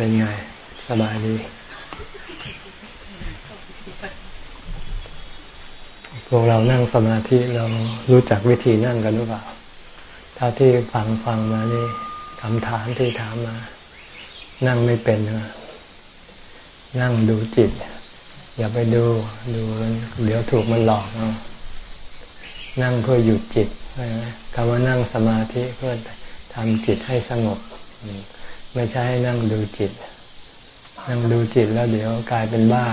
เป็นไง สบายดีพวกเรานั่งสมาธิเรารู้จักวิธีนั่งกันหรือเปล่าถ้าที่ฟังฟังมานี่คำถามที่ถามมา นั่งไม่เป็นนะนั่งดูจิต อย่าไปดูดูเดี๋ยวถูกมันหลอกเอานั่งเพื่อหยุดจิตคำว่านั่งสมาธิเพื่อทำจิตให้สงบ ไม่ใช่ให้นั่งดูจิต นั่งดูจิตแล้วเดี๋ยวกลายเป็นบ้า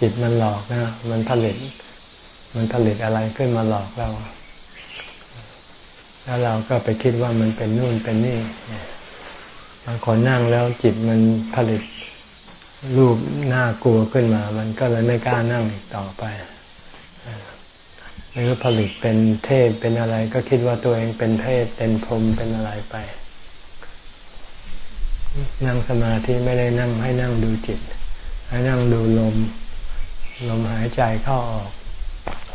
จิตมันหลอกนะมันผลิต มันผลิตอะไรขึ้นมาหลอกเรา แล้วเราก็ไปคิดว่ามันเป็นนู่นเป็นนี่บางคนนั่งแล้วจิตมันผลิตรูปน่ากลัวขึ้นมา มันก็เลยไม่กล้านั่งอีกต่อไปหรือผลิตเป็นเทพเป็นอะไร ก็คิดว่าตัวเองเป็นเทพเป็นพรหมเป็นอะไรไป นั่งสมาธิไม่ได้นั่งให้นั่งดูจิต ให้นั่งดูลม ลมหายใจเข้าออก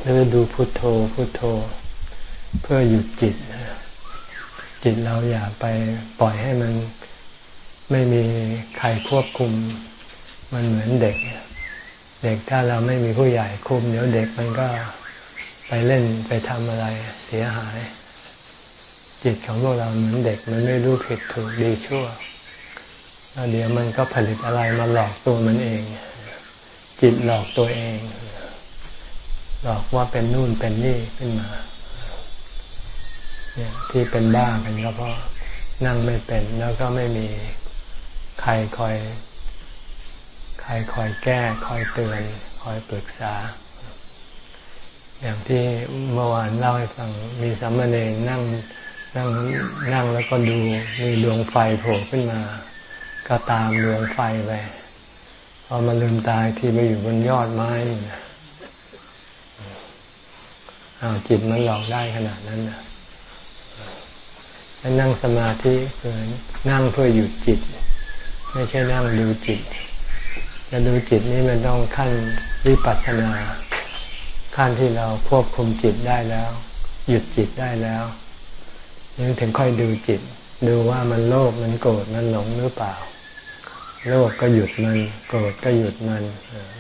หรือดูพุทโธพุทโธ เพื่อหยุดจิต จิตเราอย่าไปปล่อยให้มันไม่มีใครควบคุม มันเหมือนเด็ก เด็กถ้าเราไม่มีผู้ใหญ่คุมเดี๋ยวเด็กมันก็ไปเล่นไปทำอะไรเสียหาย จิตของพวกเราเหมือนเด็กมันไม่รู้ผิดถูกดีชั่วแล้ว เดี๋ยวมันก็ผลิตอะไรมาหลอกตัวมันเอง จิตหลอกตัวเอง หลอกว่าเป็นนู่นเป็นนี่ขึ้นมา เนี่ยที่เป็นบ้ากันก็เพราะนั่งไม่เป็นแล้วก็ไม่มีใครคอย ใครคอยแก้ คอยเตือน คอยปรึกษา อย่างที่เมื่อวานเล่าให้ฟังมีสัมมาเนนั่งนั่งนั่งแล้วก็ดูมีดวงไฟโผล่ขึ้นมา ก็ตามดวงไฟไปพอมาลืมตายที่ไปอยู่บนยอดไม้อ้าจิตมันหลอกได้ขนาดนั้นนะนั่งสมาธิคือนั่งเพื่อหยุดจิต ไม่ใช่นั่งดูจิตจะดูจิตนี่มันต้องขั้นวิปัสสนาขั้นที่เราควบคุมจิตได้แล้ว หยุดจิตได้แล้วยังถึงค่อยดูจิต ดูว่ามันโลภมันโกรธมันหลงหรือเปล่า โลภก็หยุดมัน โกรธก็หยุดมัน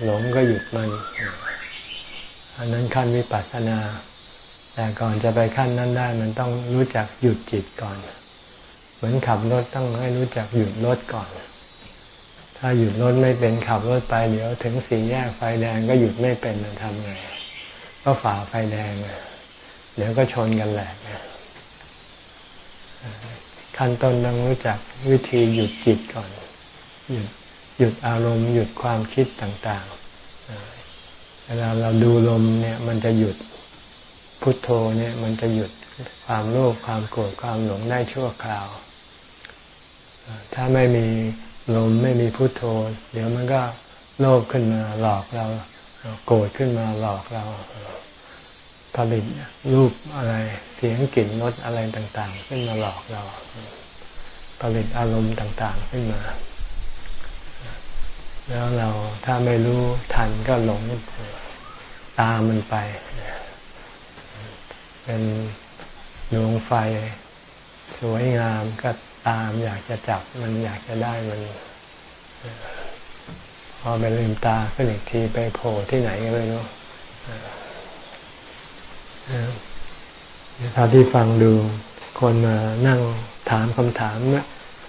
หลงก็หยุดมัน อันนั้นขั้นวิปัสสนา แต่ก่อนจะไปขั้นนั้นได้ มันต้องรู้จักหยุดจิตก่อน เหมือนขับรถต้องให้รู้จักหยุดรถก่อน ถ้าหยุดรถไม่เป็นขับรถไปเดี๋ยวถึงสี่แยกไฟแดงก็หยุดไม่เป็นมันทำไง ก็ฝ่าไฟแดง เดี๋ยวก็ชนกันแหลกขั้นต้นต้องรู้จักวิธีหยุดจิตก่อน หยุดหยุดอารมณ์หยุดความคิดต่างๆเวลาเราดูลมเนี่ยมันจะหยุดพุทโธเนี่ยมันจะหยุดความโลภความโกรธความหลงได้ชั่วคราว ถ้าไม่มีลมไม่มีพุทโธ เดี๋ยวมันก็โลภขึ้นมาหลอกเราโกรธขึ้นมาหลอกเราผลิตรูปอะไรเสียงกลิ่นรสอะไรต่างๆ ขึ้นมาหลอกเรา ผลิตอารมณ์ต่างๆขึ้นมา แล้วเราถ้าไม่รู้ทันก็หลงตามมันไป เป็นดวงไฟสวยงามก็ตามอยากจะจับมันอยากจะได้มัน พอไปลืมตาขึ้นอีกทีไปโผล่ที่ไหนก็ไม่รู้ถ้าที่ฟังดูคนมานั่งถามคำถาม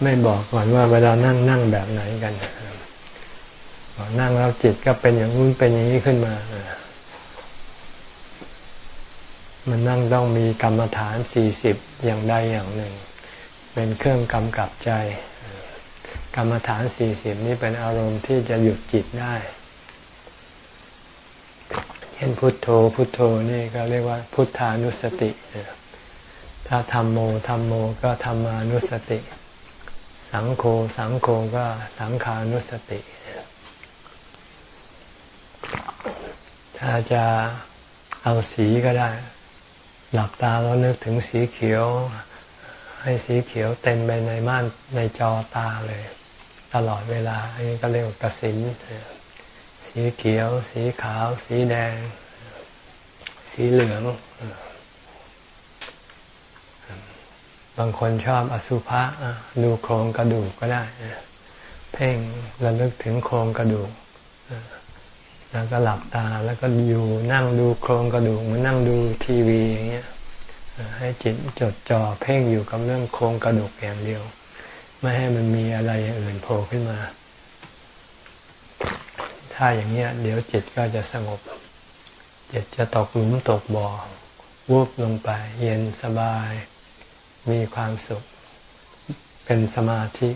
ไม่บอกก่อนว่าเวลานั่งนั่งแบบไหนกันบอก นั่งแล้วจิตก็เป็นอย่างนู้นเป็นอย่างนี้ขึ้นมามันนั่งต้องมีกรรมฐานสี่สิบอย่างใดอย่างหนึ่ง เป็นเครื่องกำกับใจ กรรมฐานสี่สิบนี้เป็นอารมณ์ที่จะหยุดจิตได้เช่นพุทโธพุทโธนี่ก็เรียกว่า พุทธานุสติถ้าธรรมโมธรรมโมก็ธรรมานุสติ สังโฆสังโฆก็สังขานุสติ ถ้าจะเอาสีก็ได้ หลับตาแล้วนึกถึงสีเขียว ให้สีเขียวเต็มไปในม่านในจอตาเลย ตลอดเวลา อันนี้ก็เรียกว่ากสินสีเขียว สีขาว สีแดง สีเหลืองบางคนชอบอสุภะดูโครงกระดูกก็ได้ เพ่งระลึกถึงโครงกระดูก แล้วก็หลับตาแล้วก็อยู่นั่งดูโครงกระดูกมันนั่งดูทีวีอย่างเงี้ยให้จิตจดจ่อเพ่งอยู่กับเรื่องโครงกระดูกอย่างเดียว ไม่ให้มันมีอะไรอย่างอื่นโผล่ขึ้นมา ถ้าอย่างเงี้ย เดี๋ยวจิตก็จะสงบจิตจะตกหลุมตกบ่อวูบลงไป เย็นสบาย มีความสุข เป็นสมาธิ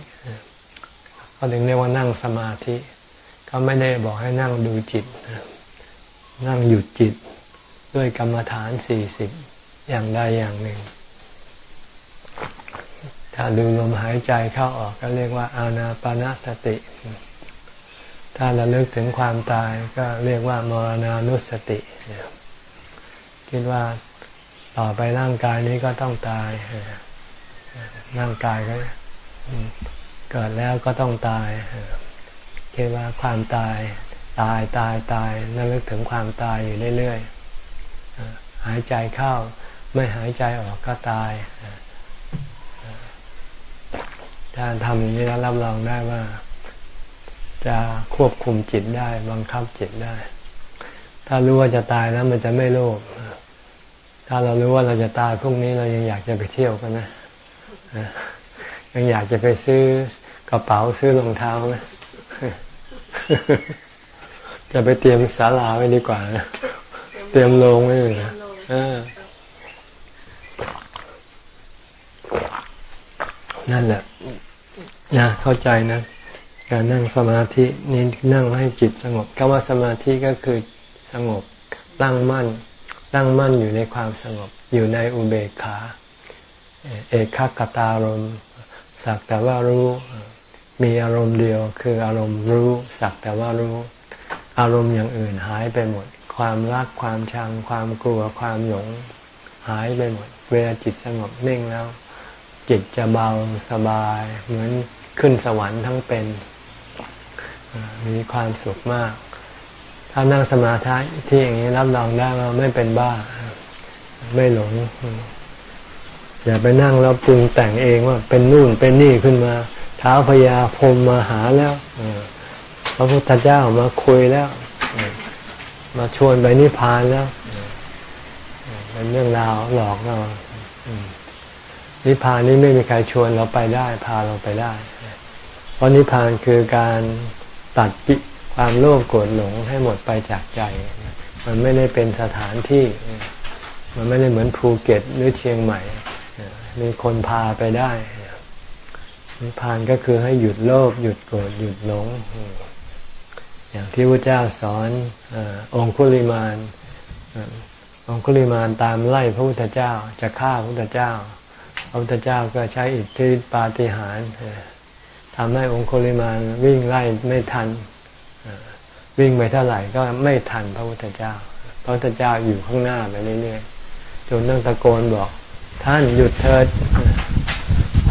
เขาถึงเรียกว่านั่งสมาธิ เขาไม่ได้บอกให้นั่งดูจิต นั่งหยุดจิตด้วยกรรมฐานสี่สิบอย่างใดอย่างหนึ่ง ถ้าดูลมหายใจเข้าออกก็เรียกว่าอานาปนาสติ ถ้าเราเลิกถึงความตายก็เรียกว่ามรณานุสติ คิดว่าต่อไปร่างกายนี้ก็ต้องตาย ร่างกายก็เกิดแล้วก็ต้องตาย คิดว่าความตายตายตายตายนั่นลึกถึงความตายอยู่เรื่อยๆหายใจเข้าไม่หายใจออกก็ตายถ้าทำอย่างนี้แล้วรับรองได้ว่า จะควบคุมจิตได้บังคับจิตได้ ถ้ารู้ว่าจะตายแล้วมันจะไม่โลภถ้าเรารู้ว่าเราจะตายพรุ่งนี้เรายังอยากจะไปเที่ยวกันนะยังอยากจะไปซื้อกระเป๋าซื้อรองเท้าไหม จะไปเตรียมศาลาไว้ดีกว่านะเตรียมโรงไว้เลยนะนั่นแหละนะเข้าใจนะการนั่งสมาธินี่นั่งให้จิตสงบคำว่าสมาธิก็คือสงบตั้งมั่นตั้งมั่นอยู่ในความสงบ อยู่ในอุเบกขา เอกขตารมสักแต่ว่ารู้ มีอารมณ์เดียวคืออารมณ์รู้สักแต่ว่ารู้ อารมณ์อย่างอื่นหายไปหมด ความรักความชัง ความกลัวความหลงหายไปหมด เวลาจิตสงบนิ่งแล้ว จิตจะเบาสบาย เหมือนขึ้นสวรรค์ทั้งเป็น มีความสุขมาก ถ้านั่งสมาธิที่อย่างนี้รับรองได้ว่าไม่เป็นบ้า ไม่หลงอย่าไปนั่งแล้วปรุงแต่งเองว่าเป็นนู่นเป็นนี่ขึ้นมา ท้าพญาพรมมาหาแล้วพระพุทธเจ้ามาคุยแล้ว มาชวนไปนิพพานแล้วเป็นเรื่องราวหลอกเรานิพพานนี้ไม่มีใครชวนเราไปได้ พาเราไปได้ เพราะนิพพานคือการตัดความโลภโกรธหลงให้หมดไปจากใจ มันไม่ได้เป็นสถานที่ มันไม่ได้เหมือนภูเก็ตหรือเชียงใหม่ มีคนพาไปได้ นิพพานก็คือให้หยุดโลภหยุดโกรธหยุดหลง อย่างที่พระเจ้าสอนองคุลิมานองคุลิมานตามไล่พระพุทธเจ้าจะฆ่าพระพุทธเจ้า พระพุทธเจ้าก็ใช้อิทธิปาฏิหาริย์ทำให้องคุลิมานวิ่งไล่ไม่ทัน วิ่งไปเท่าไหร่ก็ไม่ทันพระพุทธเจ้า พระพุทธเจ้าอยู่ข้างหน้าไปเรื่อยๆจนนั่งตะโกนบอก ท่านหยุดเถิด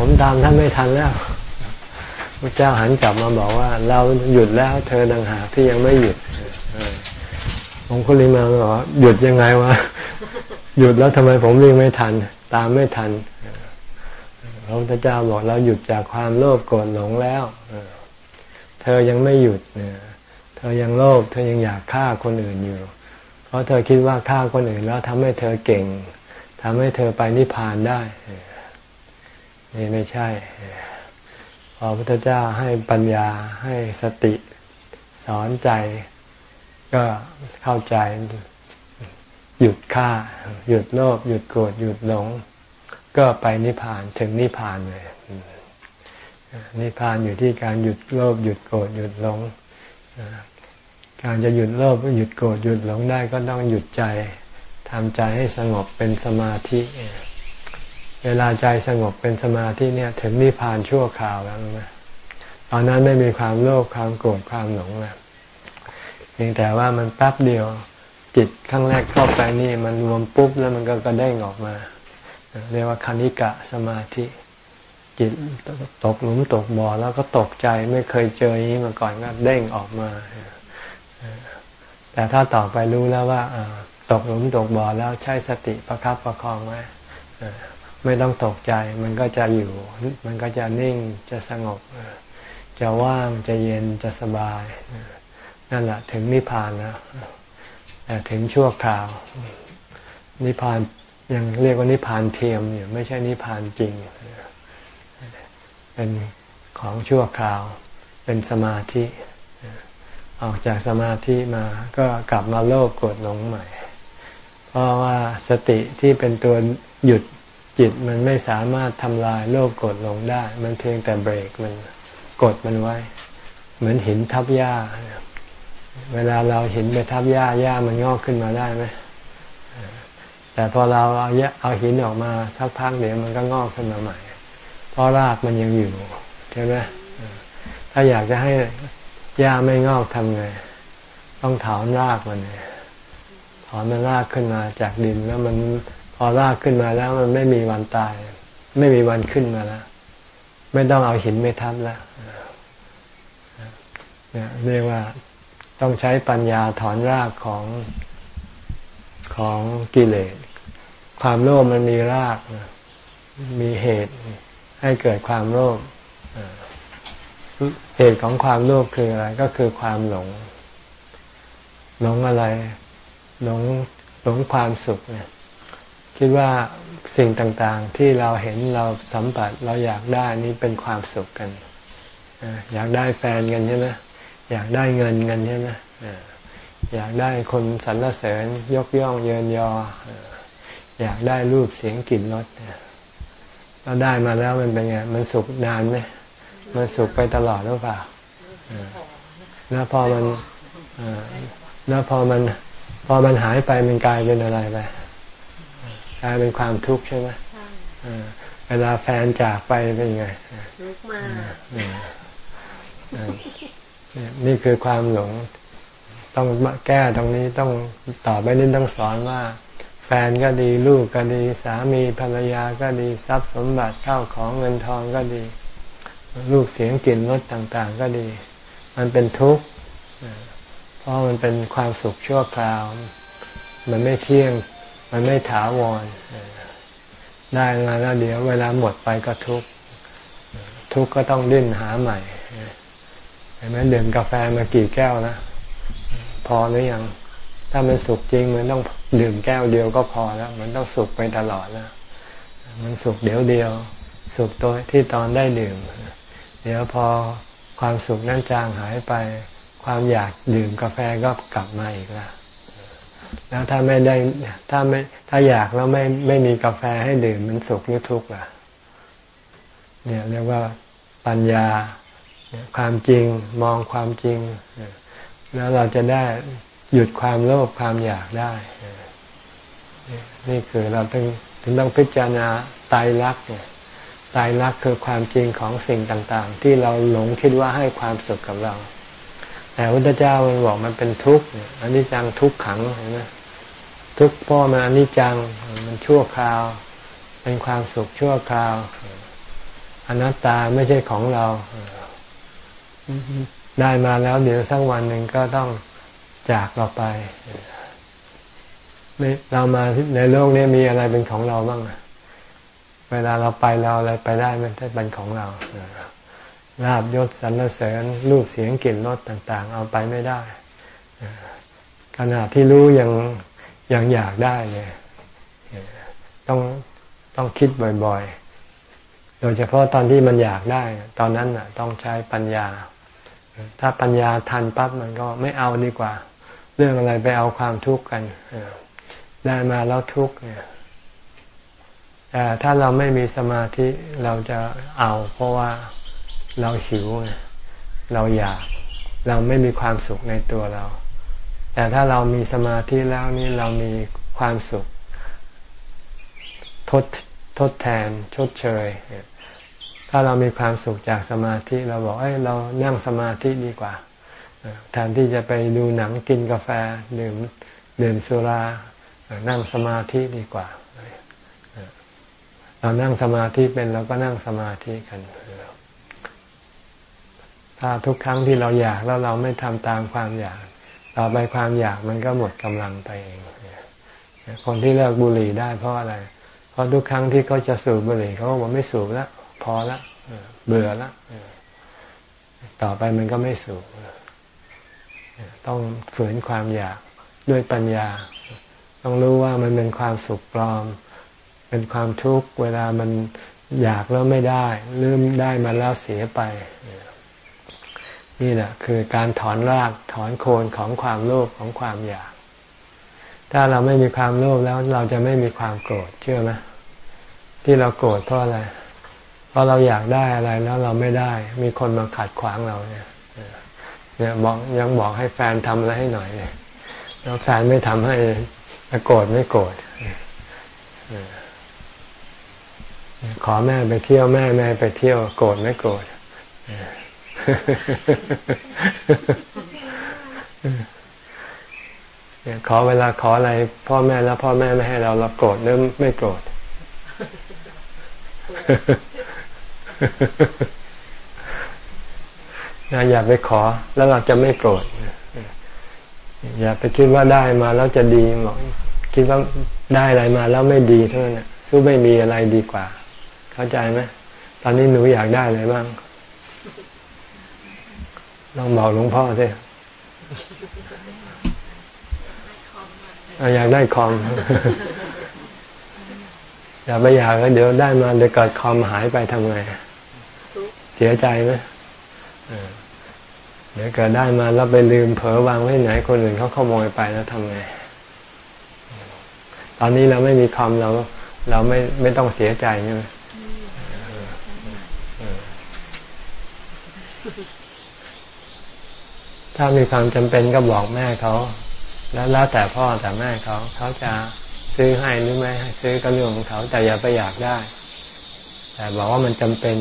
ผมตามท่านไม่ทันแล้วพระเจ้าหันกลับมาบอกว่า เราหยุดแล้ว เธอดังหาที่ยังไม่หยุดองคุลิมาบอกหยุดยังไงวะหยุดแล้วทำไมผมวิ่งไม่ทัน ตามไม่ทันพระพุทธเจ้าบอกเราหยุดจากความโลภโกรธหลงแล้วเธอยังไม่หยุดเธอยังโลภเธอยังอยากฆ่าคนอื่นอยู่ เพราะเธอคิดว่าฆ่าคนอื่นแล้วทำให้เธอเก่งทำให้เธอไปนิพพานได้ นี่ไม่ใช่พอพระพุทธเจ้าให้ปัญญาให้สติสอนใจ ก็เข้าใจ หยุดฆ่า หยุดโลภหยุดโกรธหยุดหลง ก็ไปนิพพานถึงนิพพานเลยนิพพานอยู่ที่การหยุดโลภหยุดโกรธหยุดหลงการจะหยุดโลภหยุดโกรธหยุดหลงได้ก็ต้องหยุดใจทำใจให้สงบเป็นสมาธิ เวลาใจสงบเป็นสมาธิเนี่ย ถึงนิพพานชั่วคราวแล้วนะตอนนั้นไม่มีความโลภความโกรธความหลงแล้วเพียงแต่ว่ามันแป๊บเดียวจิตข้งแรกเข้าไปนี่มันรวมปุ๊บแล้วมันก็กระเด้งออกมา เรียกว่าคณิกะสมาธิ จิตตกหลุมตกบ่อแล้วก็ตกใจไม่เคยเจออย่างนี้มาก่อนก็เด้งออกมา แต่ถ้าต่อไปรู้แล้วว่าตกหลุมตกบ่อแล้วใช้สติประครับประคองไว้ ไม่ต้องตกใจ มันก็จะอยู่ มันก็จะนิ่งจะสงบ จะว่างจะเย็นจะสบาย นั่นแหละถึงนิพพานแล้วแต่ถึงชั่วคราว นิพพานยังเรียกว่านิพพานเทียมอยู่ไม่ใช่นิพพานจริง เป็นของชั่วคราว เป็นสมาธิ ออกจากสมาธิมาก็กลับมาโลภโกรธหลงใหม่ เพราะว่าสติที่เป็นตัวหยุด จิตมันไม่สามารถทำลายโลภโกรธหลงได้ มันเพียงแต่เบรกมันกดมันไว้ เหมือนหินทับหญ้า เวลาเราหินไปทับหญ้าหญ้ามันงอกขึ้นมาได้ไหมแต่พอเราเอาเอาหินออกมาสักพักเดี๋ยวมันก็งอกขึ้นมาใหม่ เพราะรากมันยังอยู่ใช่ไหมถ้าอยากจะให้หญ้าไม่งอกทำไง ต้องถอนรากมันถอนมันรากขึ้นมาจากดินแล้วมัน พอรากขึ้นมาแล้วมันไม่มีวันตาย ไม่มีวันขึ้นมาแล้วไม่ต้องเอาหินไม่ทับแล้วเรียกว่าต้องใช้ปัญญาถอนรากของของกิเลส ความโลภมันมีราก มีเหตุให้เกิดความโลภเหตุของความโลภคืออะไร ก็คือความหลง หลงอะไร หลงหลงความสุขเนี่ย คิดว่าสิ่งต่างๆ ที่เราเห็นเราสัมผัสเราอยากได้นี้เป็นความสุขกันอยากได้แฟนกันใช่ไหมอยากได้เงินกันใช่ไหมอยากได้คนสรรเสริญยกย่องเยินยอ อยากได้รูปเสียงกลิ่นรสเราได้มาแล้วมันเป็นไงมันสุขนานไหมมันสุขไปตลอดหรือเปล่าแล้วพอมันแล้วพอมัน พอมันหายไปมันกลายเป็นอะไรไป กลายเป็นความทุกข์ใช่ไหมเวลาแฟนจากไปเป็นไงทุกข์มากนี่คือความหลงต้องแก้ตรงนี้ต้องต่อไปนี้ต้องสอนว่า แฟนก็ดีลูกก็ดีสามีภรรยาก็ดีทรัพย์สมบัติเข้าของเงินทองก็ดีรูปเสียงกลิ่นรสต่างๆ ก็ดี มันเป็นทุกข์เพราะมันเป็นความสุขชั่วคราว มันไม่เที่ยง มันไม่ถาวร ได้มาแล้วเดี๋ยวเวลาหมดไปก็ทุกข์ทุกข์ก็ต้องดิ้นหาใหม่เห็นไหมดื่มกาแฟมากี่แก้วนะพอหรือยังถ้ามันสุกจริงมันต้องดื่มแก้วเดียวก็พอแล้ว มันต้องสุกไปตลอดแล้วมันสุกเดี๋ยวเดียว สุกตัวที่ตอนได้ดื่ม เดี๋ยวพอความสุขนั้นจางหายไป ความอยากดื่มกาแฟก็กลับมาอีกแล้ว แล้วถ้าไม่ได้ถ้าไม่ถ้าอยากแล้วไม่ไม่มีกาแฟให้ดื่มมันสุขหรือทุกข์ล่ะเนี่ยเรียกว่าปัญญาความจริงมองความจริง แล้วเราจะได้หยุดความโลภความอยากได้ นี่คือเราต้องถึงต้องพิจารณาตายรักเนี่ยตายรักคือความจริงของสิ่งต่างๆ ที่เราหลงคิดว่าให้ความสุขกับเรา แต่พระเจ้ามันบอกมันเป็นทุกข์อันนี้จังทุกขังเห็นไหมทุกข์เพราะมันอันนี้จังมันชั่วคราว เป็นความสุขชั่วคราวอนัตตาไม่ใช่ของเราได้มาแล้วเดี๋ยวสักวันหนึ่งก็ต้องจากเราไปเรามาในโลกนี้มีอะไรเป็นของเราบ้างเวลาเราไปเราอะไรไปได้ไม่ได้เป็นของเรา ลาบยศสรรเสริญรูปเสียงกลิ่นรสต่าง ๆ เอาไปไม่ได้ ขณะที่รู้ยังยังอยากได้เลยต้องต้องคิดบ่อยๆ โดยเฉพาะตอนที่มันอยากได้ ตอนนั้นน่ะ ต้องใช้ปัญญา ถ้าปัญญาทันปั๊บมันก็ไม่เอาดีกว่า เรื่องอะไรไปเอาความทุกข์กันได้มาแล้วทุกข์เนี่ยแต่ถ้าเราไม่มีสมาธิเราจะเอา เพราะว่า เราหิว เราอยาก เราไม่มีความสุขในตัวเรา แต่ถ้าเรามีสมาธิแล้วนี่เรามีความสุข ทดทดแทนชดเชย ถ้าเรามีความสุขจากสมาธิเราบอกเอ้ยเรานั่งสมาธิดีกว่าแทนที่จะไปดูหนังกินกาแฟดื่มดื่มสุรานั่งสมาธิดีกว่า เรานั่งสมาธิเป็นเราก็นั่งสมาธิกัน ถ้าทุกครั้งที่เราอยากแล้วเราไม่ทำตามความอยาก ต่อไปความอยากมันก็หมดกำลังไปเองคนที่เลิกบุหรี่ได้เพราะอะไร เพราะทุกครั้งที่เขาจะสูบบุหรี่เขาก็บอกไม่สูบแล้วพอละเบื่อละต่อไปมันก็ไม่สูบต้องฝืนความอยากด้วยปัญญา ต้องรู้ว่ามันเป็นความสุขปลอม เป็นความทุกข์เวลามันอยากแล้วไม่ได้ลืมได้มาแล้วเสียไป นี่แหละคือการถอนรากถอนโคนของความโลภของความอยาก ถ้าเราไม่มีความโลภแล้วเราจะไม่มีความโกรธเชื่อไหมที่เราโกรธเพราะอะไร เพราะเราอยากได้อะไรแล้วเราไม่ได้ มีคนมาขัดขวางเราเนี่ยเนี่ยบอกยังบอกให้แฟนทำอะไรให้หน่อยเนี่ยแล้วแฟนไม่ทำให้จะโกรธไม่โกรธขอแม่ไปเที่ยวแม่แม่ไปเที่ยวโกรธไม่โกรธ ขอเวลาขออะไร พ่อแม่แล้ว พ่อแม่ไม่ให้เราเราโกรธหรือไม่โกรธนะอย่าไปขอแล้วเราจะไม่โกรธอย่าไปคิดว่าได้มาแล้วจะดีหรอกคิดว่าได้อะไรมาแล้วไม่ดีเท่านั้นสู้ไม่มีอะไรดีกว่า เข้าใจไหมตอนนี้หนูอยากได้อะไรบ้าง ลองบอกหลวงพ่อสิอยากได้คอม อย่าไปอยากแล้วเดี๋ยวได้มาเดี๋ยวเกิดคอมหายไปทำไง เสียใจไหมเดี๋ยวเกิดได้มาแล้วไปลืมเผลอวางไว้ไหนคนอื่นเขาขโมยไปแล้วทำไง ตอนนี้เราไม่มีคอมเราเราไม่ไม่ต้องเสียใจใช่ไหม ถ้ามีความจำเป็นก็บอกแม่เขา แล้วแล้วแต่พ่อแต่แม่เขาเขาจะซื้อให้หรือไม่ให้ซื้อก็เรื่องของเขาแต่อย่าไปอยากได้ แต่บอกว่ามันจำเป็น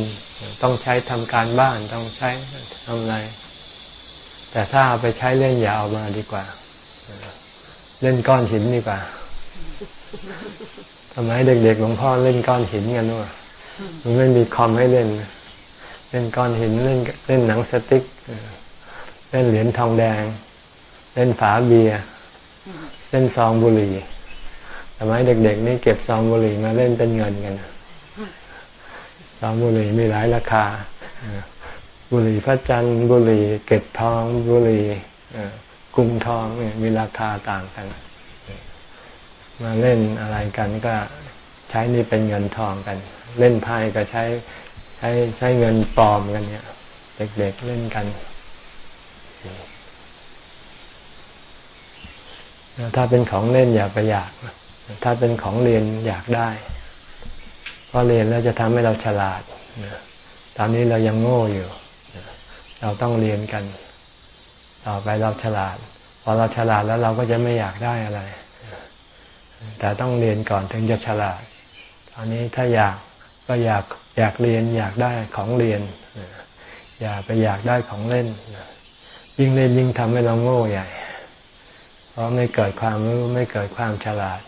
ต้องใช้ทำการบ้านต้องใช้ทำอะไร แต่ถ้าเอาไปใช้เล่นอย่าเอามาดีกว่า เล่นก้อนหินดีกว่าทำไมเด็กๆหลวงพ่อเล่นก้อนหินกันวยมันไม่มีคอมให้เล่น เล่นก้อนหินเล่นเล่นหนังสติ๊ก เล่นเหรียญทองแดง เล่นฝาเบียร์เล่นซองบุหรี่สมัยเด็ก ๆ นี่เก็บซองบุหรี่มาเล่นเป็นเงินกันซองบุหรี่มีหลายราคาบุหรี่พระจันทร์บุหรี่เก็บทองบุหรี่กุ้งทองเนี่ยมีราคาต่างกัน มาเล่นอะไรกันก็ใช้นี่เป็นเงินทองกัน เล่นไพ่ก็ใช้ใช้ใช้เงินปลอมกันเนี่ย เด็กๆเล่นกัน ถ้าเป็นของเล่นอย่าไปอยาก ถ้าเป็นของเรียนอยากได้ เพราะเรียนแล้วจะทำให้เราฉลาด ตอนนี้เรายังโง่อยู่ เราต้องเรียนกัน ต่อไปเราฉลาด พอเราฉลาดแล้วเราก็จะไม่อยากได้อะไร แต่ต้องเรียนก่อนถึงจะฉลาด ตอนนี้ถ้าอยากก็อยากอยากเรียนอยากได้ของเรียน อย่าไปอยากได้ของเล่น ยิ่งเล่นยิ่งทำให้เราโง่ใหญ่ ราะไม่เกิดความรู้ไม่เกิดความฉลาด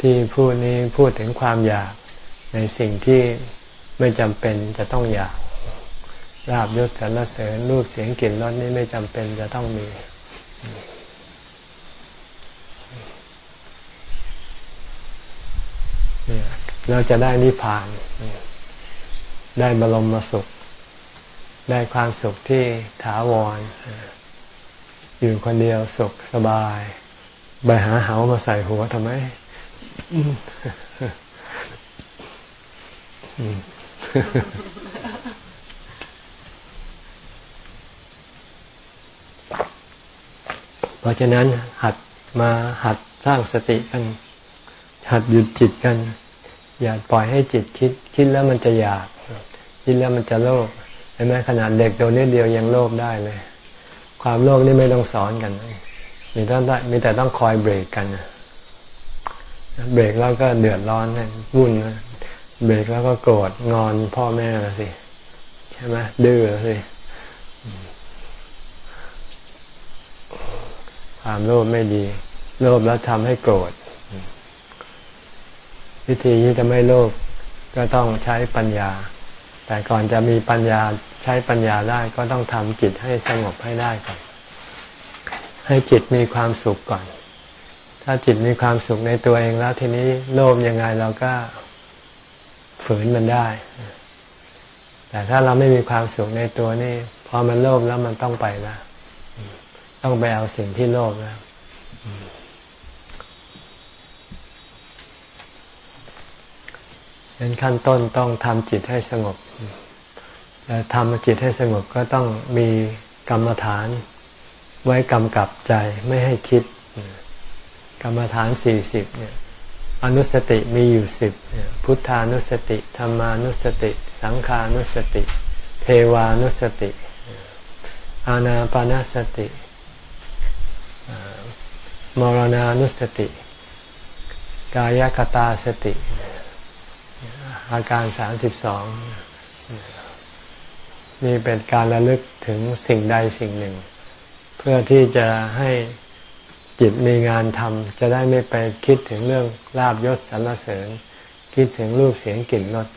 ที่พูดนี้พูดถึงความอยากในสิ่งที่ไม่จำเป็นจะต้องอยากลาบยศสรรเสริญรูปเสียงกลิ่นรสนี้ไม่จำเป็นจะต้องมีเราจะได้นิพพาน ได้บรมสุข ได้ความสุขที่ถาวร อยู่คนเดียวสุขสบายไปหาเหามาใส่หัวทำไมเพราะฉะนั้นหัดมาหัดสร้างสติกัน หัดหยุดจิตกัน อย่าปล่อยให้จิตคิด คิดแล้วมันจะอยาก คิดแล้วมันจะโลภเห็นไหมขนาดเด็กตัวนี้เดียวยังโลภได้เลย ความโลภนี่ไม่ต้องสอนกันมีต้องมีแต่ต้องคอยเบรกกันเบรกแล้วก็เดือดร้อนวุ่นเบรกแล้วก็โกรธงอนพ่อแม่ละสิใช่ไหมดื้อสิความโลภไม่ดี โลภแล้วทำให้โกรธวิธีที่จะไม่โลภก็ต้องใช้ปัญญา แต่ก่อนจะมีปัญญาใช้ปัญญาได้ก็ต้องทำจิตให้สงบให้ได้ก่อน ให้จิตมีความสุขก่อน ถ้าจิตมีความสุขในตัวเองแล้วทีนี้โลภยังไงเราก็ฝืนมันได้ แต่ถ้าเราไม่มีความสุขในตัวนี่พอมันโลภแล้วมันต้องไปละต้องไปเอาสิ่งที่โลภแล้วเป็นขั้นต้นต้องทำจิตให้สงบ ทำจิตให้สงบก็ต้องมีกรรมฐาน ไว้กำกับใจไม่ให้คิด กรรมฐานสี่สิบเนี่ยอนุสติมีอยู่สิบพุทธานุสติธรรมานุสติ สังขานุสติ เทวานุสติ อานาปานาสติ มรณานุสติ กายกตาสติ อาการสามสิบสอง นี่เป็นการระลึกถึงสิ่งใดสิ่งหนึ่ง เพื่อที่จะให้จิตมีงานทำจะได้ไม่ไปคิดถึงเรื่องลาบยศสรรเสริญ คิดถึงรูปเสียงกลิ่นรส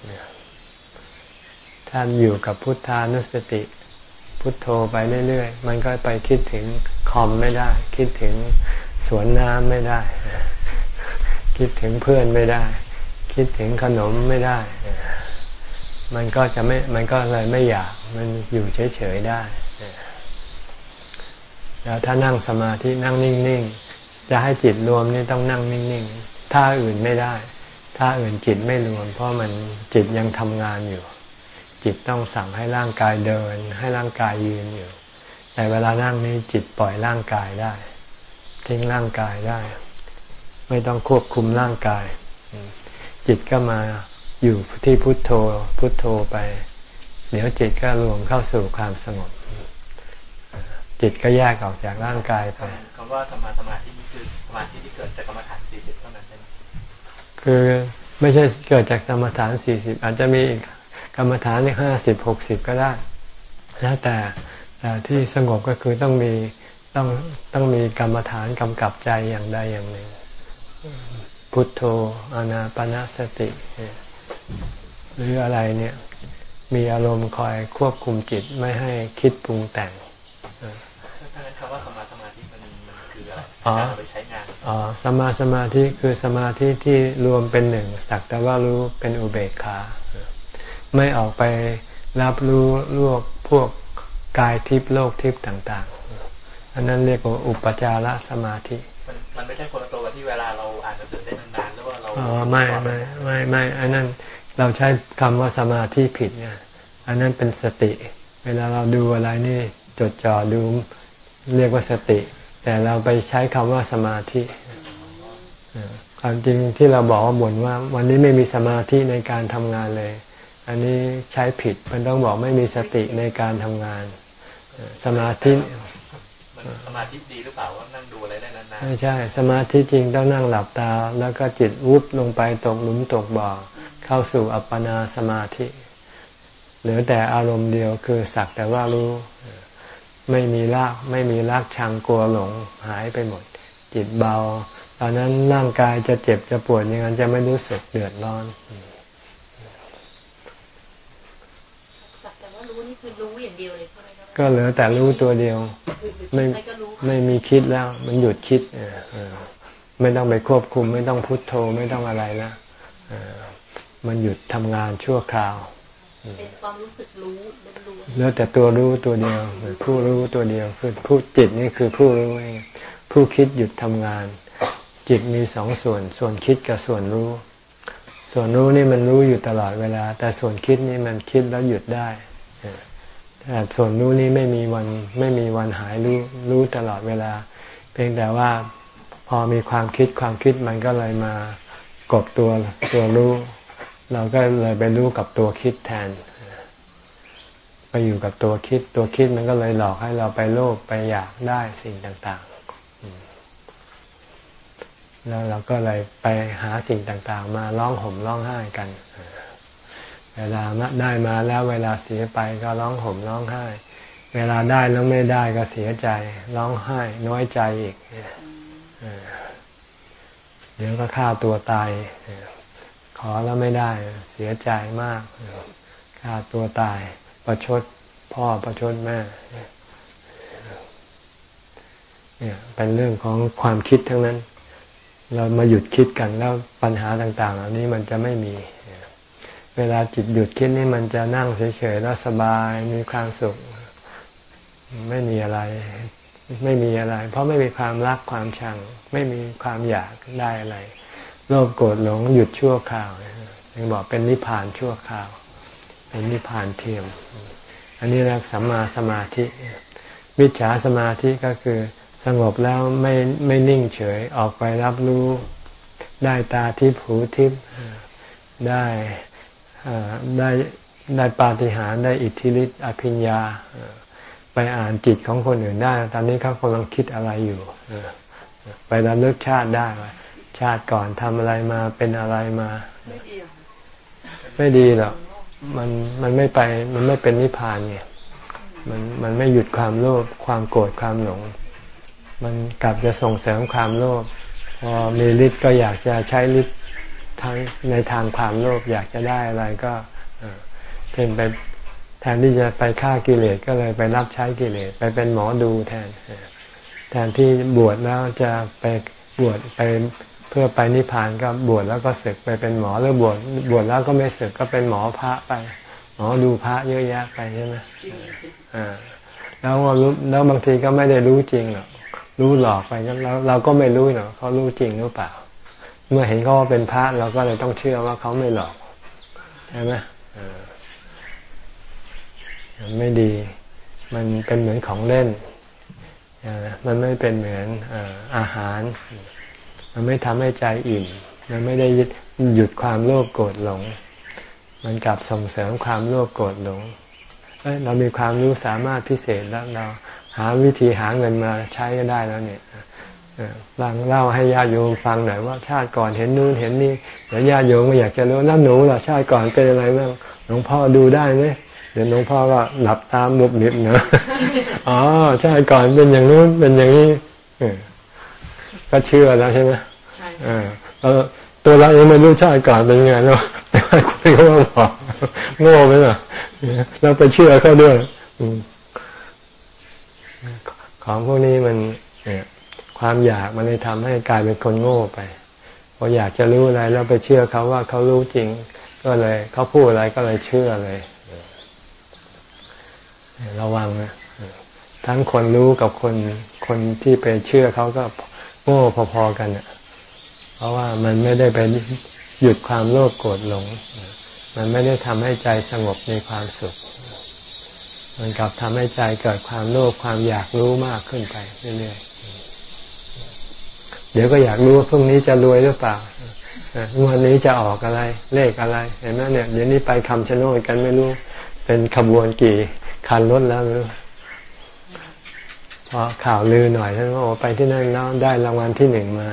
ท่านอยู่กับพุทธานุสติ พุทโธไปเรื่อยๆ มันก็ไปคิดถึงคอมไม่ได้ คิดถึงสวนน้ำไม่ได้ คิดถึงเพื่อนไม่ได้ คิดถึงขนมไม่ได้ มันก็จะไม่ มันก็เลยไม่อยาก มันอยู่เฉยๆได้ แล้วถ้านั่งสมาธินั่งนิ่งๆ จะให้จิตรวมนี่ต้องนั่งนิ่งๆถ้าอื่นไม่ได้ถ้าอื่นจิตไม่รวม เพราะมันจิตยังทำงานอยู่ จิตต้องสั่งให้ร่างกายเดิน ให้ร่างกายยืนอยู่ แต่เวลานั่งนี้จิตปล่อยร่างกายได้ ทิ้งร่างกายได้ ไม่ต้องควบคุมร่างกาย จิตก็มา อยู่ที่พุทโธพุทโธไป เดี๋ยวจิตก็รวมเข้าสู่ความสงบ จิตก็แยกออกจากร่างกายไปคำว่าสมาสมาธินี่คือสมาธิที่เกิดจากกรรมฐานสี่สิบเท่านั้นใช่ไหมคือไม่ใช่เกิดจากกรรมฐานสี่สิบอาจจะมีกรรมฐานในห้าสิบหกสิบก็ได้แล้วแต่แต่ที่สงบก็คือต้องมีต้องต้องมีกรรมฐานกำกับใจอย่างใดอย่างหนึ่ง พุทโธอานาปนาสติ หรืออะไรเนี่ยมีอารมณ์คอยควบคุมจิตไม่ให้คิดปรุงแต่งถ้างั้นคำว่าสมาสมาธิมันมันคืออะไรการไปใช้งานอ๋อสมาสมาธิคือสมาธิที่รวมเป็นหนึ่งสักแต่ว่ารู้เป็นอุเบกขา ไม่ออกไปรับรู้ลวกพวกกายทิพย์โลกทิพย์ต่าง ๆ อันนั้นเรียกว่าอุปจารสมาธิ มันไม่ใช่คนละตัวที่เวลาเราอ่านหนังสือได้นานๆหรือว่าเราอ๋อไม่ไม่ไม่ไม่อันนั้น เราใช้คำว่าสมาธิผิดเนี่ยอันนั้นเป็นสติ เวลาเราดูอะไรนี่จดจ่อดูเรียกว่าสติ แต่เราไปใช้คำว่าสมาธิความจริงที่เราบอกว่าบ่นว่า วันนี้ไม่มีสมาธิในการทำงานเลย อันนี้ใช้ผิดมันต้องบอกไม่มีสติในการทำงาน สมาธิสมาธิดีหรือเปล่าว่านั่งดูอะไรได้นานๆไม่ใช่ สมาธิจริงต้องนั่งหลับตา แล้วก็จิตวุบลงไปตกหลุมตกบ่อ เข้าสู่อัปปนาสมาธิ เหลือแต่อารมณ์เดียวคือสักแต่ว่ารู้ ไม่มีรากไม่มีรากชังกลัวหลงหายไปหมด จิตเบา ตอนนั้นร่างกายจะเจ็บจะปวดอย่างนั้นจะไม่รู้สึกเดือดร้อนสักแต่ว่ารู้นี่คือรู้อย่างเดียวเลยใช่ไหมก็เหลือแต่รู้ตัวเดียว ไม่ไม่มีคิดแล้ว มันหยุดคิดไม่ต้องไปควบคุม ไม่ต้องพุโทโธไม่ต้องอะไรแล้ว มันหยุดทำงานชั่วคราว เป็นความรู้สึกรู้เหลือแต่ตัวรู้ตัวเดียวผู้รู้ตัวเดียวคือผู้จิตนี่คือผู้รู้เองผู้คิดหยุดทำงาน จิตมีสองส่วน ส่วนคิดกับส่วนรู้ ส่วนรู้นี่มันรู้อยู่ตลอดเวลา แต่ส่วนคิดนี่มันคิดแล้วหยุดได้แต่ส่วนรู้นี่ไม่มีวันไม่มีวันหายรู้รู้ตลอดเวลา เพียงแต่ว่าพอมีความคิดความคิดมันก็เลยมากบตัวตัวรู้ เราก็เลยไปรู้กับตัวคิดแทน ไปอยู่กับตัวคิด ตัวคิดมันก็เลยหลอกให้เราไปโลภไปอยากได้สิ่งต่างๆ แล้วเราก็เลยไปหาสิ่งต่างๆ มาร้องห่มร้องไห้กัน เวลาได้มาแล้วเวลาเสียไปก็ร้องห่มร้องไห้ เวลาได้แล้วไม่ได้ก็เสียใจ ร้องไห้ น้อยใจอีกเดี๋ยวก็ฆ่าตัวตาย ขอแล้วไม่ได้เสียใจมากฆ่าตัวตายประชดพ่อประชดแม่เนี่ยเป็นเรื่องของความคิดทั้งนั้น เรามาหยุดคิดกันแล้วปัญหาต่างๆเหล่านี้มันจะไม่มี เวลาจิตหยุดคิดนี่มันจะนั่งเฉยๆแล้วสบายมีความสุข ไม่มีอะไร ไม่มีอะไร เพราะไม่มีความรักความชัง ไม่มีความอยากได้อะไร โลภโกรธหลงหยุดชั่วคราวยังบอกเป็นนิพพานชั่วคราว เป็นนิพพานเทียม อันนี้เรียกสัมมาสมาธิมิจฉาสมาธิก็คือสงบแล้วไม่ไม่นิ่งเฉยออกไปรับรู้ได้ตาทิพหูทิพได้ได้ได้ปาฏิหาริย์ได้อิทธิฤทธิอภิญญา ไปอ่านจิตของคนอื่นได้ ตอนนี้เขากำลังคิดอะไรอยู่ไประลึกชาติได้ ชาติก่อนทำอะไรมาเป็นอะไรมา ไม่ดีหรอกมันมันไม่ไปมันไม่เป็นนิพพานไงมันมันไม่หยุดความโลภความโกรธความหลง มันกลับจะส่งเสริมความโลภพอมีฤทธิ์ก็อยากจะใช้ฤทธิ์ทางในทางความโลภอยากจะได้อะไรก็เช่นไปแทนที่จะไปฆ่ากิเลสก็เลยไปรับใช้กิเลสไปเป็นหมอดูแทนแทนที่บวชแล้วจะไปบวชไป เพื่อไปนิพพานก็บวชแล้วก็ศึกไปเป็นหมอหรือบวชบวชแล้วก็ไม่ศึกก็เป็นหมอพระไป หมอดูพระเยอะแยะไปใช่ไหมอ่าแล้วรู้แล้วบางทีก็ไม่ได้รู้จริงหรอกรู้หลอกไปแล้วเราก็ไม่รู้หรอกเขารู้จริงหรือเปล่า เมื่อเห็นเขาว่าเป็นพระเราก็เลยต้องเชื่อว่าเขาไม่หลอกใช่ไหมไม่ดี มันเป็นเหมือนของเล่น มันไม่เป็นเหมือนอาหาร มันไม่ทำให้ใจอิ่ม มันไม่ได้หยุดความโลภโกรธหลง มันกลับส่งเสริมความโลภโกรธหลงเเรามีความรู้สามารถพิเศษแล้วเราหาวิธีหาเงินมาใช้ก็ได้แล้วเนี่ยลองเล่าให้ญาติโยมฟังหน่อยว่าชาติก่อนเห็นนู่นเห็นนี่เดี๋ยวญาติโยมก็อยากจะรู้แล้วหนูล่ะชาติก่อนเป็นอะไรบ้างหลวงพ่อดูได้ไหมเดี๋ยวหลวงพ่อก็หลับตามมุบมิบเนะอ๋อชาติก่อนเป็นอย่างนู้นเป็นอย่างนี้ ก็เชื่อแล้วใช่ไหมใช่ตัวเราเองไม่รู้ชาติก่อนเป็นยังไงเนาะแต่ว่าคุณก็มาบอกโง่ไหมล่ะเราไปเชื่อเขาด้วยของพวกนี้มันเนี่ยความอยากมันเลยทำให้กลายเป็นคนโง่ไปพออยากจะรู้อะไรแล้วไปเชื่อเขาว่าเขารู้จริง ก็เลยเขาพูดอะไรก็เลยเชื่อเลยระวังนะทั้งคนรู้กับคนคนที่ไปเชื่อเขาก็ โง่พอๆกันเนี่ยเพราะว่ามันไม่ได้ไปหยุดความโลภโกรธหลง มันไม่ได้ทำให้ใจสงบในความสุข มันกลับทำให้ใจเกิดความโลภความอยากรู้มากขึ้นไปเรื่อยๆ เดี๋ยวก็อยากรู้ว่าพรุ่งนี้จะรวยหรือเปล่าวดนี้จะออกอะไรเลขอะไร เห็นไหมเนี่ยเดี๋ยวนี้ไปคำชะโนดกันไม่รู้ เป็นขบวนกี่คันรถแล้วไม่รู้ พอข่าวลือหน่อยท่านว่าโอ้ไปที่นั่นแล้วได้รางวัลที่หนึ่งมา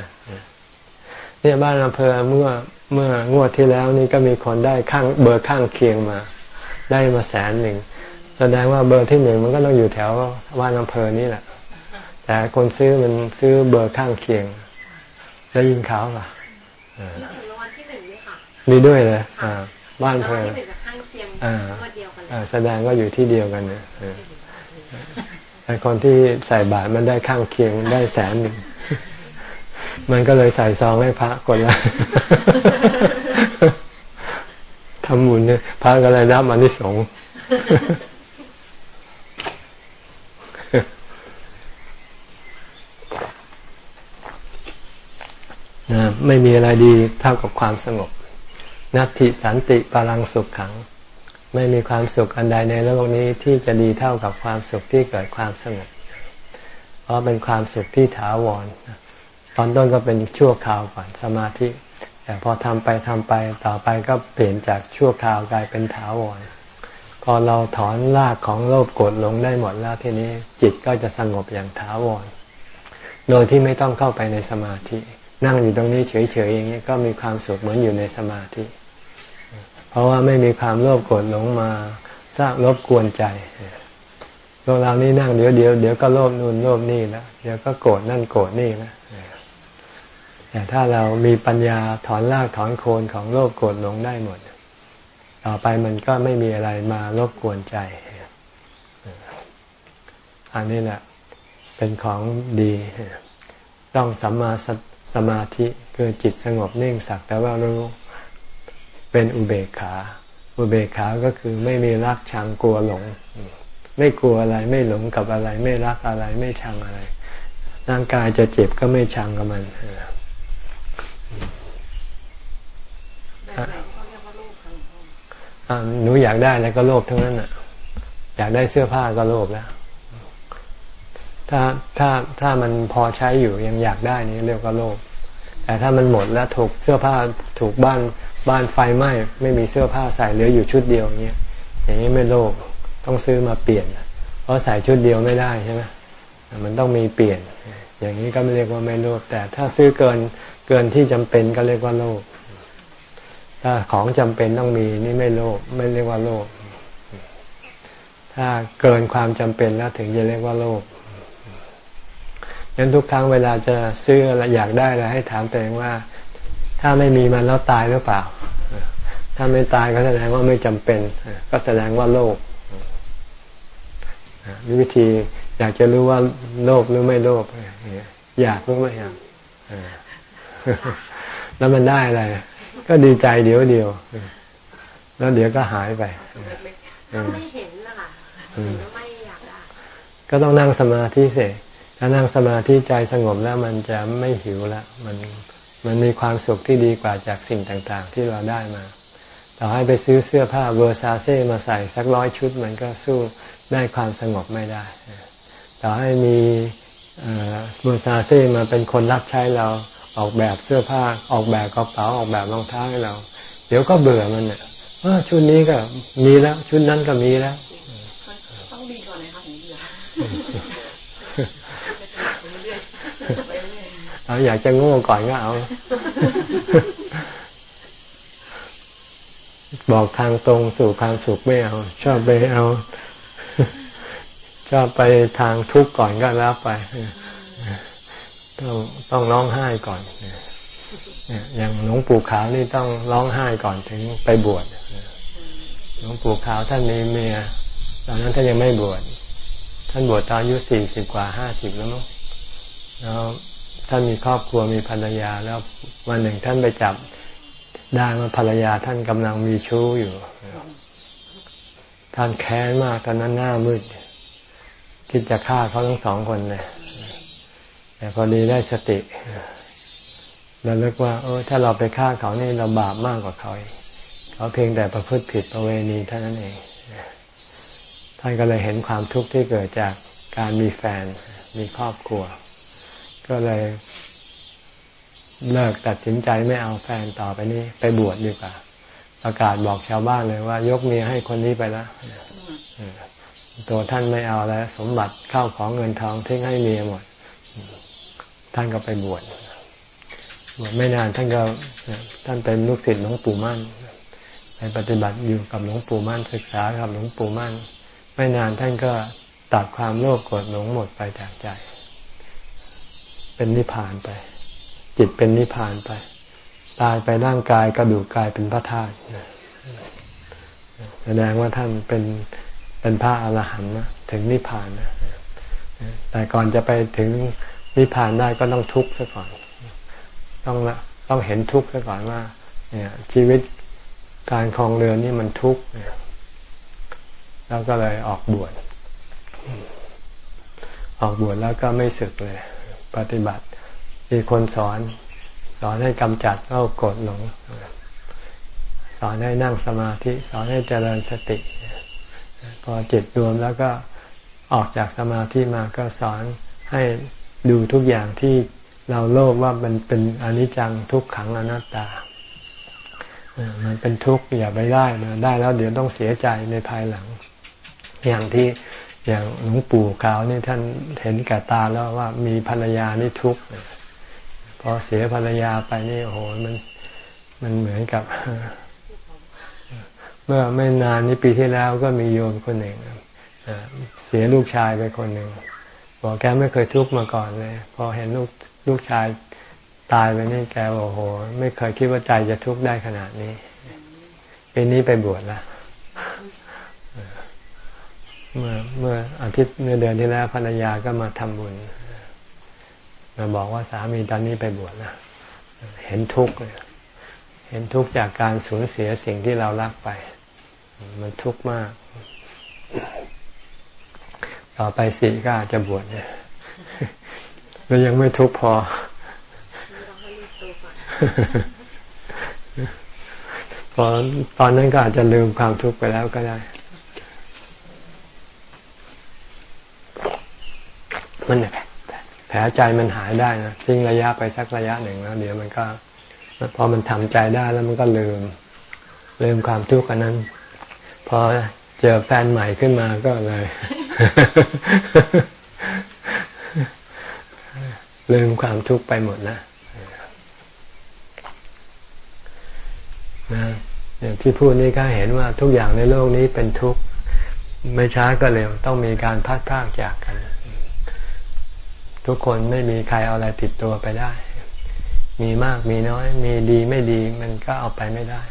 เนี่ยบ้านอำเภอเมื่อเมื่องวดที่แล้วนี่ก็มีคนได้ข้างเบอร์ข้างเคียงมา ได้มาแสนหนึ่งแสดงว่าเบอร์ที่หนึ่งมันก็ต้องอยู่แถวว่านอำเภอนี่แหละ แต่คนซื้อมันซื้อเบอร์ข้างเคียงได้ยินข่าวป่ะมีด้วยเลยอ่า บ้านเพออ่าแสดงว่าอยู่ที่เดียวกันเนี่ย แต่คนที่ใส่บาตรมันได้ข้างเคียงได้แสนหนึ่งมันก็เลยใส่ซองให้พระคนละทำบุญเนี่ยพระก็เลยรับมันที่สงนะไม่มีอะไรดีเท่ากับความสงบ นัตติสันติปรังสุขขัง ไม่มีความสุขอันใดในโลกนี้ที่จะดีเท่ากับความสุขที่เกิดความสงบ เพราะเป็นความสุขที่ถาวร ตอนต้นก็เป็นชั่วคราวก่อนสมาธิ แต่พอทำไปทำไปต่อไปก็เปลี่ยนจากชั่วคราวกลายเป็นถาวร พอเราถอนรากของโลภโกรธลงได้หมดแล้วทีนี้จิตก็จะสงบอย่างถาวร โดยที่ไม่ต้องเข้าไปในสมาธิ นั่งอยู่ตรงนี้เฉยๆอย่างนี้ก็มีความสุขเหมือนอยู่ในสมาธิ เพราะว่าไม่มีความโลภโกรธหลงมาสร้างรบกวนใจพวกเรานี่นั่งเดี๋ยวเดี๋ยวเดี๋ยวก็โลภนู่นโลภนี่แล้วเดี๋ยวก็โกรธนั่นโกรธนี่แล้วแต่ถ้าเรามีปัญญาถอนรากถอนโคนของโลภโกรธหลงได้หมด ต่อไปมันก็ไม่มีอะไรมารบกวนใจ อันนี้แหละเป็นของดี ต้องสัมมาสมาธิคือจิตสงบนิ่งสักแต่ว่ารู้ เป็นอุเบกขา อุเบกขาก็คือไม่มีรักชังกลัวหลง ไม่กลัวอะไรไม่หลงกับอะไร ไม่รักอะไรไม่ชังอะไรร่างกายจะเจ็บก็ไม่ชังกับมันหนูอยากได้แล้วก็โลภทั้งนั้นอะ อยากได้เสื้อผ้าก็โลภแล้ว ถ้าถ้าถ้ามันพอใช้อยู่ยังอยากได้นี่เรียกว่าโลภแต่ถ้ามันหมดแล้วถูกเสื้อผ้าถูกบ้าน บ้านไฟไหม้ไม่มีเสื้อผ้าใส่เหลืออยู่ชุดเดียวอย่างเงี้ยอย่างนี้ไม่โลภต้องซื้อมาเปลี่ยน เพราะใส่ชุดเดียวไม่ได้ใช่ไหมมันต้องมีเปลี่ยน อย่างนี้ก็ไม่เรียกว่าไม่โลภแต่ถ้าซื้อเกินเกินที่จำเป็นก็เรียกว่าโลภถ้าของจำเป็นต้องมีนี่ไม่โลภไม่เรียกว่าโลภถ้าเกินความจำเป็นแล้วถึงจะเรียกว่าโลภงั้นทุกครั้งเวลาจะซื้ออะไรอยากได้อะไรให้ถามตัวเองว่า ถ้าไม่มีมันแล้วตายหรือเปล่า ถ้าไม่ตายก็แสดงว่าไม่จำเป็น ก็แสดงว่าโลภวิธีอยากจะรู้ว่าโลภหรือไม่โลภอยากหรือไม่อยากแล้วมันได้อะไร ก็ดีใจเดี๋ยวเดียว แล้วเดี๋ยวก็หายไปไม่เห็นนะคะเห็นแล้วไม่อยากได้ก็ต้องนั่งสมาธิเสถ้านั่งสมาธิใจสงบแล้วมันจะไม่หิวละมัน มันมีความสุขที่ดีกว่าจากสิ่งต่างๆ ที่เราได้มาต่อให้ไปซื้อเสื้อผ้าเวอร์ซาเซ่มาใส่สักร้อยชุด มันก็สู้ได้ความสงบไม่ได้ ต่อให้มีเวอร์ซาเซ่มาเป็นคนรับใช้เราออกแบบเสื้อผ้าออกแบบกระเป๋าออกแบบรองเท้าให้เรา เดี๋ยวก็เบื่อมันเนี่ยชุดนี้ก็มีแล้ว ชุดนั้นก็มีแล้วต้องมีก่อนเลยค่ะถึงเบื่อ เอาอยากจะโง่ก่อนก็เอา บอกทางตรงสู่ความสุขไม่เอา ชอบไปเอา ชอบไปทางทุกข์ก่อนก็แล้วไปต้องต้องร้องไห้ก่อนอย่างหลวงปู่ขาวนี่ต้องร้องไห้ก่อนถึงไปบวชหลวงปู่ขาวท่านมีเมียตอนนั้นท่านยังไม่บวชท่านบวชตอนอายุสี่สิบกว่าห้าสิบแล้วมั้งแล้ว ท่านมีครอบครัวมีภรรยาแล้ววันหนึ่งท่านไปจับได้ว่าภรรยาท่านกำลังมีชู้อยู่ ท่านแค้นมากตอนนั้นหน้ามืดคิดจะฆ่าเขาทั้งสองคนเลยแต่พอดีได้สติเราเลิกว่าเออถ้าเราไปฆ่าเขานี่เราบาปมากกว่าเขาเขาเพียงแต่ประพฤติผิดประเวณีเท่านั้นเองท่านก็เลยเห็นความทุกข์ที่เกิดจากการมีแฟนมีครอบครัว ก็เลยเลิกตัดสินใจไม่เอาแฟนต่อไปนี้ ไปบวชดีกว่า ประกาศบอกชาวบ้านเลยว่า ยกเมียให้คนนี้ไปแล้วตัวท่านไม่เอาแล้ว สมบัติเข้าของเงินทองทิ้งให้เมียหมด ท่านก็ไปบวชบวชไม่นานท่านก็ท่านเป็นลูกศิษย์หลวงปู่มั่นไปปฏิบัติอยู่กับหลวงปู่มั่นศึกษากับหลวงปู่มั่น ไม่นานท่านก็ตัดความโลภโกรธหลงหมดไปจากใจ เป็นนิพพานไป จิตเป็นนิพพานไป ตายไปร่างกายกระดูกกายเป็นพระธาตุแสดงว่าท่านเป็นเป็นพระอรหันต์นะถึงนิพพานนะแต่ก่อนจะไปถึงนิพพานได้ก็ต้องทุกข์ซะก่อน ต้องต้องเห็นทุกข์ซะก่อนว่า เนี่ย ชีวิตการคลองเรือนี่มันทุกข์แล้วก็เลยออกบวชออกบวชแล้วก็ไม่สึกเลย ปฏิบัติ มีคนสอน สอนให้กำจัดโลกโกรธหลง สอนให้นั่งสมาธิ สอนให้เจริญสติ พอจิตรวมแล้วก็ออกจากสมาธิมาก็สอนให้ดูทุกอย่างที่เราโลภว่ามันเป็นอนิจจังทุกขังอนัตตา มันเป็นทุกข์อย่าไปได้มาได้แล้วเดี๋ยวต้องเสียใจในภายหลัง อย่างที่ อย่างหลวงปู่ขาวนี่ท่านเห็นกับตาแล้วว่ามีภรรยานี่ทุกข์พอเสียภรรยาไปนี่โอ้โหมันมันเหมือนกับ เมื่อไม่นานนี้ปีที่แล้วก็มีโยมคนหนึ่งเสียลูกชายไปคนหนึ่งบอกแกไม่เคยทุกข์มาก่อนเลย พอเห็นลูกลูกชายตายไปนี่แกโอ้โห ไม่เคยคิดว่าใจจะทุกข์ได้ขนาดนี้ปีนี้ไปบวชแล้ว เมื่อเมื่ออาทิตย์เมื่อเดือนที่แล้วภรรยาก็มาทำบุญมาบอกว่าสามีตอนนี้ไปบวชแล้วเห็นทุกข์เลยเห็นทุกข์จากการสูญเสียสิ่งที่เรารักไป มันทุกข์มาก ต่อไปสี่ก็อาจจะบวชเนี่ยแล้วยังไม่ทุกข์พอพอตอนนั้นก็อาจจะลืมความทุกข์ไปแล้วก็ได้ มันแผลใจมันหายได้นะทิ้งระยะไปสักระยะหนึ่งแล้วเดี๋ยวมันก็พอมันทำใจได้แล้วมันก็ลืม ลืมความทุกข์อันนั้น พอเจอแฟนใหม่ขึ้นมาก็เลย ลืมความทุกข์ไปหมดนะนะที่พูดนี้ก็เห็นว่าทุกอย่างในโลกนี้เป็นทุกข์ ไม่ช้าก็เร็วต้องมีการพัดพากจากกัน ทุกคนไม่มีใครเอาอะไรติดตัวไปได้ มีมากมีน้อย มีดีไม่ดีมันก็เอาไปไม่ได้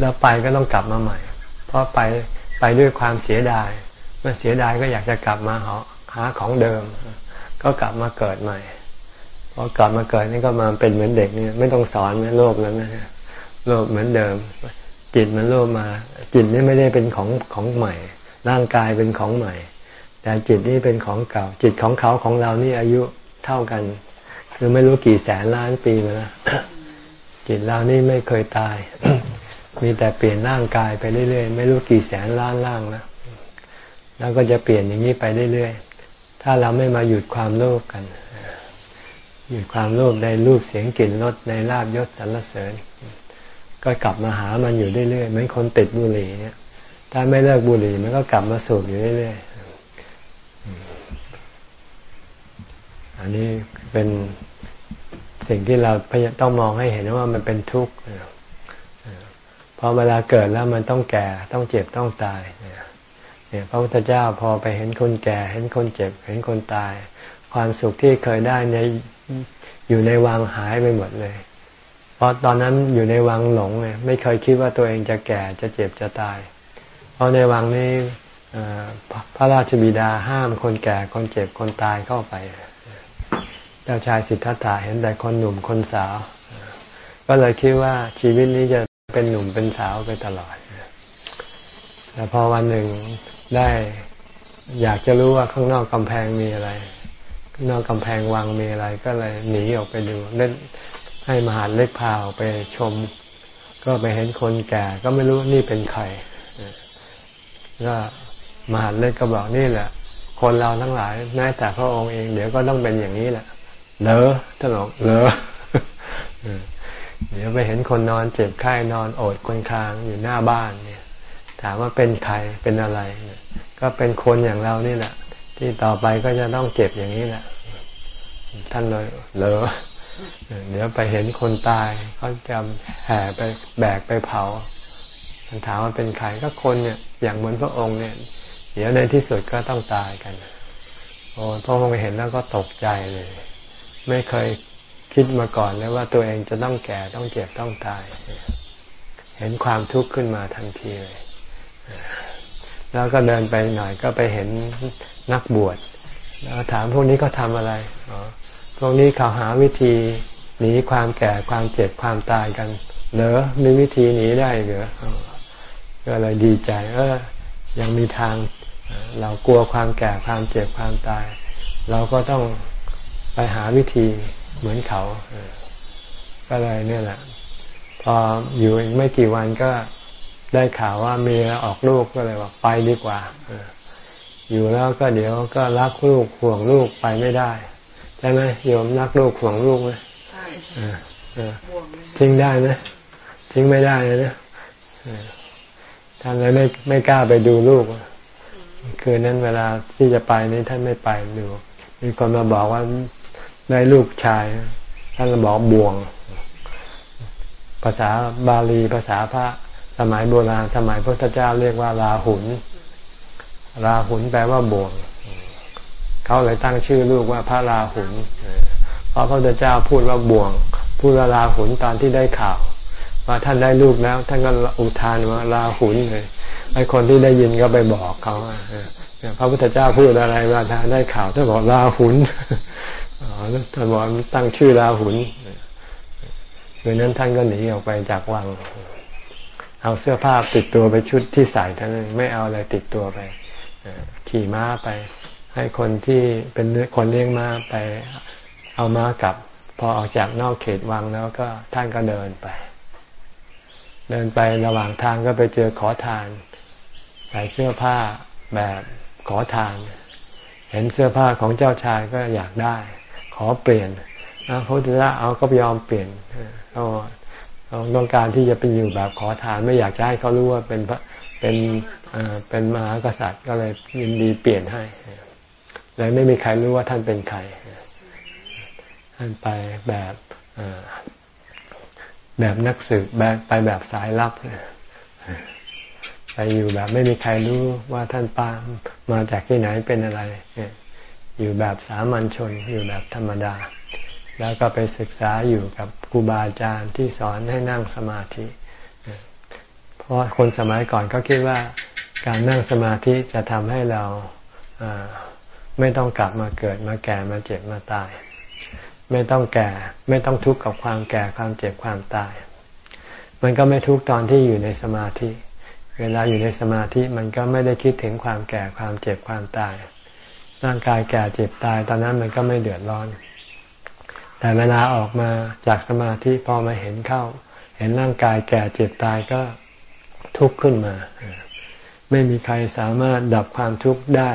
แล้วไปก็ต้องกลับมาใหม่ เพราะไปไปด้วยความเสียดาย เมื่อเสียดายก็อยากจะกลับมาหาหาของเดิม ก็กลับมาเกิดใหม่พอกลับมาเกิดนี่ก็มาเป็นเหมือนเด็กเนี่ยไม่ต้องสอนไม่โลภแล้วนะโลภเหมือนเดิม จิตมันโลภมา จิตนี่ไม่ได้เป็นของของใหม่ ร่างกายเป็นของใหม่ แต่จิตนี่เป็นของเก่า จิตของเขาของเรานี่อายุเท่ากัน คือไม่รู้กี่แสนล้านปีมาแล้วจิตเรานี่ไม่เคยตาย มีแต่เปลี่ยนร่างกายไปเรื่อยๆ ไม่รู้กี่แสนล้านล่างแล้วแล้วก็จะเปลี่ยนอย่างนี้ไปเรื่อยๆ ถ้าเราไม่มาหยุดความโลภกัน หยุดความโลภในรูปเสียงกลิ่นรสในลาบยศสรรเสริญ ก็กลับมาหามันอยู่เรื่อยๆ เหมือนคนติดบุหรี่เนี่ย ถ้าไม่เลิกบุหรี่มันก็กลับมาสูบอยู่เรื่อยๆ อันนี้เป็นสิ่งที่เราต้องมองให้เห็นว่ามันเป็นทุกข์พอเวลาเกิดแล้วมันต้องแก่ต้องเจ็บต้องตายเนี่ยพระพุทธเจ้าพอไปเห็นคนแก่ เห็นคนเจ็บ เห็นคนตาย ความสุขที่เคยได้ในอยู่ในวังหายไปหมดเลย เพราะตอนนั้นอยู่ในวังหลงเนี่ยไม่เคยคิดว่าตัวเองจะแก่จะเจ็บจะตาย เพราะในวังนี้พระราชบิดาห้ามคนแก่คนเจ็บคนตายเข้าไปเจ้าชายสิทธัตถะเห็นแต่คนหนุ่มคนสาว ก็เลยคิดว่าชีวิตนี้จะเป็นหนุ่มเป็นสาวไปตลอดแต่พอวันหนึ่งได้อยากจะรู้ว่าข้างนอกกำแพงมีอะไร นอกกำแพงวังมีอะไร ก็เลยหนีออกไปดูเล่นให้มหาเล็กพาออกไปชม ก็ไปเห็นคนแก่ ก็ไม่รู้นี่เป็นใครก็มหาเล็กก็บอกนี่แหละ คนเราทั้งหลายแม้แต่พระองค์เอง เดี๋ยวก็ต้องเป็นอย่างนี้แหละ เลอท่านบอกเลอเดี๋ยวไปเห็นคนนอนเจ็บไข้นอนโอดคนคลางอยู่หน้าบ้านเนี่ย ถามว่าเป็นใครเป็นอะไร ก็เป็นคนอย่างเรานี่แหละ ที่ต่อไปก็จะต้องเจ็บอย่างนี้แหละ ท่านเลยเลอเดี๋ยวไปเห็นคนตายเขาจะแห่ไปแบกไปเผาท่านถามว่าเป็นใครก็คนเนี่ย อย่างเหมือนพระองค์เนี่ย เดี๋ยวในที่สุดก็ต้องตายกัน โอ้พระองค์เห็นแล้วก็ตกใจเลย ไม่เคยคิดมาก่อนเลยว่าตัวเองจะต้องแก่ต้องเจ็บต้องตาย เห็นความทุกข์ขึ้นมาทันทีเลย แล้วก็เดินไปหน่อยก็ไปเห็นนักบวชแล้วถามพวกนี้ก็ทำอะไรอ๋อพวกนี้เขาหาวิธีหนีความแก่ความเจ็บความตายกันเหรอมีวิธีหนีได้เหรอก็เลยดีใจ เออ ยังมีทาง เรากลัวความแก่ความเจ็บความตาย เราก็ต้อง ไปหาวิธีเหมือนเขาก็เลยเนี่ยแหละ พออยู่อีกไม่กี่วันก็ได้ข่าวว่ามีออกลูกก็เลยว่าไปดีกว่าอยู่แล้วก็เดี๋ยวก็รักลูกห่วงลูกไปไม่ได้ใช่ไหมโยมรักลูกห่วงลูกไหมใช่ทิ้งได้ไหมทิ้งไม่ได้เลยนะท่านเลยไม่ไม่กล้าไปดูลูกคืนนั้นเวลาที่จะไปนี่ท่านไม่ไปดูมีคนมาบอกว่า ได้ลูกชาย ท่านบอกบ่วง ภาษาบาลีภาษาพระสมัยโบราณสมัยพระพุทธเจ้าเรียกว่าราหุนราหุนแปลว่าบ่วง เขาเลยตั้งชื่อลูกว่าพระราหุนเพราะพระพุทธเจ้าพูดว่าบ่วง พูดว่าราหุนตอนที่ได้ข่าวว่าท่านได้ลูกแล้ว ท่านก็อุทานว่าราหุนเลยไอคนที่ได้ยินก็ไปบอกเขาพระพุทธเจ้าพูดอะไรมาท่านได้ข่าวท่านบอกลาหุ ท่านบอกตั้งชื่อลาหุนดังนั้นท่านก็หนีออกไปจากวัง เอาเสื้อผ้าติดตัวไปชุดที่ใส่ท่านไม่เอาอะไรติดตัวไปขี่ม้าไป ให้คนที่เป็นคนเลี้ยงม้าไป เอาม้ากลับ พอออกจากนอกเขตวังแล้วก็ท่านก็เดินไป เดินไประหว่างทางก็ไปเจอขอทาน ใส่เสื้อผ้าแบบขอทาน เห็นเสื้อผ้าของเจ้าชายก็อยากได้ อเปลี่ยนพระพุทธเจ้าเอาก็ยอมเปลี่ยนเขาต้องการที่จะไปอยู่แบบขอทานไม่อยากจะให้เขารู้ว่าเป็นเป็นเป็นมหากษัตริย์ก็เลยยินดีเปลี่ยนให้เลยไม่มีใครรู้ว่าท่านเป็นใครท่านไปแบบแบบนักสืบแบบไปแบบสายลับไปอยู่แบบไม่มีใครรู้ว่าท่านป้ามาจากที่ไหนเป็นอะไร อยู่แบบสามัญชนอยู่แบบธรรมดา แล้วก็ไปศึกษาอยู่กับครูบาอาจารย์ที่สอนให้นั่งสมาธิ เพราะคนสมัยก่อนก็คิดว่าการนั่งสมาธิจะทำให้เราไม่ต้องกลับมาเกิดมาแก่มาเจ็บมาตาย ไม่ต้องแก่ไม่ต้องทุกข์กับความแก่ความเจ็บความตาย มันก็ไม่ทุกข์ตอนที่อยู่ในสมาธิ เวลาอยู่ในสมาธิมันก็ไม่ได้คิดถึงความแก่ความเจ็บความตาย ร่างกายแก่เจ็บตาย ตอนนั้นมันก็ไม่เดือดร้อน แต่เวลาออกมาจากสมาธิพอมาเห็นเข้า เห็นร่างกายแก่เจ็บตายก็ทุกข์ขึ้นมา ไม่มีใครสามารถดับความทุกข์ได้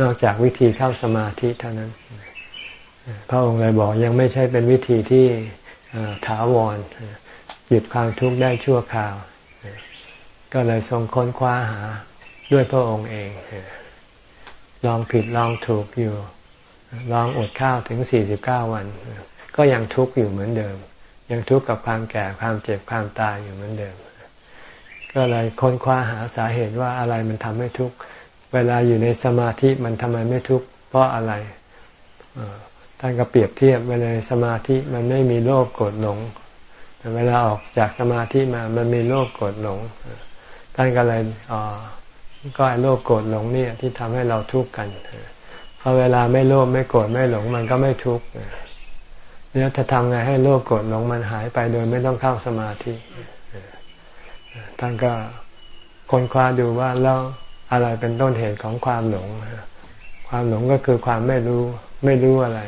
นอกจากวิธีเข้าสมาธิเท่านั้น พระองค์เลยบอกยังไม่ใช่เป็นวิธีที่ถาวรหยุดความทุกข์ได้ชั่วคราว ก็เลยทรงค้นคว้าหาด้วยพระองค์เอง ลองผิดลองถูกอยู่ ลองอดข้าวถึงสี่สิบเก้าวัน ก็ยังทุกข์อยู่เหมือนเดิม ยังทุกข์กับความแก่ความเจ็บความตายอยู่เหมือนเดิม ก็เลยค้นคว้าหาสาเหตุว่าอะไรมันทำให้ทุกข์เวลาอยู่ในสมาธิมันทำไมไม่ทุกข์เพราะอะไรท่านก็เปรียบเทียบเวลาสมาธิมันไม่มีโลภโกรธหลงแต่เวลาออกจากสมาธิมามันมีโลภโกรธหลงท่านก็เลยอ๋อ ก็ไอ้โลภโกรธหลงเนี่ยที่ทำให้เราทุกข์กันพอเวลาไม่โลภไม่โกรธไม่หลงมันก็ไม่ทุกข์เนี่ยจะทำไงให้โลภโกรธหลงมันหายไปโดยไม่ต้องเข้าสมาธิท่านก็ค้นคว้าดูว่าแล้วอะไรเป็นต้นเหตุของความหลง ความหลงก็คือความไม่รู้ ไม่รู้อะไร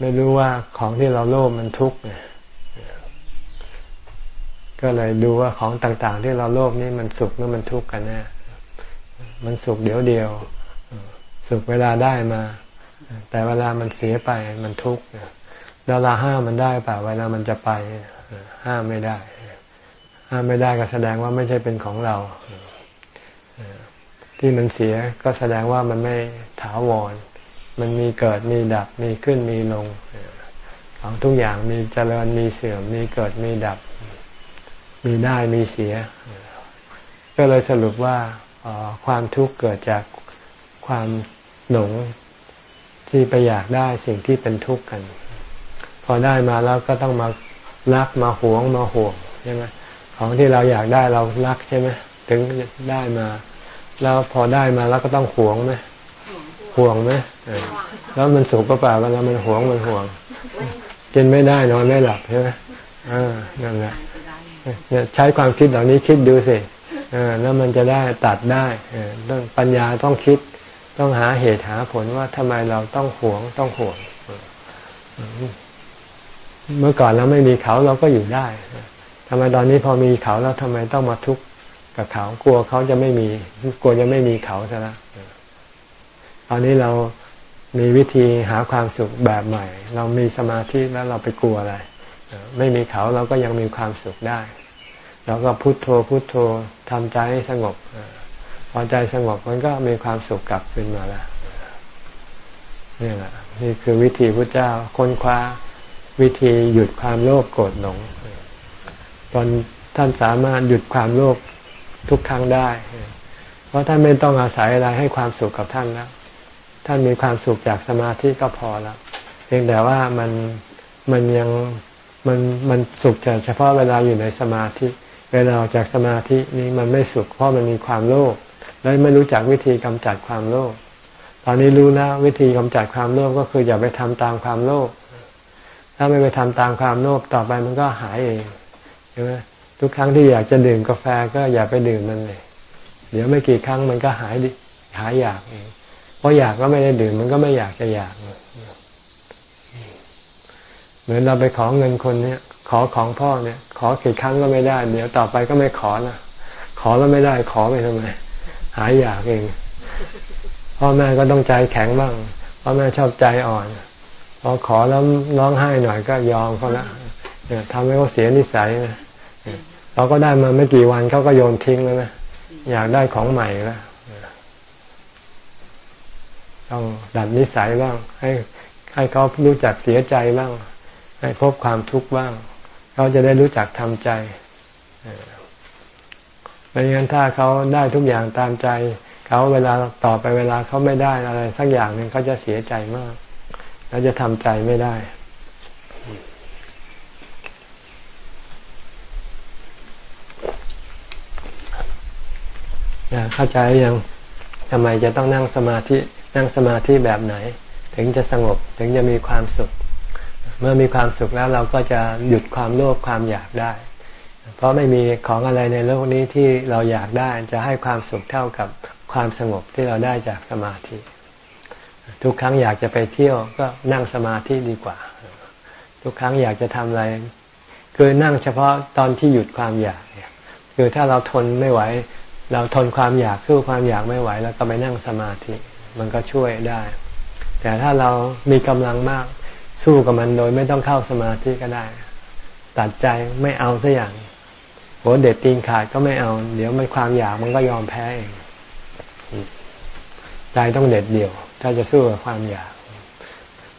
ไม่รู้ว่าของที่เราโลภมันทุกข์ก็เลยดูว่าของต่างๆ ที่เราโลภนี่มันสุขหรือมันทุกข์กันแน่ มันสุขเดี๋ยวเดียว สุขเวลาได้มา แต่เวลามันเสียไปมันทุกข์แล้วเราห้ามมันได้ป่ะเวลามันจะไปห้ามไม่ได้ ห้ามไม่ได้ก็แสดงว่าไม่ใช่เป็นของเรา ที่มันเสียก็แสดงว่ามันไม่ถาวร มันมีเกิดมีดับมีขึ้นมีลงของทุกอย่างมีเจริญมีเสื่อมมีเกิดมีดับ มีได้มีเสีย ก็เลยสรุปว่า ความทุกข์เกิดจากความหลงที่ไปอยากได้สิ่งที่เป็นทุกข์กัน พอได้มาแล้วก็ต้องมารักมาหวงมาห่วงใช่ไหมของที่เราอยากได้เรารักใช่ไหมถึงได้มา แล้วพอได้มาแล้วก็ต้องหวงไหมห่วงไหมแล้วมันสุขก็เปล่าเวลามันหวงมันห่วง กินไม่ได้นอนไม่หลับใช่ไหมอ่านั่นแหละใช้ความคิดเหล่านี้คิดดูสิ แล้วมันจะได้ตัดได้ต้องปัญญาต้องคิดต้องหาเหตุหาผลว่าทำไมเราต้องหวงต้องห่วง เมื่อก่อนเราไม่มีเขาเราก็อยู่ได้ทำไมตอนนี้พอมีเขาแล้วทำไมต้องมาทุกข์กับเขากลัวเขาจะไม่มี กลัวจะไม่มีเขาซะแล้วตอนนี้เรามีวิธีหาความสุขแบบใหม่ เรามีสมาธิแล้วเราไปกลัวอะไร ไม่มีเขาเราก็ยังมีความสุขได้ เราก็พุโทโธพุโทโธทำใจให้สงบพอใจสงบมันก็มีความสุขกลับขึ้นมาแล้วนี่แหละนี่คือวิธีพระเจ้าค้นคว้าวิธีหยุดความโลภโกรธหลงตอนท่านสามารถหยุดความโลภทุกครั้งได้ เพราะท่านไม่ต้องอาศัยอะไรให้ความสุขกับท่านแล้วท่านมีความสุขจากสมาธิก็พอแล้วเพียงแต่ว่ามันมันยังมันมันสุขเฉพาะเวลาอยู่ในสมาธิ เวลาออกจากสมาธินี้มันไม่สุขเพราะมันมีความโลภและไม่รู้จักวิธีกำจัดความโลภตอนนี้รู้แล้ววิธีกำจัดความโลภก็คืออย่าไปทำตามความโลภถ้าไม่ไปทำตามความโลภต่อไปมันก็หายเองใช่ไหมทุกครั้งที่อยากจะดื่มกาแฟก็อย่าไปดื่มมันเลย เดี๋ยวไม่กี่ครั้งมันก็หายหายอยากเองเพราะอยากก็ไม่ได้ดื่มมันก็ไม่อยากจะอยากเหมือนเราไปขอเงินคนเนี้ย ขอของพ่อเนี่ย ขอกี่ครั้งก็ไม่ได้ เดี๋ยวต่อไปก็ไม่ขอละขอแล้วไม่ได้ขอไปทำไม หายอยากเอง พ่อแม่ก็ต้องใจแข็งบ้างพ่อแม่ชอบใจอ่อน พอขอแล้วร้องไห้หน่อยก็ยอมเขาละเนี่ยทำให้เขาเสียนิสัยนะเราก็ได้มาไม่กี่วันเขาก็โยนทิ้งแล้วนะอยากได้ของใหม่แล้วต้องดัดนิสัยบ้าง ให้ให้เขารู้จักเสียใจบ้าง ให้พบความทุกข์บ้าง เขาจะได้รู้จักทำใจไม่งั้นถ้าเขาได้ทุกอย่างตามใจเขาเวลาต่อไปเวลาเขาไม่ได้อะไรสักอย่างหนึ่งเขาจะเสียใจมากแล้วจะทำใจไม่ได้ เข้าใจยังทำไมจะต้องนั่งสมาธินั่งสมาธิแบบไหน ถึงจะสงบถึงจะมีความสุข เมื่อมีความสุขแล้วเราก็จะหยุดความโลภความอยากได้ เพราะไม่มีของอะไรในโลกนี้ที่เราอยากได้จะให้ความสุขเท่ากับความสงบที่เราได้จากสมาธิ ทุกครั้งอยากจะไปเที่ยวก็นั่งสมาธิดีกว่า ทุกครั้งอยากจะทำอะไร คือนั่งเฉพาะตอนที่หยุดความอยากคือถ้าเราทนไม่ไหว เราทนความอยากสู้ความอยากไม่ไหว แล้วก็ไปนั่งสมาธิ มันก็ช่วยได้ แต่ถ้าเรามีกำลังมาก สู้กับมันโดยไม่ต้องเข้าสมาธิก็ได้ ตัดใจไม่เอาสักอย่างหัวเด็ดตีนขาดก็ไม่เอา เดี๋ยวมันความอยากมันก็ยอมแพ้เองใจต้องเด็ดเดี่ยว ถ้าจะสู้กับความอยาก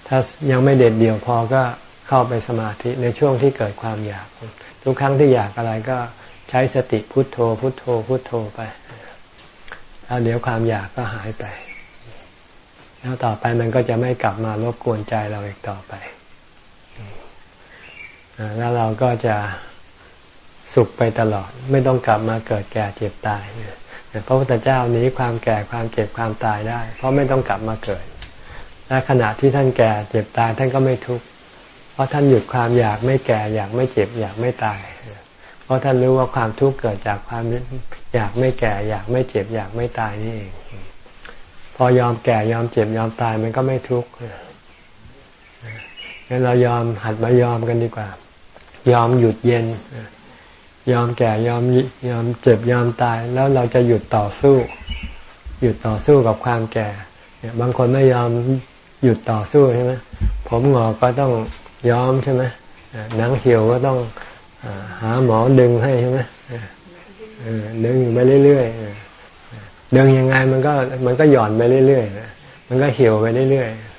ถ้ายังไม่เด็ดเดี่ยวพอก็เข้าไปสมาธิในช่วงที่เกิดความอยาก ทุกครั้งที่อยากอะไรก็ใช้สติพุทโธ พุทโธ พุทโธไปแล้วเดี๋ยวความอยากก็หายไป แล้วต่อไปมันก็จะไม่กลับมารบกวนใจเราอีกต่อไป แล้วเราก็จะสุขไปตลอด ไม่ต้องกลับมาเกิดแก่เจ็บตายพระพุทธเจ้านี้ความแก่ความเจ็บความตายได้ เพราะไม่ต้องกลับมาเกิด และขณะที่ท่านแก่เจ็บตายท่านก็ไม่ทุกข์ เพราะท่านหยุดความอยากไม่แก่อยากไม่เจ็บอยากไม่ตาย เพราะท่านรู้ว่าความทุกข์เกิดจากความอยากไม่แก่อยากไม่เจ็บอยากไม่ตายนี่เอง พอยอมแก่ยอมเจ็บยอมตายมันก็ไม่ทุกข์งั้นเรายอมหัดมายอมกันดีกว่า ยอมหยุดเย็น ยอมแก่ยอมยอมเจ็บยอมตาย แล้วเราจะหยุดต่อสู้ หยุดต่อสู้กับความแก่ เนี่ย บางคนไม่ยอมหยุดต่อสู้ใช่ไหมผมหงอกก็ต้องยอมใช่ไหมหนังเหี่ยวก็ต้องหาหมอดึงให้ใช่ไหมดึงไปเรื่อยๆ ดึงยังไงมันก็มันก็หย่อนไปเรื่อยๆมันก็เหี่ยวไปเรื่อยๆ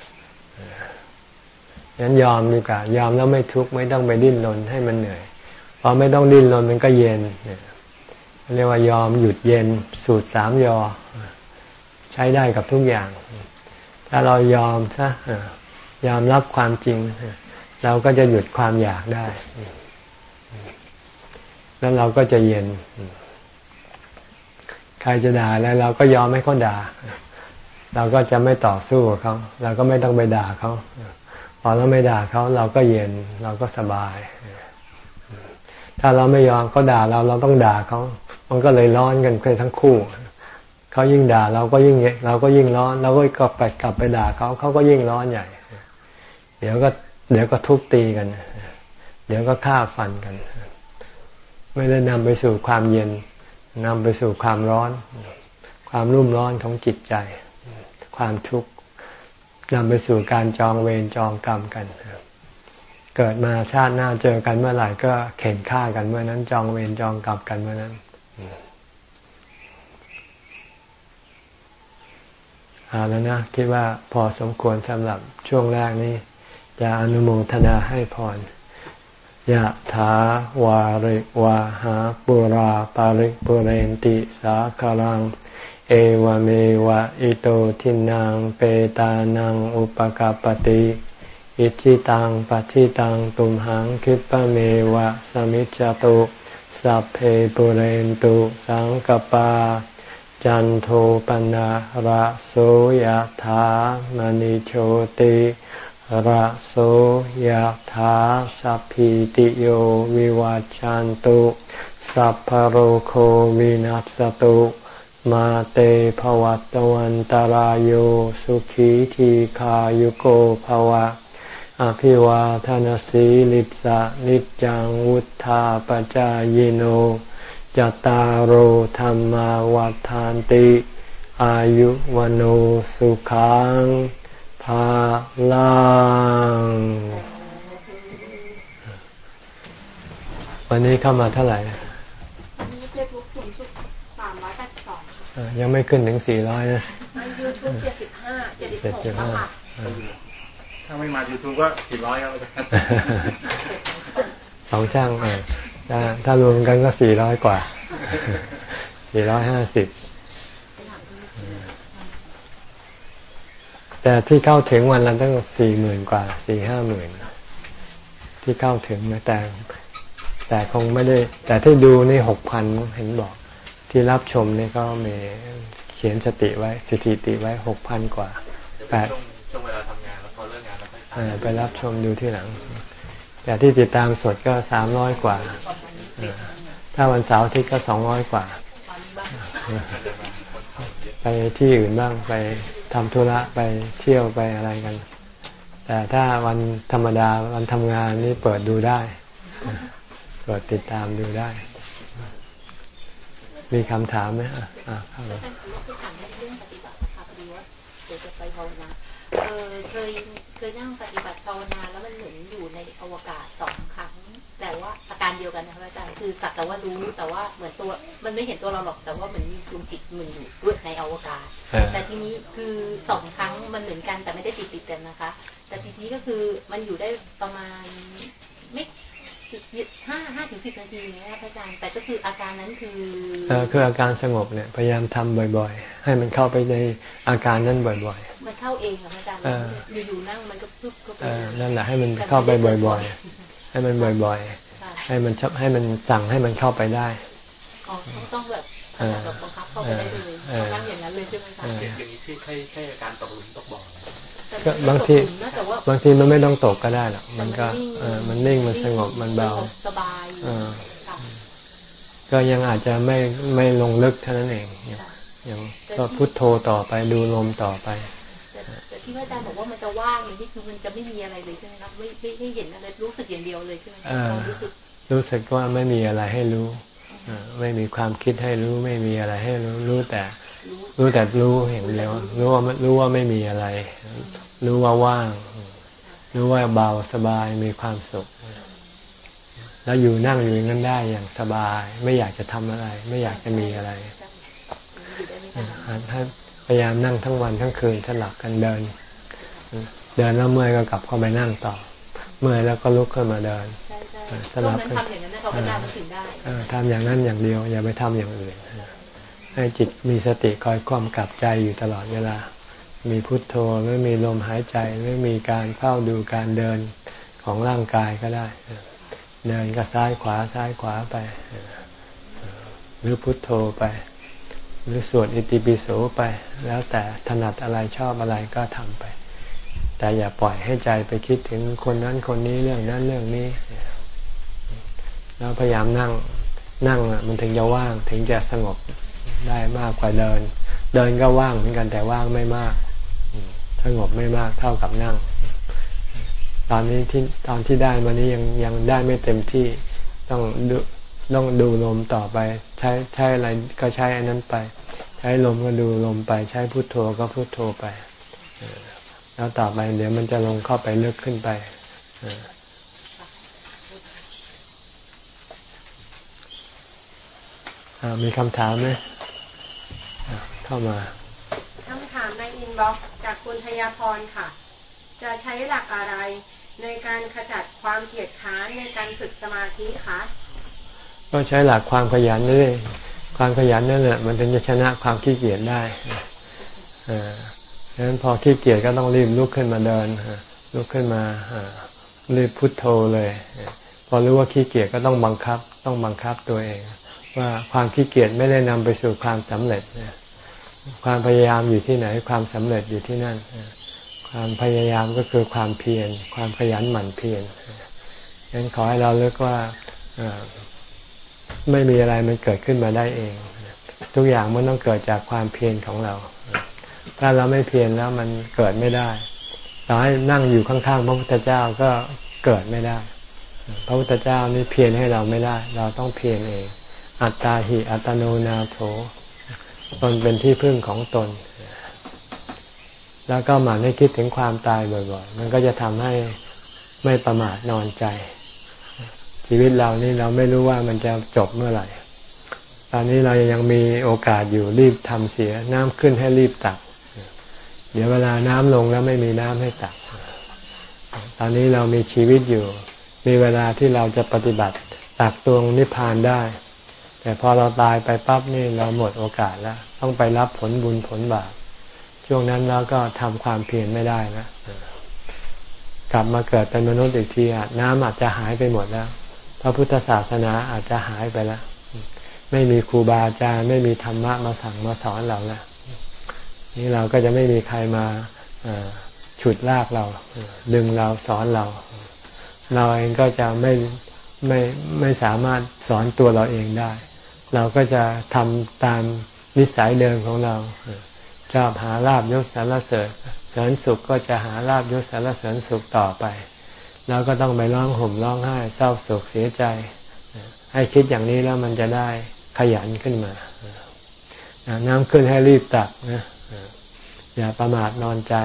งั้นยอมดีกว่ายอมแล้วไม่ทุกข์ไม่ต้องไปดิ้นรนให้มันเหนื่อยพอไม่ต้องดิ้นรนมันก็เย็นเรียกว่ายอมหยุดเย็นสูตรสามยอ ใช้ได้กับทุกอย่าง ถ้าเรายอมซะยอมรับความจริง เราก็จะหยุดความอยากได้ แล้วเราก็จะเย็น ใครจะด่าแล้วเราก็ยอมให้เขาด่า เราก็จะไม่ต่อสู้กับเขาเราก็ไม่ต้องไปด่าเขาพอเราไม่ด่าเขาเราก็เย็นเราก็สบาย ถ้าเราไม่ยอมเขาด่าเราเราต้องด่าเขา มันก็เลยร้อนกันไปทั้งคู่เขายิ่งด่าเราก็ยิ่งเราก็ยิ่งร้อนเราก็กลับไปกลับไปด่าเขาเขาก็ยิ่งร้อนใหญ่ เดี๋ยวก็เดี๋ยวก็ทุบตีกัน เดี๋ยวก็ฆ่าฟันกัน ไม่ได้นำไปสู่ความเย็น นำไปสู่ความร้อน ความรุ่มร้อนของจิตใจ ความทุกข์นำไปสู่การจองเวรจองกรรมกัน เกิดมาชาติหน้าเจอกันเมื่อไหร่ก็เข็นฆ่ากันเมื่อนั้น จองเวรจองกรรมกันเมื่อนั้นเอาแล้วนะคิดว่าพอสมควรสำหรับช่วงแรกนี้ จะอนุโมทนาให้พร ยะถาวาริวาหาปุราปาริปุเรนติสาคารัง เอวเมวะอิโตทินังเปตานังอุปกาปติอิชิตังปฏิตังตุมหังคิปะเมวะสมิจจตุสัพเพปุเรนตุสังกปา จันโทปนะระโสยธามณิโชติ ระโสยธาสัพพิติโยวิวัจจันตุ สัพพโรโควินัสตุ มาเตภวัตวันตารโยสุขีทีขายุโกภวะ อภิวาทานสีลิสะนิจังวุธาปจายโนจตารโหธรรมวัฏานติ อายุวโนสุขัง ภาลังวันนี้เข้ามาเท่าไหร่วันนี้เฟซบุ๊กสูงสุดสามร้อยแปดสิบสองยังไม่ขึ้นถึงสี่ร้อยนะยูทูบเจ็ดสิบห้าเจ็ดสิบหกแล้วค่ะถ้าไม่มายูทูบก็สี่ร้อยครับสองช่างเออถ้าถ้ารวมกันก็สี่ร้อยกว่าสี่ร้อยห้าสิบ แต่ที่เข้าถึงวันละตั้งสี่หมื่นกว่าสี่ห้าหมื่นที่เข้าถึงนะแต่ แต่คงไม่ได้ แต่ที่ดูนี่หกพันเห็นบอก ที่รับชมนี่ก็มีเขียนสติไว้สถิติไว้หกพันกว่าแปดช่วงเวลาทำงานแล้วพอเลิกงานแล้วไปรับชมดูที่หลัง แต่ที่ติดตามสดก็สามร้อยกว่า ถ้าวันเสาร์ที่ก็สองร้อยกว่า ไปที่อื่นบ้างไป ทำธุระไปเที่ยวไปอะไรกัน แต่ถ้าวันธรรมดาวันทำงานนี่เปิดดูได้ เปิดติดตามดูได้ มีคำถามไหมอะอะเข้ามาเคยเคยนั่งปฏิบัติภาวนาแล้วมันเหมือนอยู่ในอวกาศสองครั้ง แต่ว่าอาการเดียวกันนะคะ คือสักแต่ว่ารู้แต่ว่าเหมือนตัว มันไม่เห็นตัวเราหรอกแต่ว่าเหมือนมีดวงจิตมันอยู่ด้วยในอวกาศ แต่ทีนี้คือสองครั้งมันเหมือนกันแต่ไม่ได้ติดติดกันนะคะ แต่ทีนี้ก็คือมันอยู่ได้ประมาณไม่ห้าห้าถึงสิบนาทีเนี้ยพระอาจารย์แต่ก็คืออาการนั้นคือเออคืออาการสงบเนี่ยพยายามทำบ่อยๆ ให้มันเข้าไปในอาการนั้นบ่อยๆ มันเข้าเองเหรอพระอาจารย์อยู่ๆนั่งมันก็พึบเข้าไปนั่นแหละให้มันเข้าไปบ่อย ๆ ให้มันบ่อย ๆ ให้มันชับให้มันสั่งให้มันเข้าไปได้อ๋อต้องแบบแบบบังคับเข้าไปได้เลยนั่งอย่างนั้นเลยใช่ไหมคะอย่างนี้ที่ใช่ใช่การตกหลุมตกบ่อก็บางทีบางทีมันไม่ต้องตกก็ได้หรอกมันก็เออมันนิ่งมันสงบมันเบาสบายก็ยังอาจจะไม่ไม่ลงลึกเท่านั้นเองยังก็พุทโธต่อไปดูลมต่อไปแต่ที่อาจารย์บอกว่ามันจะว่างนี่คือมันจะไม่มีอะไรเลยใช่ไหมครับไม่ไม่ไม่เห็นอะไรรู้สึกอย่างเดียวเลยใช่ไหมรู้สึก รู้สึกว่าไม่มีอะไรให้รู้ไม่มีความคิดให้รู้ ไม่มีอะไรให้รู้ รู้แต่ รู้แต่รู้เห็นแล้วรู้ว่ารู้ว่าไม่มีอะไร รู้ว่าว่าง รู้ว่าเบาสบายมีความสุข แล้วอยู่นั่งอยู่งั้นได้อย่างสบาย ไม่อยากจะทำอะไร ไม่อยากจะมีอะไรท่าพยายามนั่งทั้งวันทั้งคืนสลับกันเดิน เดินแล้วเมื่อยก็กลับเข้าไปนั่งต่อ เมื่อยแล้วก็ลุกขึ้นมาเดิน สลับกันทำอย่างนั้นเขาก็ถึงได้ทำอย่างนั้นอย่างเดียว อย่าไปทำอย่างอื่น ให้จิตมีสติคอยความกับใจอยู่ตลอดเวลา มีพุทโธหรือมีลมหายใจหรือมีการเฝ้าดูการเดินของร่างกายก็ได้ เดินก็ซ้ายขวาซ้ายขวาไป หรือพุทโธไป หรือสวดอิติปิโสไป แล้วแต่ถนัดอะไรชอบอะไรก็ทำไป แต่อย่าปล่อยให้ใจไปคิดถึงคนนั้นคนนี้เรื่องนั้นเรื่องนี้ แล้วพยายามนั่งนั่งมันถึงจะว่างถึงจะสงบได้มากกว่าเดิน เดินก็ว่างเหมือนกันแต่ว่างไม่มาก สงบไม่มากเท่ากับนั่ง ตอนนี้ที่ตอนที่ได้มานี้ยังยังได้ไม่เต็มที่ต้องดูต้องดูลมต่อไป ใช้ใช้อะไรก็ใช้อันนั้นไป ใช้ลมก็ดูลมไป ใช้พุโทโธก็พุโทโธไป แล้วต่อไปเดี๋ยวมันจะลงเข้าไปลึกขึ้นไป มีคำถามไหมเข้ามาคำถามในอินบ็อกซ์จากคุณธยาพรค่ะ จะใช้หลักอะไรในการขจัดความเกลียดค้านในการฝึกสมาธิคะก็ใช้หลักความขยันนี่ความขยันนั่นแหละมันถึงจะชนะความขี้เกียจได้อ่าดังนั้นพอขี้เกียจก็ต้องรีบลุกขึ้นมาเดินลุกขึ้นมารีบพุทโธเลย พอรู้ว่าขี้เกียจก็ต้องบังคับ ต้องบังคับตัวเอง ว่าความขี้เกียจไม่ได้นำไปสู่ความสำเร็จความพยายามอยู่ที่ไหน ความสำเร็จอยู่ที่นั่นความพยายามก็คือความเพียรความขยันหมั่นเพียรฉะนั้นขอให้เราเลิกว่าไม่มีอะไรมันเกิดขึ้นมาได้เอง ทุกอย่างมันต้องเกิดจากความเพียรของเรา ถ้าเราไม่เพียรแล้วมันเกิดไม่ได้ต่อให้นั่งอยู่ข้างๆพระพุทธเจ้าก็เกิดไม่ได้ พระพุทธเจ้านี่เพียรให้เราไม่ได้ เราต้องเพียรเอง อัตตาหิอัตโนนาโถตนเป็นที่พึ่งของตน แล้วก็มาให้คิดถึงความตายบ่อย ๆ มันก็จะทำให้ไม่ประมาทนอนใจ ชีวิตเรานี่เราไม่รู้ว่ามันจะจบเมื่อไหร่ ตอนนี้เรายังมีโอกาสอยู่รีบทำเสียน้ำขึ้นให้รีบตัก เดี๋ยวเวลาน้ำลงแล้วไม่มีน้ำให้ตัก ตอนนี้เรามีชีวิตอยู่ มีเวลาที่เราจะปฏิบัติตักตวงนิพพานได้ แต่พอเราตายไปปั๊บนี่เราหมดโอกาสแล้ว ต้องไปรับผลบุญผลบาปช่วงนั้นเราก็ทำความเพียรไม่ได้นะกลับมาเกิดเป็นมนุษย์อีกทีน้ำอาจจะหายไปหมดแล้ว พระพุทธศาสนาอาจจะหายไปแล้ว ไม่มีครูบาอาจารย์ไม่มีธรรมะมาสั่งมาสอนเราแล้วนี่เราก็จะไม่มีใครมาฉุดลากเรา ดึงเราสอนเรา เราเองก็จะไม่ไม่ไม่สามารถสอนตัวเราเองได้ เราก็จะทำตามนิสัยเดิมของเราชอบหาลาบยศสารเสริญเสริญสุขก็จะหาลาบยศสารเสริญสุขต่อไปเราก็ต้องไปร้องห่มร้องไห้เศร้าโศกเสียใจ ให้คิดอย่างนี้แล้วมันจะได้ขยันขึ้นมา น้ำขึ้นให้รีบตักนะอย่าประมาทนอนใจ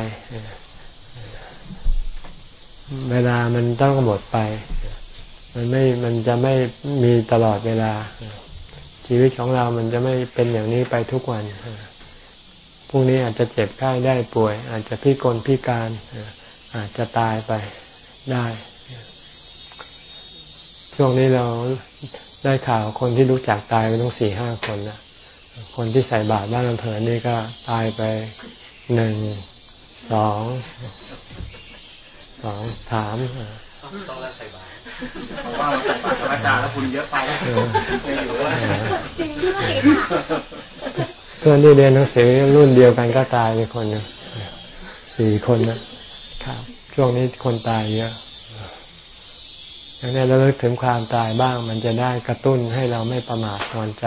เวลามันต้องหมดไป มันไม่มันจะไม่มีตลอดเวลา ชีวิตของเรามันจะไม่เป็นอย่างนี้ไปทุกวันพรุ่งนี้อาจจะเจ็บไข้ได้ป่วย อาจจะพิกลพิการอาจจะตายไปได้ ช่วงนี้เราได้ข่าวคนที่รู้จักตายไปต้องสี่ห้าคนนะคนที่ใส่บาตรบ้านอำเภอนี่ก็ตายไปหนึ่งสองสองสามต้องเลิกใส่บาตร เพราะว่าใส่บาตรอาจารย์แล้วคุณเยอะไปจริงด้วยเพื่อนที่เรียนหนังสือรุ่นเดียวกันก็ตายไปคนนึงสี่คนนะครับ ช่วงนี้คนตายเยอะดังนั้นเราเลิกถึงความตายบ้าง มันจะได้กระตุ้นให้เราไม่ประมาทนอนใจ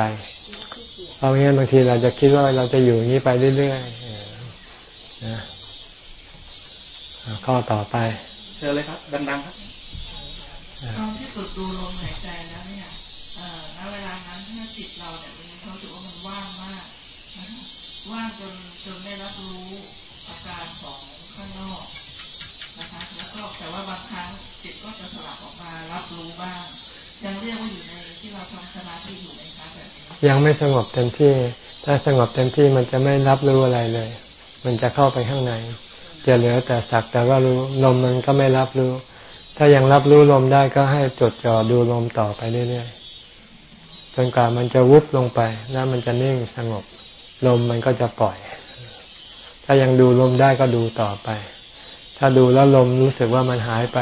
เพราะงั้นบางทีเราจะคิดว่าเราจะอยู่อย่างนี้ไปเรื่อยๆนะข้อต่อไปเชิญเลยครับดังๆครับ ตอนที่ฝึกดูลมหายใจแล้วเนี่ยณเวลานั้นถ้าจิตเราเนี่ยมันเขาถือว่ามันว่างมากว่างจนจนได้รับรู้อาการของข้างนอกนะคะแล้วก็แต่ว่าบางครั้งจิตก็จะสลับออกมารับรู้บ้างยังเรียกว่าอยู่ในที่เราทำสมาธิอยู่ไหมคะแบบนี้ยังไม่สงบเต็มที่ ถ้าสงบเต็มที่มันจะไม่รับรู้อะไรเลย มันจะเข้าไปข้างใน จะเหลือแต่สักแต่ว่ารู้ลมมันก็ไม่รับรู้ ถ้ายังรับรู้ลมได้ก็ให้จดจ่อดูลมต่อไปเรื่อยๆจนกว่ามันจะวุบลงไปแล้วมันจะนิ่งสงบ ลมมันก็จะปล่อย ถ้ายังดูลมได้ก็ดูต่อไป ถ้าดูแล้วลมรู้สึกว่ามันหายไป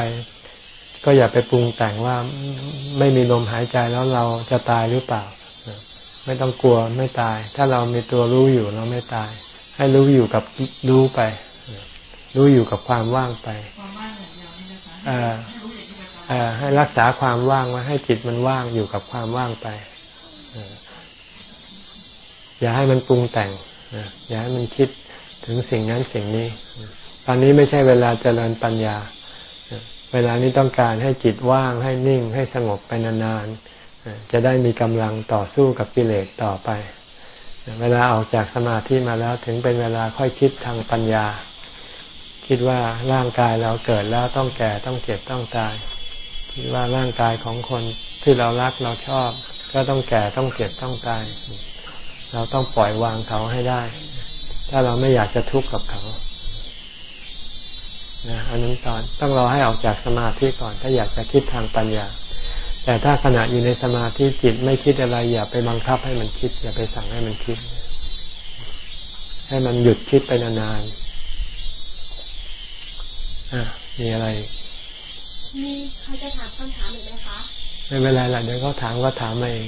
ก็อย่าไปปรุงแต่งว่าไม่มีลมหายใจแล้วเราจะตายหรือเปล่า ไม่ต้องกลัวไม่ตาย ถ้าเรามีตัวรู้อยู่เราไม่ตาย ให้รู้อยู่กับรู้ไป รู้อยู่กับความว่างไป ให้รักษาความว่างไว้ให้จิตมันว่างอยู่กับความว่างไป อย่าให้มันปรุงแต่งอย่าให้มันคิดถึงสิ่งนั้นสิ่งนี้ ตอนนี้ไม่ใช่เวลาเจริญปัญญา เวลานี้ต้องการให้จิตว่างให้นิ่งให้สงบไปนานๆ จะได้มีกำลังต่อสู้กับกิเลสต่อไป เวลาออกจากสมาธิมาแล้วถึงเป็นเวลาค่อยคิดทางปัญญา คิดว่าร่างกายเราเกิดแล้วต้องแก่ต้องเจ็บต้องตาย คิดว่าร่างกายของคนที่เรารักเราชอบ ก็ต้องแก่ต้องเจ็บต้องตาย เราต้องปล่อยวางเขาให้ได้ ถ้าเราไม่อยากจะทุกข์กับเขานะอันนั้นตอนต้องรอให้ออกจากสมาธิก่อน ถ้าอยากจะคิดทางปัญญา แต่ถ้าขณะอยู่ในสมาธิจิตไม่คิดอะไรอย่าไปบังคับให้มันคิด อย่าไปสั่งให้มันคิด ให้มันหยุดคิดไปนานๆ มีอะไรมีเขาจะถามคำถามอีกไหมคะไม่เป็นไรละเดี๋ยวเขาถามก็ถามมาเอง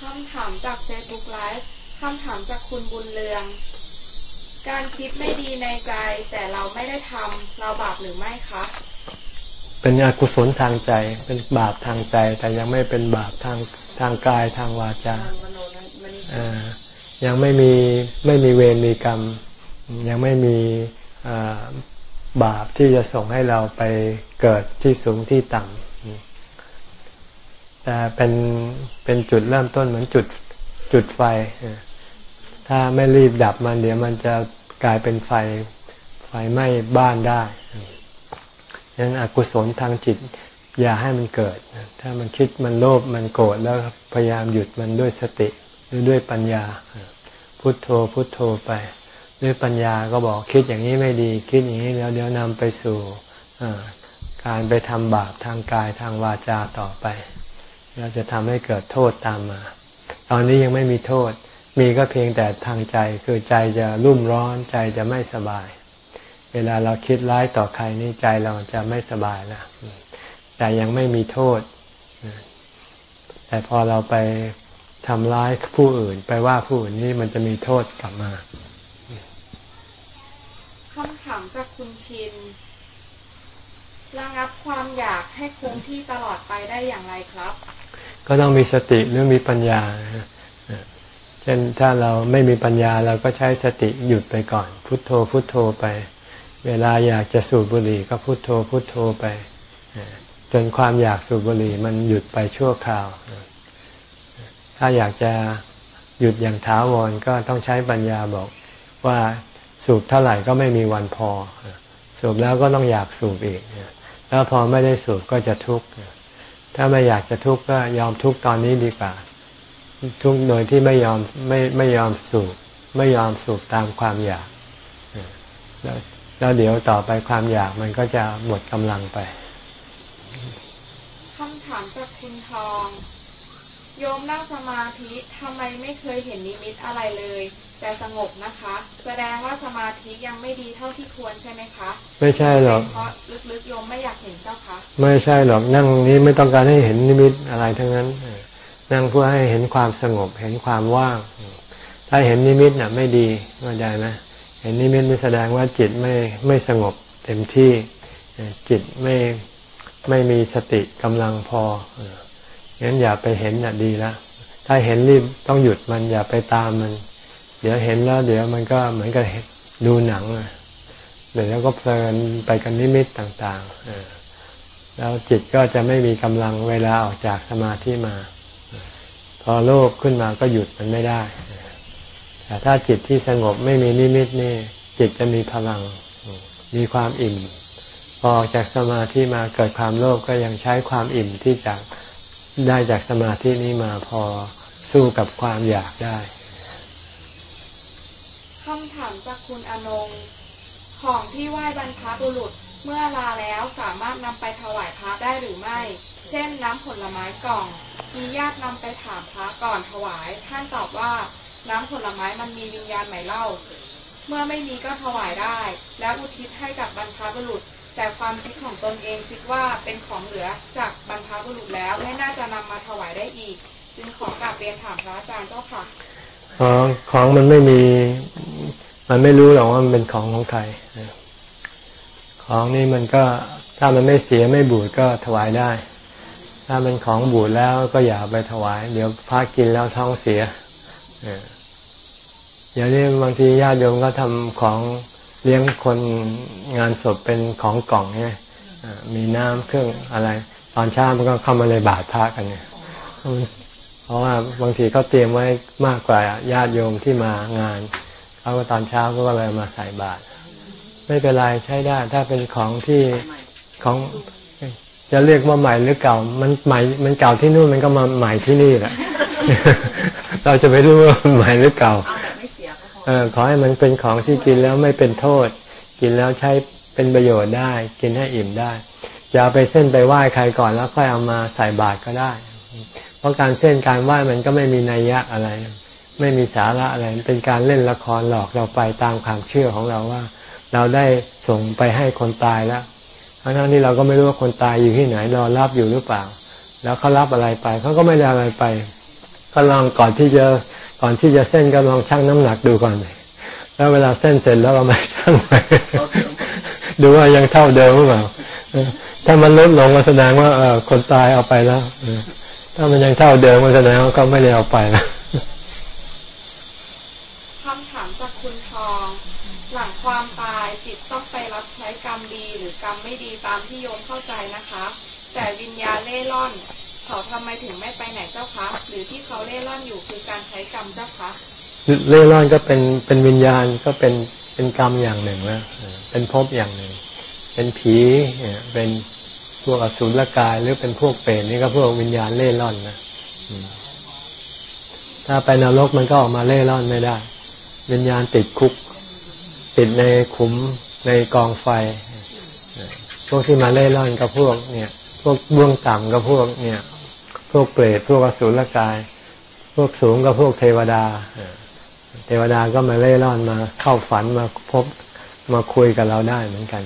คำถามจากเฟซบุ๊กไลฟ์คำถามจากคุณบุญเรือง การคิดไม่ดีในใจ แต่เราไม่ได้ทำเราบาปหรือไม่คะเป็นอกุศลทางใจ เป็นบาปทางใจ แต่ยังไม่เป็นบาปทางทางกายทางวาจายังไม่มีไม่มีเวรมีกรรม ยังไม่มีบาปที่จะส่งให้เราไปเกิดที่สูงที่ต่ำแต่เป็นเป็นจุดเริ่มต้นเหมือนจุดจุดไฟ ถ้าไม่รีบดับมันเดี๋ยวมันจะกลายเป็นไฟไฟไหม้บ้านได้ฉะนั้นอกุศลทางจิตอย่าให้มันเกิด ถ้ามันคิดมันโลภมันโกรธแล้วพยายามหยุดมันด้วยสติหรือด้วยปัญญา พุทโธพุทโธไป ด้วยปัญญาก็บอกคิดอย่างนี้ไม่ดี คิดอย่างนี้แล้วเดี๋ยวนำไปสู่การไปทำบาปทางกายทางวาจาต่อไป แล้วจะทำให้เกิดโทษตามมา ตอนนี้ยังไม่มีโทษ มีก็เพียงแต่ทางใจ คือใจจะรุ่มร้อนใจจะไม่สบาย เวลาเราคิดร้ายต่อใครนี่ใจเราจะไม่สบายนะแต่ยังไม่มีโทษ แต่พอเราไปทำร้ายผู้อื่น ไปว่าผู้อื่นนี่มันจะมีโทษกลับมา ถามจากคุณชินระงับความอยากให้คงที่ตลอดไปได้อย่างไรครับ ก็ต้องมีสติหรือมีปัญญาเช่นถ้าเราไม่มีปัญญาเราก็ใช้สติหยุดไปก่อน พุทโธพุทโธไป เวลาอยากจะสูบบุหรี่ก็พุโทโธพุโทโธไปจนความอยากสูบบุหรี่มันหยุดไปชั่วคราว ถ้าอยากจะหยุดอย่างท้าวรก็ต้องใช้ปัญญาบอกว่า สูบเท่าไหร่ก็ไม่มีวันพอ สูบแล้วก็ต้องอยากสูบอีก แล้วพอไม่ได้สูบก็จะทุกข์ ถ้าไม่อยากจะทุกข์ก็ยอมทุกข์ตอนนี้ดีกว่า ทุกข์โดยที่ไม่ยอมไม่ไม่ยอมสูบ ไม่ยอมสูบตามความอยาก แล้วเดี๋ยวต่อไปความอยากมันก็จะหมดกำลังไปคำถามจากคุณทอง โยมนั่งสมาธิทำไมไม่เคยเห็นนิมิตอะไรเลย แต่สงบนะคะ แสดงว่าสมาธิยังไม่ดีเท่าที่ควรใช่ไหมคะ ไม่ใช่หรอกเพราะลึกๆโยมไม่อยากเห็นเจ้าคะไม่ใช่หรอกนั่งนี้ไม่ต้องการให้เห็นนิมิตอะไรทั้งนั้น นั่งเพื่อให้เห็นความสงบเห็นความว่าง ถ้าเห็นนิมิตน่ะ ไม่ดีเข้าใจไหมเห็นนิมิตนี่แสดงว่าจิตไม่ไม่สงบเต็มที่จิตไม่ไม่มีสติกำลังพอ งั้นอย่าไปเห็นน่ะดีแล้วถ้าเห็นรีบต้องหยุดมันอย่าไปตามมัน เดี๋ยวเห็นแล้ว เดี๋ยวมันก็เหมือนกับดูหนังเดี๋ยวก็เพลินไปกันนิมิตต่างๆแล้วจิตก็จะไม่มีกำลังเวลาออกจากสมาธิมา พอโลภขึ้นมาก็หยุดมันไม่ได้แต่ถ้าจิตที่สงบไม่มีนิมิตนี่ จิตจะมีพลัง มีความอิ่ม พอออกจากสมาธิมาเกิดความโลภก็ยังใช้ความอิ่มที่จาก ได้จากสมาธินี้มาพอสู้กับความอยากได้คำถามจากคุณอนงของที่ไหว้บรรพบุรุษเมื่อลาแล้วสามารถนำไปถวายพระได้หรือไม่ เช่นน้ำผลไม้กล่อง มีญาตินำไปถามพระก่อนถวาย ท่านตอบว่าน้ำผลไม้มันมีวิญญาณไหมเล่า เมื่อไม่มีก็ถวายได้ แล้วอุทิศให้กับบรรพบุรุษ แต่ความคิดของตนเองคิดว่าเป็นของเหลือจากบรรพบุรุษแล้วไม่น่าจะนำมาถวายได้อีก จึงขอกลับเรียนถามพระอาจารย์เจ้าค่ะของของมันไม่มี มันไม่รู้หรอกว่ามันเป็นของของใครของนี่มันก็ถ้ามันไม่เสียไม่บูดก็ถวายได้ ถ้ามันของบูดแล้วก็อย่าไปถวาย เดี๋ยวพระกินแล้วท้องเสียอย่างนี้บางทีญาติโยมก็ทำของ เลี้ยงคนงานศพเป็นของกล่องเนี่ยมีน้ำเครื่องอะไร ตอนเช้ามันก็เข้ามาเลยบาดพระกันเนี่ยเพราะว่าบางทีเขาเตรียมไว้มากกว่าญาติโยมที่มางานเขาก็ตอนเช้าก็เลยมาใส่บาตรไม่เป็นไรใช้ได้ ถ้าเป็นของที่ของจะเรียกว่าใหม่หรือเก่า มันใหม่มันเก่าที่นู่นมันก็มาใหม่ที่นี่แหละ เราจะไปรู้ว่าใหม่หรือเก่า อขอให้มันเป็นของที่กินแล้วไม่เป็นโทษ กินแล้วใช้เป็นประโยชน์ได้ กินให้อิ่มได้ อย่าไปเส้นไปไหว้ใครก่อนแล้วค่อยเอามาใส่บาตรก็ได้ เพราะการเส้นการไหว้มันก็ไม่มีนัยยะอะไร ไม่มีสาระอะไรเป็นการเล่นละครหลอกเราไปตามความเชื่อของเราว่า เราได้ส่งไปให้คนตายแล้วทั้งที่เราก็ไม่รู้ว่าคนตายอยู่ที่ไหนรอรับอยู่หรือเปล่า แล้วเขารับอะไรไปเขาก็ไม่ได้อะไรไป ก็ลองก่อนที่จะ ก่อนที่จะเส้นก็ลองชั่งน้ำหนักดูก่อนแล้วเวลาเส้นเสร็จแล้วเรามาชั่งไปดูว่ายังเท่าเดิมหรือเปล่าถ้ามันลดลงก็แสดงว่าเออคนตายเอาไปแล้วถ้ามันยังเท่าเดิมก็แสดงว่าก็ไม่ได้เอาไปแล้วคำถามจากคุณทอง หลังความตายจิตต้องไปรับใช้กรรมดีหรือกรรมไม่ดีตามที่โยมเข้าใจนะคะ แต่วิญญาณเล่ร่อน เขาทำไมถึงไม่ไปไหนเจ้าคะ หรือที่เขาเล่ร่อนอยู่คือการใช้กรรมเจ้าคะเล่ร่อนก็เป็นเป็นวิญญาณก็เป็นเป็นกรรมอย่างหนึ่งแล้วเป็นภพอย่างหนึ่ง เป็นผีเป็นพวกอสุรกายหรือเป็นพวกเปรตนี่ก็พวกวิญญาณเล่ร่อนนะถ้าไปนรกมันก็ออกมาเล่ร่อนไม่ได้ วิญญาณติดคุก ติดในขุมในกองไฟพวกที่มาเล่ร่อนก็พวกเนี่ย พวกเบื้องต่ำก็พวกเนี่ย พวกเปรตพวกอสุรกาย พวกสูงก็พวกเทวดา เทวดาก็มาเล่ร่อนมาเข้าฝันมาพบมาคุยกับเราได้เหมือนกัน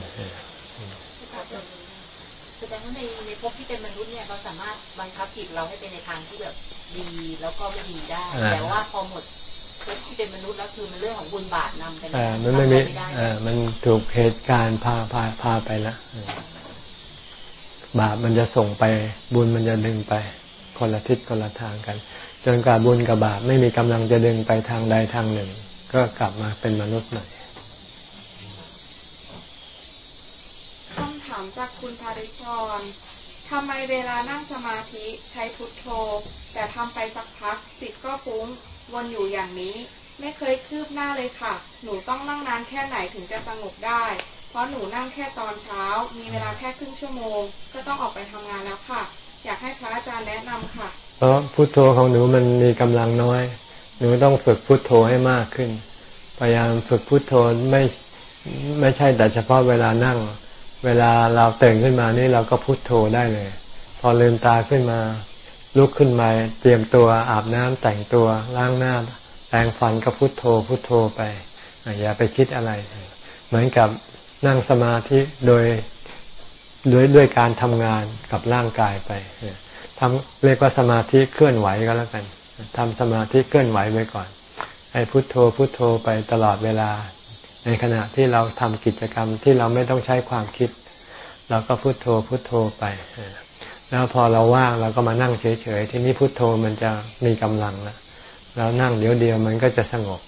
แสดงว่าในในภพที่เป็นมนุษย์เนี่ยเราสามารถบังคับจิตเราให้เป็นในทางที่แบบดีแล้วก็ไม่ดีได้ แต่ว่าพอหมดภพที่เป็นมนุษย์แล้วคือมันเรื่องของบุญบาปนำไปอ่ามันไม่มีอ่ามันถูกเหตุการณ์พาพาพาไปแล้วบาปมันจะส่งไปบุญมันจะดึงไป คนละทิศคนละทางกัน จนกว่าบุญกับบาปไม่มีกำลังจะดึงไปทางใดทางหนึ่ง ก็กลับมาเป็นมนุษย์ใหม่คำถามจากคุณธาริพรทำไมเวลานั่งสมาธิใช้พุทโธ แต่ทำไปสักพักจิตก็ฟุ้งวนอยู่อย่างนี้ ไม่เคยคืบหน้าเลยค่ะ หนูต้องนั่งนานแค่ไหนถึงจะสงบได้ เพราะหนูนั่งแค่ตอนเช้า มีเวลาแค่ครึ่งชั่วโมง ก็ต้องออกไปทำงานแล้วค่ะ อยากให้พระอาจารย์แนะนำค่ะเพราะพุทโธของหนูมันมีกำลังน้อย หนูต้องฝึกพุทโธให้มากขึ้น พยายามฝึกพุทโธไม่ไม่ใช่แต่เฉพาะเวลานั่ง เวลาเราตื่นขึ้นมานี่เราก็พุทโธได้เลย พอลืมตาขึ้นมา ลุกขึ้นมาเตรียมตัวอาบน้ำแต่งตัวล้างหน้าแปรงฟันก็พุทโธพุทโธไปอย่าไปคิดอะไร เหมือนกับนั่งสมาธิโดย ด้วยด้วยการทำงานกับร่างกายไปทำเรียกว่าสมาธิเคลื่อนไหวก็แล้วกันทำสมาธิเคลื่อนไหวไว้ก่อนให้พุทโธพุทโธไปตลอดเวลา ในขณะที่เราทำกิจกรรมที่เราไม่ต้องใช้ความคิด เราก็พุทโธพุทโธไป แล้วพอเราว่างเราก็มานั่งเฉยๆที่นี้พุทโธมันจะมีกำลังแล้วเรานั่งเดี๋ยวเดียวมันก็จะสงบ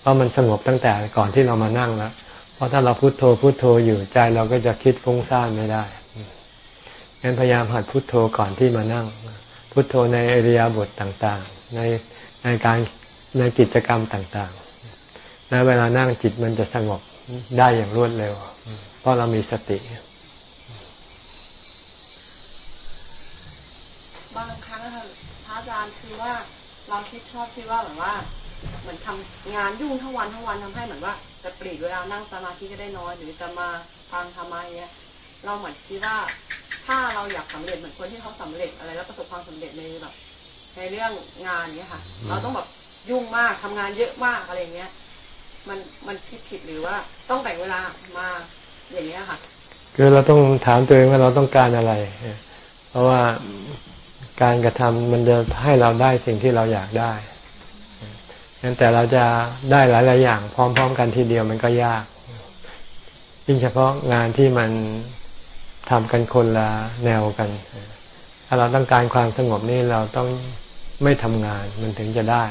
เพราะมันสงบตั้งแต่ก่อนที่เรามานั่งแล้ว ราะถ้าเราพุโทโธพุโทโธอยู่ใจเราก็จะคิดฟุ้งซ่านไม่ได้งั้นพยายามหัดพุทโธก่อนที่มานั่ง พุทโธในอริยาบทต่างๆ ในในการในกิจกรรมต่างๆและเวลานั่งจิตมันจะสงบได้อย่างรวดเร็ว เพราะเรามีสติ บางครั้งพระอาจารย์คือว่าเราคิดชอบที่ว่าแบบว่า เหมือนทำงานยุ่งทั้งวันทั้งวันทำให้เหมือนว่า จะปลีกเวลานั่งสมาธิก็ได้น้อยหรือจะมาฟังธรรมะเนี้ยเราเหมือนคิดว่าถ้าเราอยากสำเร็จเหมือนคนที่เขาสำเร็จอะไรแล้วประสบความสำเร็จในแบบในเรื่องงานเนี้ยค่ะ เราต้องแบบยุ่งมากทำงานเยอะมากอะไรเงี้ย มันมันผิดผิดหรือว่าต้องแบ่งเวลามาอย่างเงี้ยค่ะ คือเราต้องถามตัวเองว่าเราต้องการอะไร เพราะว่าการกระทำมันจะให้เราได้สิ่งที่เราอยากได้ งั้นแต่เราจะได้หลายๆอย่าง พร้อม ๆ กันทีเดียวมันก็ยากยิ่งเฉพาะงานที่มันทำกันคนละแนวกัน ถ้าเราต้องการความสงบนี่เราต้องไม่ทำงานมันถึงจะได้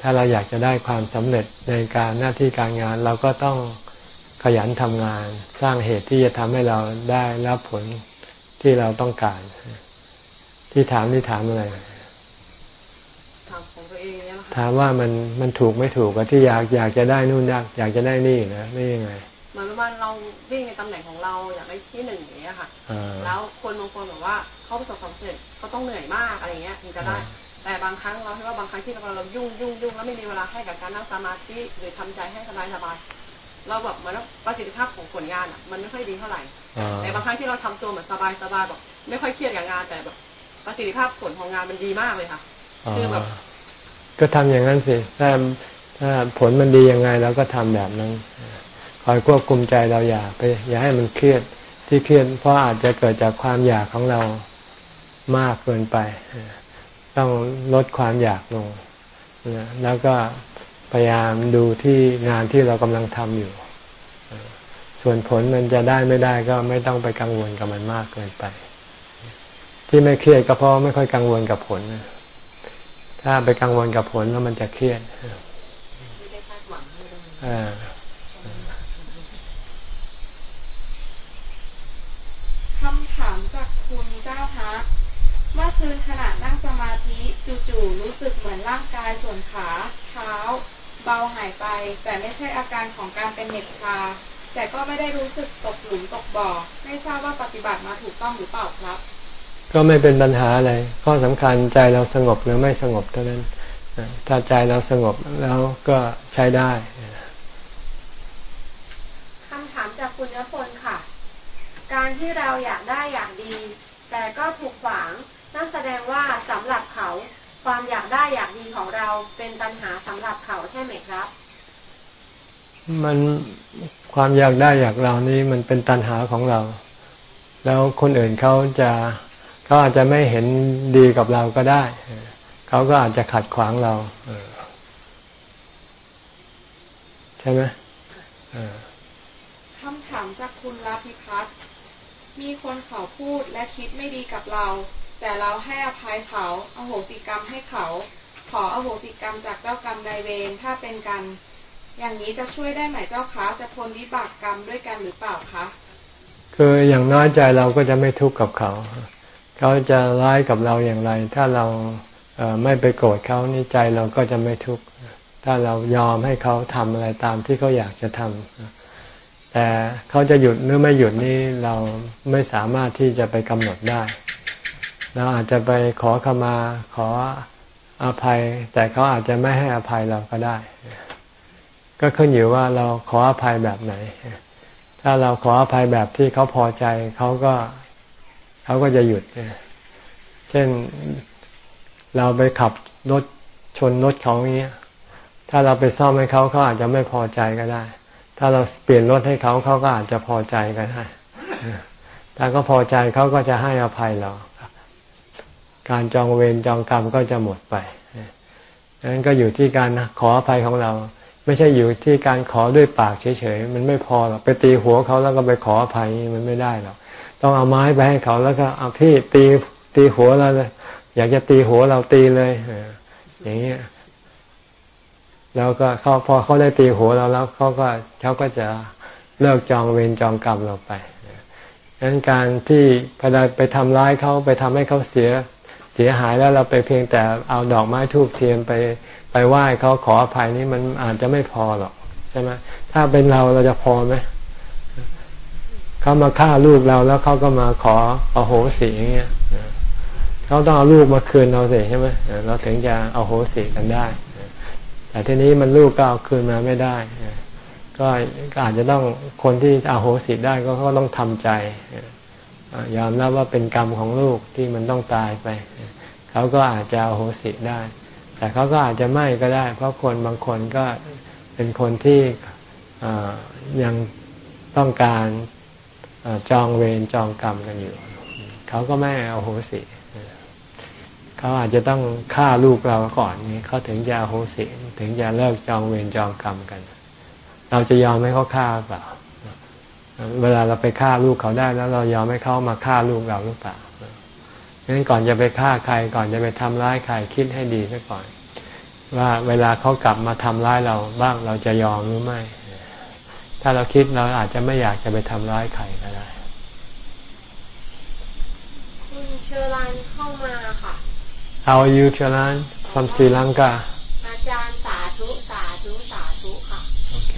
ถ้าเราอยากจะได้ความสำเร็จในการหน้าที่การงาน เราก็ต้องขยันทำงาน สร้างเหตุที่จะทำให้เราได้รับผลที่เราต้องการ ที่ถามนี่ถามอะไรถามของตัวเองเนี่ย ถามว่ามันมันถูกไม่ถูกกับที่อยากอยากจะได้นู่นอยากอยากจะได้นี่นะไม่ยังไงเหมือนว่าเราวิ่งในตำแหน่งของเราอยากได้ที่หนึ่งอย่างเงี้ยค่ะ แล้วคนบางคนแบบว่าเขาประสบความสำเร็จเขาต้องเหนื่อยมากอะไรเงี้ยถึงจะได้ แต่บางครั้งเราคิดว่าบางครั้งที่เราเรายุ่งยุ่งยุ่งแล้วไม่มีเวลาให้กับการนั่งสมาธิหรือทำใจให้สบายสบายเราแบบเหมือนประสิทธิภาพของผลงานอะมันไม่ค่อยดีเท่าไหร่แต่บางครั้งที่เราทำตัวเหมือนสบายสบายแบบไม่ค่อยเครียดกับงานแต่แบบประสิทธิภาพผลของงานมันดีมากเลยค่ะคือแบบ ก็ทำอย่างนั้นสิถ้าถ้าผลมันดียังไงเราก็ทำแบบนั้นคอยควบคุมใจเราอย่าไป อย่าให้มันเครียดที่เครียดเพราะอาจจะเกิดจากความอยากของเรามากเกินไป ต้องลดความอยากลงแล้วก็พยายามดูที่งานที่เรากำลังทำอยู่ ส่วนผลมันจะได้ไม่ได้ก็ไม่ต้องไปกังวลกับมันมากเกินไป ที่ไม่เครียดก็เพราะไม่ค่อยกังวลกับผล ถ้าไปกังวลกับผลแล้วมันจะเครียดคำถามจากคุณเจ้าฮะเมื่อคืนขณะนั่งสมาธิจู่ๆรู้สึกเหมือนร่างกายส่วนขา เท้า เบาหายไป แต่ไม่ใช่อาการของการเป็นเหน็บชา แต่ก็ไม่ได้รู้สึกตกหลุมตกบ่อ ไม่ทราบว่าปฏิบัติมาถูกต้องหรือเปล่าครับ ก็ไม่เป็นปัญหาอะไร ข้อสำคัญใจเราสงบหรือไม่สงบเท่านั้น ถ้าใจเราสงบแล้วก็ใช้ได้คำถามจากคุณยพลค่ะ การที่เราอยากได้อยากดี แต่ก็ถูกขวางนั่นแสดงว่าสำหรับเขาความอยากได้อยากดีของเราเป็นปัญหาสำหรับเขาใช่ไหมครับ มันความอยากได้อยากเรานี่มันเป็นตัณหาของเรา แล้วคนอื่นเขาจะ เขาอาจจะไม่เห็นดีกับเราก็ได้ เขาก็อาจจะขัดขวางเราใช่ไหมคำถามจากคุณลาภิพัฒน์มีคนเขาพูดและคิดไม่ดีกับเรา แต่เราให้อภัยเขาอโหสิกรรมให้เขา ขออโหสิกรรมจากเจ้ากรรมนายเวรถ้าเป็นกันอย่างนี้จะช่วยได้ไหมเจ้าคะจะพ้นวิบากกรรมด้วยกันหรือเปล่าคะคืออย่างน้อยใจเราก็จะไม่ทุกข์กับเขา เขาจะร้ายกับเราอย่างไร ถ้าเราไม่ไปโกรธเขานี่ใจเราก็จะไม่ทุกข์ถ้าเรายอมให้เขาทำอะไรตามที่เขาอยากจะทำแต่เขาจะหยุดหรือไม่หยุดนี่เราไม่สามารถที่จะไปกำหนดได้เราอาจจะไปขอขมาขออภัย แต่เขาอาจจะไม่ให้อภัยเราก็ได้ ก็ขึ้นอยู่ว่าเราขออภัยแบบไหน ถ้าเราขออภัยแบบที่เขาพอใจเขาก็ เขาก็จะหยุด เช่นเราไปขับรถชนรถเขาอย่างเงี้ย ถ้าเราไปซ่อมให้เขาเขาอาจจะไม่พอใจก็ได้ ถ้าเราเปลี่ยนรถให้เขาเขาก็อาจจะพอใจก็ได้ ถ้าเขาพอใจเขาก็จะให้อภัยเรา การจองเวรจองกรรมก็จะหมดไปนั้นก็อยู่ที่การขออภัยของเรา ไม่ใช่อยู่ที่การขอด้วยปากเฉยๆ มันไม่พอหรอก ไปตีหัวเขาแล้วก็ไปขออภัยมันไม่ได้หรอก ต้องเอาไม้ไปให้เขาแล้วก็เอาพี่ตีตีหัวเราเลย อยากจะตีหัวเราตีเลยอย่างเงี้ยแล้วก็เขาพอเขาได้ตีหัวเราแล้วเขาก็เขาก็จะเลิกจองเวรจองกรรมเราไปดังนั้นการที่พไปทำร้ายเขาไปทำให้เขาเสียเสียหายแล้วเราไปเพียงแต่เอาดอกไม้ทูบเทียนไปไปไหว้เขาขออภัยนี่มันอาจจะไม่พอหรอกใช่ไหมถ้าเป็นเราเราจะพอไหม เขามาฆ่าลูกเราแล้วเขาก็มาขออโหสิอย่างเงี้ยเขาต้องเอาลูกมาคืนเราสิใช่ไหมเราถึงจะเอาโหสิกันได้ แต่ทีนี้มันลูกก็เอาคืนมาไม่ได้ก็อาจจะต้องคนที่เอาโหสิได้ก็เขาต้องทำใจยอมรับว่าเป็นกรรมของลูกที่มันต้องตายไป เขาก็อาจจะอโหสิได้ แต่เขาก็อาจจะไม่ก็ได้ เพราะคนบางคนก็เป็นคนที่ยังต้องการ จองเวรจองกรรมกันอยู่ เขาก็ไม่เอาโหสิเขาอาจจะต้องฆ่าลูกเราก่อนนี้เขาถึงจะโหสิถึงจะเลิกจองเวรจองกรรมกัน เราจะยอมให้เขาฆ่าเปล่า เวลาเราไปฆ่าลูกเขาได้แล้ว เรายอมให้เขามาฆ่าลูกเราหรือเปล่าดังนั้นก่อนจะไปฆ่าใครก่อนจะไปทำร้ายใครคิดให้ดีซะก่อน ว่าเวลาเขากลับมาทำร้ายเราบ้างเราจะยอมหรือไม่ ถ้าเราคิดเราอาจจะไม่อยากจะไปทำร้ายใครก็ได้ คุณเชอรันเข้ามาค่ะ How are you เชอรัน from Sri Lanka อาจารย์สาธุสาธุสาธุค่ะ โอเค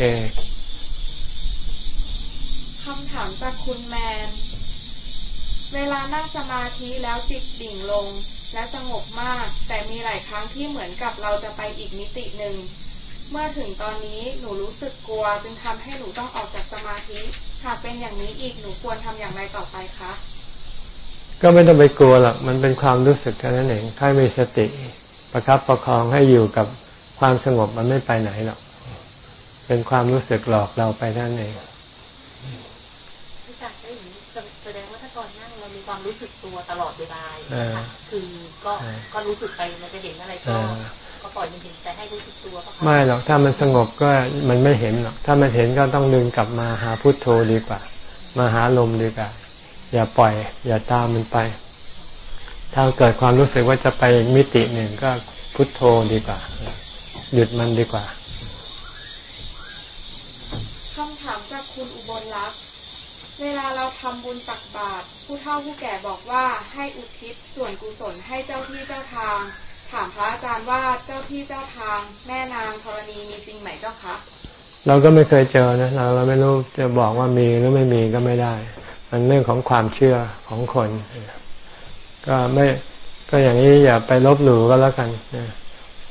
คำถามจากคุณแมน เวลานั่งสมาธิแล้วจิตดิ่งลงและสงบมาก แต่มีหลายครั้งที่เหมือนกับเราจะไปอีกมิติหนึ่ง เมื่อถึงตอนนี้หนูรู้สึกกลัว จึงทำให้หนูต้องออกจากสมาธิ หากเป็นอย่างนี้อีกหนูควรทำอย่างไรต่อไปคะ ก็ไม่ต้องไปกลัวหรอก มันเป็นความรู้สึกแค่นั้นเองให้มีสติประครับประคองให้อยู่กับความสงบมันไม่ไปไหนหรอก เป็นความรู้สึกหลอกเราไปนั่นเองแสดงว่าถ้าตอนนั่งเรามีความรู้สึกตัวตลอดเวลาเออค่ะคือก็เออก็รู้สึกไปมันจะเห็นอะไรเอก็อ ก็ปล่อยมันเห็นแต่ให้รู้สึกตัวก็พอไม่หรอกถ้ามันสงบก็มันไม่เห็นหรอกถ้ามันเห็นก็ต้องดึงกลับมาหาพุทโธดีกว่า มาหาลมดีกว่า อย่าปล่อย อย่าตามมันไป ถ้าเกิดความรู้สึกว่าจะไปอีกมิติหนึ่งก็พุทโธดีกว่า หยุดมันดีกว่าคำถามจากคุณอุบลรักษ์เวลาเราทำบุญตักบาตรผู้เฒ่าผู้แก่บอกว่าให้อุทิศส่วนกุศลให้เจ้าที่เจ้าทาง ถามพระอาจารย์ว่าเจ้าที่เจ้าทางแม่นางธรณีมีจริงไหมเจ้าคะเราก็ไม่เคยเจอนะเราเราไม่รู้จะบอกว่ามีหรือไม่มีก็ไม่ได้ มันเรื่องของความเชื่อของคน ก็ไม่ก็อย่างนี้อย่าไปลบหลู่ก็แล้วกันนะ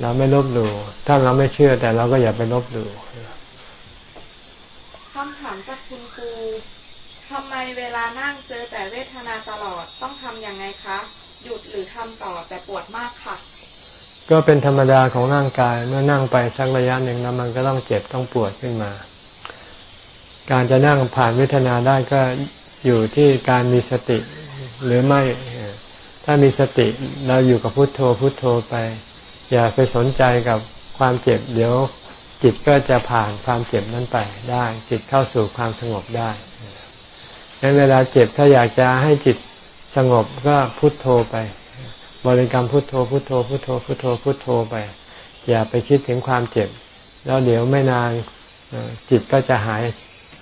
เราไม่ลบหลู่ถ้าเราไม่เชื่อแต่เราก็อย่าไปลบหลู่คำถามจากคุณครูทำไมเวลานั่งเจอแต่เวทนาตลอดต้องทำยังไงคะ หยุดหรือทำต่อแต่ปวดมากค่ะ ก็เป็นธรรมดาของร่างกาย เมื่อนั่งไปสักระยะหนึ่งแล้วมันก็ต้องเจ็บต้องปวดขึ้นมา การจะนั่งผ่านเวทนาได้ก็อยู่ที่การมีสติหรือไม่ ถ้ามีสติเราอยู่กับพุทโธพุทโธไป อย่าไปสนใจกับความเจ็บ เดี๋ยวจิตก็จะผ่านความเจ็บนั้นไปได้ จิตเข้าสู่ความสงบได้ดังนั้นเวลาเจ็บถ้าอยากจะให้จิตสงบก็พุทโธไป บริกรรมพุทโธพุทโธพุทโธพุทโธพุทโธไป อย่าไปคิดถึงความเจ็บ แล้วเดี๋ยวไม่นานเอ่อจิตก็จะหาย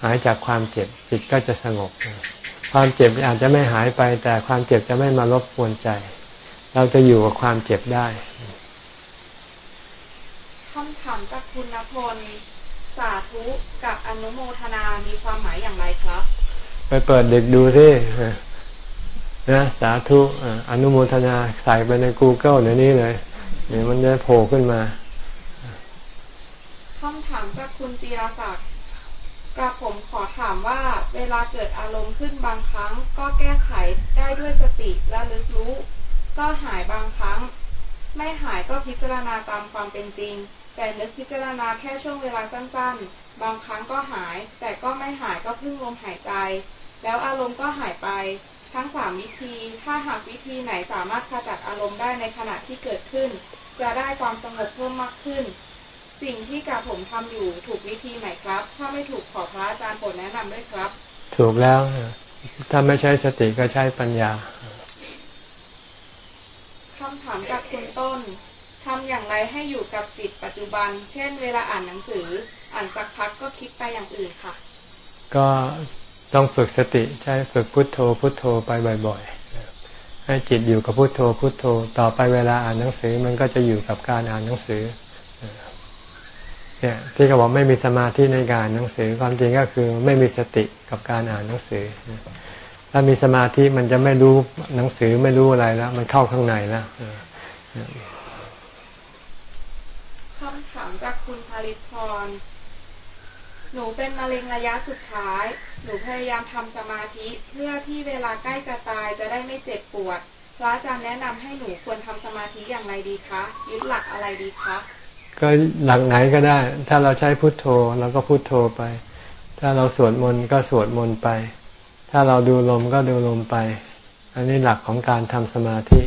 หายจากความเจ็บ จิตก็จะสงบ ความเจ็บอาจจะไม่หายไป แต่ความเจ็บจะไม่มารบกวนใจ เราจะอยู่กับความเจ็บได้คำถามจากคุณณพลสาธุกับอนุโมทนามีความหมายอย่างไรครับ ไปเปิดเด็กดูสิ นะสาธุอนุโมทนาใส่ไปใน Google เดี๋ยวนี้เลยเดี๋ยวมันจะโผล่ขึ้นมาคำถามจากคุณจีรศักดิ์กระผมขอถามว่าเวลาเกิดอารมณ์ขึ้นบางครั้ง ก็แก้ไขได้ด้วยสติและลึกรู้ ก็หายบางครั้ง ไม่หายก็พิจารณาตามความเป็นจริง แต่นึกพิจารณาแค่ช่วงเวลาสั้นๆ บางครั้งก็หาย แต่ก็ไม่หายก็พึ่งลมหายใจ แล้วอารมณ์ก็หายไป ทั้งสามวิธี ถ้าหากวิธีไหนสามารถขจัดอารมณ์ได้ในขณะที่เกิดขึ้น จะได้ความสงบเพิ่มมากขึ้น สิ่งที่กระผมทำอยู่ถูกวิธีไหมครับ ถ้าไม่ถูกขอพระอาจารย์โปรดแนะนำด้วยครับ ถูกแล้ว ถ้าไม่ใช้สติก็ใช้ปัญญาคำถามจากคุณต้นทำอย่างไรให้อยู่กับจิตปัจจุบัน เช่น เวลาอ่านหนังสือ อ่านสักพักก็คิดไปอย่างอื่นค่ะ ก็ ต้องฝึกสติใช้ฝึกพุทโธ พุทโธไปบ่อยๆ ให้จิตอยู่กับพุทโธ พุทโธ ต่อไปเวลาอ่านหนังสือมันก็จะอยู่กับการอ่านหนังสือเนี่ยที่เขาบอกไม่มีสมาธิในการอ่านหนังสือความจริงก็คือไม่มีสติกับการอ่านหนังสือ ถ้ามีสมาธิมันจะไม่รู้หนังสือไม่รู้อะไรแล้ว มันเข้าข้างในแล้วคำถามจากคุณภาริพรหนูเป็นมะเร็งระยะสุดท้าย หนูพยายามทำสมาธิเพื่อที่เวลาใกล้จะตายจะได้ไม่เจ็บปวด พระอาจารย์แนะนำให้หนูควรทำสมาธิอย่างไรดีคะ ยึดหลักอะไรดีคะ ก็หลักไหนก็ได้ ถ้าเราใช้พุทโธเราก็พุทโธไป ถ้าเราสวดมนต์ก็สวดมนต์ไป ถ้าเราดูลมก็ดูลมไป อันนี้หลักของการทำสมาธิ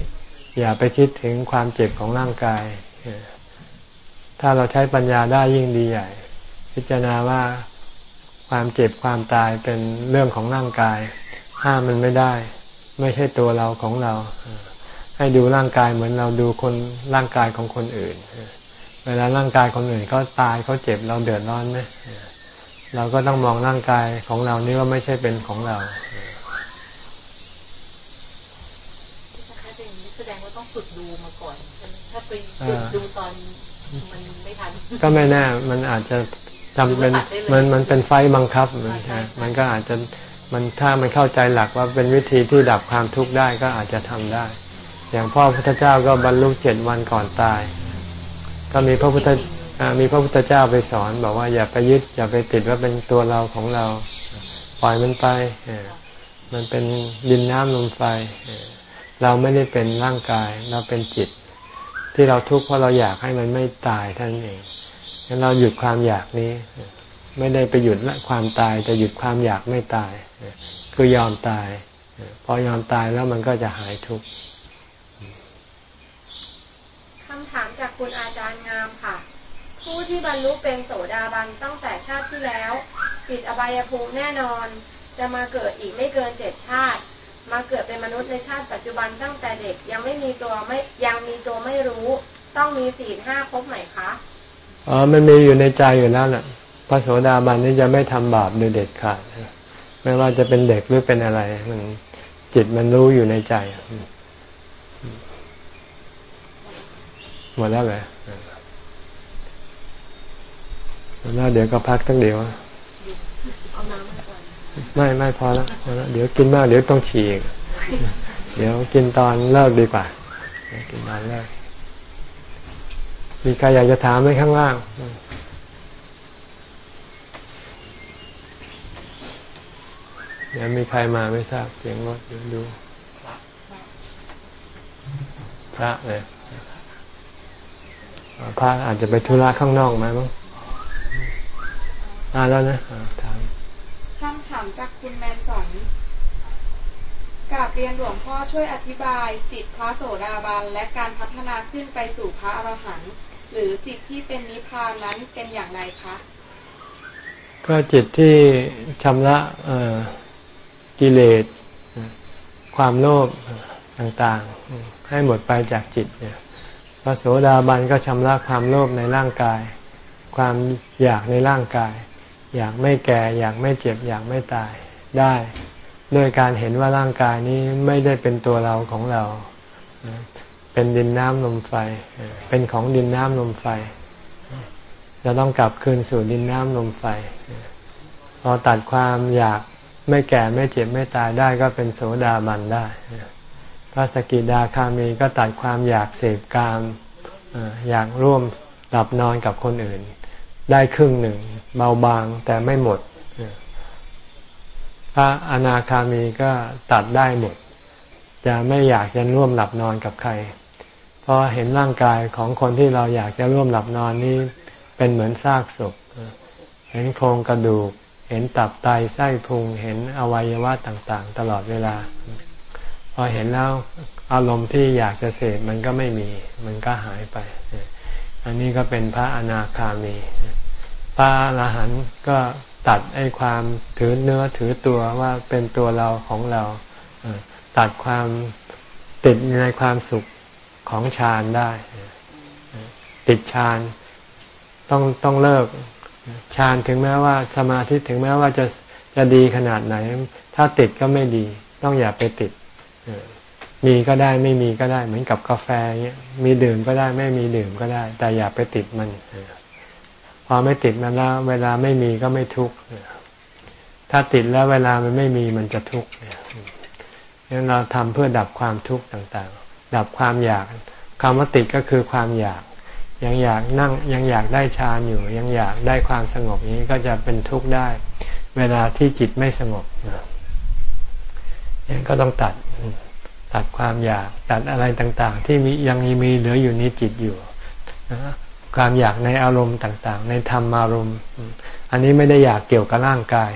อย่าไปคิดถึงความเจ็บของร่างกาย ถ้าเราใช้ปัญญาได้ยิ่งดีใหญ่ พิจารณาว่า ความเจ็บความตายเป็นเรื่องของร่างกาย ห้ามมันไม่ได้ ไม่ใช่ตัวเราของเรา ให้ดูร่างกายเหมือนเราดูคนร่างกายของคนอื่น เวลาร่างกายคนอื่นเขาตายเขาเจ็บเราเดือดร้อนไหมเราก็ต้องมองร่างกายของเรานี่ว่าไม่ใช่เป็นของเราถ้าเป็นอย่างนี้แสดงว่าต้องฝึกดูมาก่อนใช่ไหมถ้าไปฝึกดูตอนมันไม่ทัน ก็ไม่แน่ มันอาจจะ จำเป็นมันมันเป็นไฟบังคับมันมันก็อาจจะมันถ้ามันเข้าใจหลักว่าเป็นวิธีที่ดับความทุกข์ได้ก็อาจจะทำได้ อย่างพ่อพุทธเจ้าก็บรรลุเจ็ดวันก่อนตาย ก็มีพระพุทธอ่ามีพระพุทธเจ้าไปสอน บอกว่าอย่าไปยึดอย่าไปติดว่าเป็นตัวเราของเรา ปล่อยมันไปเออมันเป็นดินน้ำลมไฟเออเราไม่ได้เป็นร่างกายเราเป็นจิต ที่เราทุกข์เพราะเราอยากให้มันไม่ตายเท่านั้นเอง งั้นเราหยุดความอยากนี้ ไม่ได้ไปหยุดละความตายแต่หยุดความอยากไม่ตาย คือยอมตาย พอยอมตายแล้วมันก็จะหายทุกข์คำถามจากคุณอาจารย์งามค่ะ ผู้ที่บรรลุเป็นโสดาบันตั้งแต่ชาติที่แล้ว ปิดอบายภูมิแน่นอน จะมาเกิดอีกไม่เกินเจ็ดชาติ มาเกิดเป็นมนุษย์ในชาติปัจจุบันตั้งแต่เด็กยังไม่มีตัวไม่ยังมีตัวไม่รู้ ต้องมีสี่ห้าครบไหมคะ อ๋อมันมีอยู่ในใจอยู่แล้วแหละพระโสดาบันนี่จะไม่ทำบาปโดยเด็ดขาดไม่ว่าจะเป็นเด็กหรือเป็นอะไร มันจิตมันรู้อยู่ในใจ หมดแล้วเลยแล้วเดี๋ยวก็พักตั้งเดี๋ยวไม่ไม่พอแล้วพอแล้วเดี๋ยวกินมากเดี๋ยวต้องฉีกเดี๋ยวกินตอนเลิกดีกว่ากินตอนเลิก มีใครอยากจะถามไหมข้างล่าง เดี๋ยวมีใครมาไม่ทราบเสียงรถเดี๋ยวดู พระเลยพระอาจจะไปธุระข้างนอกมามั้งมาแล้วนะถามคำถามจากคุณแมนสอนกราบเรียนหลวงพ่อช่วยอธิบายจิตพระโสดาบันและการพัฒนาขึ้นไปสู่พระอรหันต์ หรือจิตที่เป็นนิพพานนั้นเป็นอย่างไรคะก็จิตที่ชำระกิเลสความโลภต่างๆ ให้หมดไปจากจิตเนี่ยพระโสดาบันก็ชำระความโลภในร่างกาย ความอยากในร่างกาย อยากไม่แก่ อยากไม่เจ็บ อยากไม่ตายได้ด้วยการเห็นว่าร่างกายนี้ไม่ได้เป็นตัวเราของเรา เป็นดินน้ำลมไฟ เป็นของดินน้ำลมไฟ จะต้องกลับคืนสู่ดินน้ำลมไฟ พอตัดความอยากไม่แก่ไม่เจ็บไม่ตายได้ก็เป็นโสดาบันได้ พระสกิดาคามีก็ตัดความอยากเสพกามอยากร่วมหลับนอนกับคนอื่น ได้ครึ่งหนึ่งเบาบางแต่ไม่หมด พระอนาคามีก็ตัดได้หมด จะไม่อยากจะร่วมหลับนอนกับใคร เพราะเห็นร่างกายของคนที่เราอยากจะร่วมหลับนอนนี้เป็นเหมือนซากศพ เห็นโครงกระดูก เห็นตับไตไส้พุง เห็นอวัยวะต่างๆ ตลอดเวลา พอเห็นแล้วอารมณ์ที่อยากจะเสพมันก็ไม่มี มันก็หายไป อันนี้ก็เป็นพระอนาคามี พระอรหันต์ก็ตัดไอ้ความถือเนื้อถือตัวว่าเป็นตัวเราของเรา ตัดความติดในความสุข ของฌานได้ ติดฌานต้องต้องเลิกฌานถึงแม้ว่าสมาธิถึงแม้ว่าจะจะดีขนาดไหน ถ้าติดก็ไม่ดี ต้องอย่าไปติดมีก็ได้ไม่มีก็ได้ เหมือนกับกาแฟเงี้ยมีดื่มก็ได้ไม่มีดื่มก็ได้ แต่อย่าไปติดมันพอไม่ติดมันแล้ว เวลาไม่มีก็ไม่ทุกข์ถ้าติดแล้วเวลามันไม่มีมันจะทุกข์เนี่ยเราทำเพื่อดับความทุกข์ต่างๆ ดับความอยากคำว่าติดก็คือความอยาก ยังอยากนั่งยังอยากได้ฌานอยู่ ยังอยากได้ความสงบนี้ก็จะเป็นทุกข์ได้ เวลาที่จิตไม่สงบยังก็ต้องตัดตัดความอยากตัดอะไรต่างๆ ที่มียังมีเหลืออยู่ในจิตอยู่ความอยากในอารมณ์ต่างๆ ในธรรมอารมณ์ อันนี้ไม่ได้อยากเกี่ยวกับร่างกาย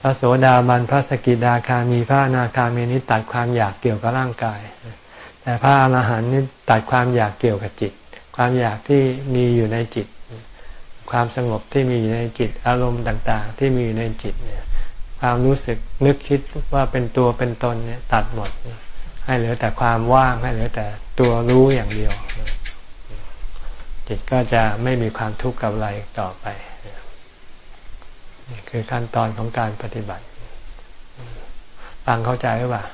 พระโสดาบันพระสกิดาคามีพระนาคามีนี้ตัดความอยากเกี่ยวกับร่างกาย แต่พระอรหันต์นี้ตัดความอยากเกี่ยวกับจิต ความอยากที่มีอยู่ในจิต ความสงบที่มีอยู่ในจิต อารมณ์ต่างๆ ที่มีอยู่ในจิตเนี่ย ความรู้สึกนึกคิดว่าเป็นตัวเป็นตนเนี่ยตัดหมด ให้เหลือแต่ความว่างให้เหลือแต่ตัวรู้อย่างเดียว จิตก็จะไม่มีความทุกข์กับอะไรต่อไปนี่คือขั้นตอนของการปฏิบัติ ฟังเข้าใจหรือเปล่า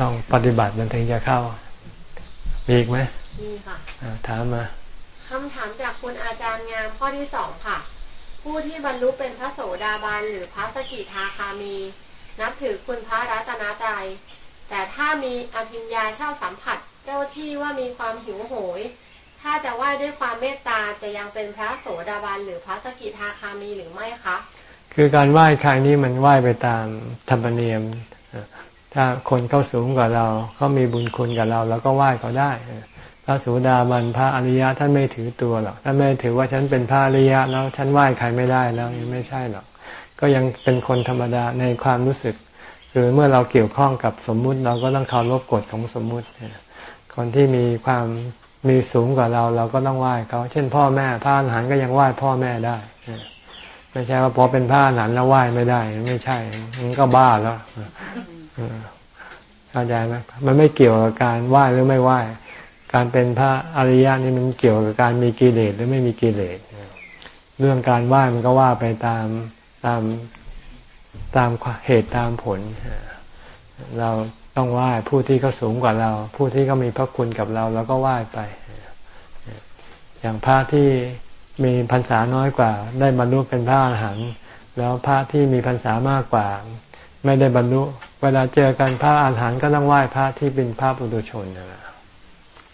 ต้องปฏิบัติมันถึงจะเข้า มีอีกไหมมีค่ะถามมาคำถามจากคุณอาจารย์งามข้อที่สองค่ะ ผู้ที่บรรลุเป็นพระโสดาบันหรือพระสกิทาคามี นับถือคุณพระรัตนตรัยแต่ถ้ามีอภิญญาเช่าสัมผัสเจ้าที่ว่ามีความหิวโหย ถ้าจะไหว้ด้วยความเมตตาจะยังเป็นพระโสดาบันหรือพระสกิทาคามีหรือไม่คะคือการไหว้ครั้งนี้มันไหว้ไปตามธรรมเนียม ถ้าคนเขาสูงกว่าเราเขามีบุญคุณกับเราเราก็ไหว้เขาได้พระสุดาบันพระอริยะท่านไม่ถือตัวหรอกท่านไม่ถือว่าฉันเป็นพระอริยะแล้วฉันไหว้ใครไม่ได้แล้วยังไม่ใช่หรอก ก็ยังเป็นคนธรรมดาในความรู้สึกคือเมื่อเราเกี่ยวข้องกับสมมุติเราก็ต้องเคารพกฎของสมมุติคนที่มีความมีสูงกว่าเราเราก็ต้องไหว้เขา เช่นพ่อแม่พระอรหันต์ก็ยังไหว้พ่อแม่ได้ไม่ใช่ว่าพอเป็นพระอรหันต์แล้วไหว้ไม่ได้ ไม่ใช่มันก็บ้าแล้ว เข้าใจไหมมันไม่เกี่ยวกับการไหว้หรือไม่ไหว้การเป็นพระอริยะนี่มันเกี่ยวกับการมีกิเลสหรือไม่มีกิเลสเรื่องการไหว้มันก็ว่าไปตามตามตามเหตุตามผล เราต้องไหว้ผู้ที่เขาสูงกว่าเรา ผู้ที่เขามีพระคุณกับเราเราก็ไหว้ไป อย่างพระที่มีพรรษาน้อยกว่า ได้บรรลุเป็นพระอรหันต์แล้วพระที่มีพรรษามากกว่า ไม่ได้บรรลุ เวลาเจอกันพระอาหารหันต์ก็ต้องไหว้พระที่เป็นพระปุถุชนนะ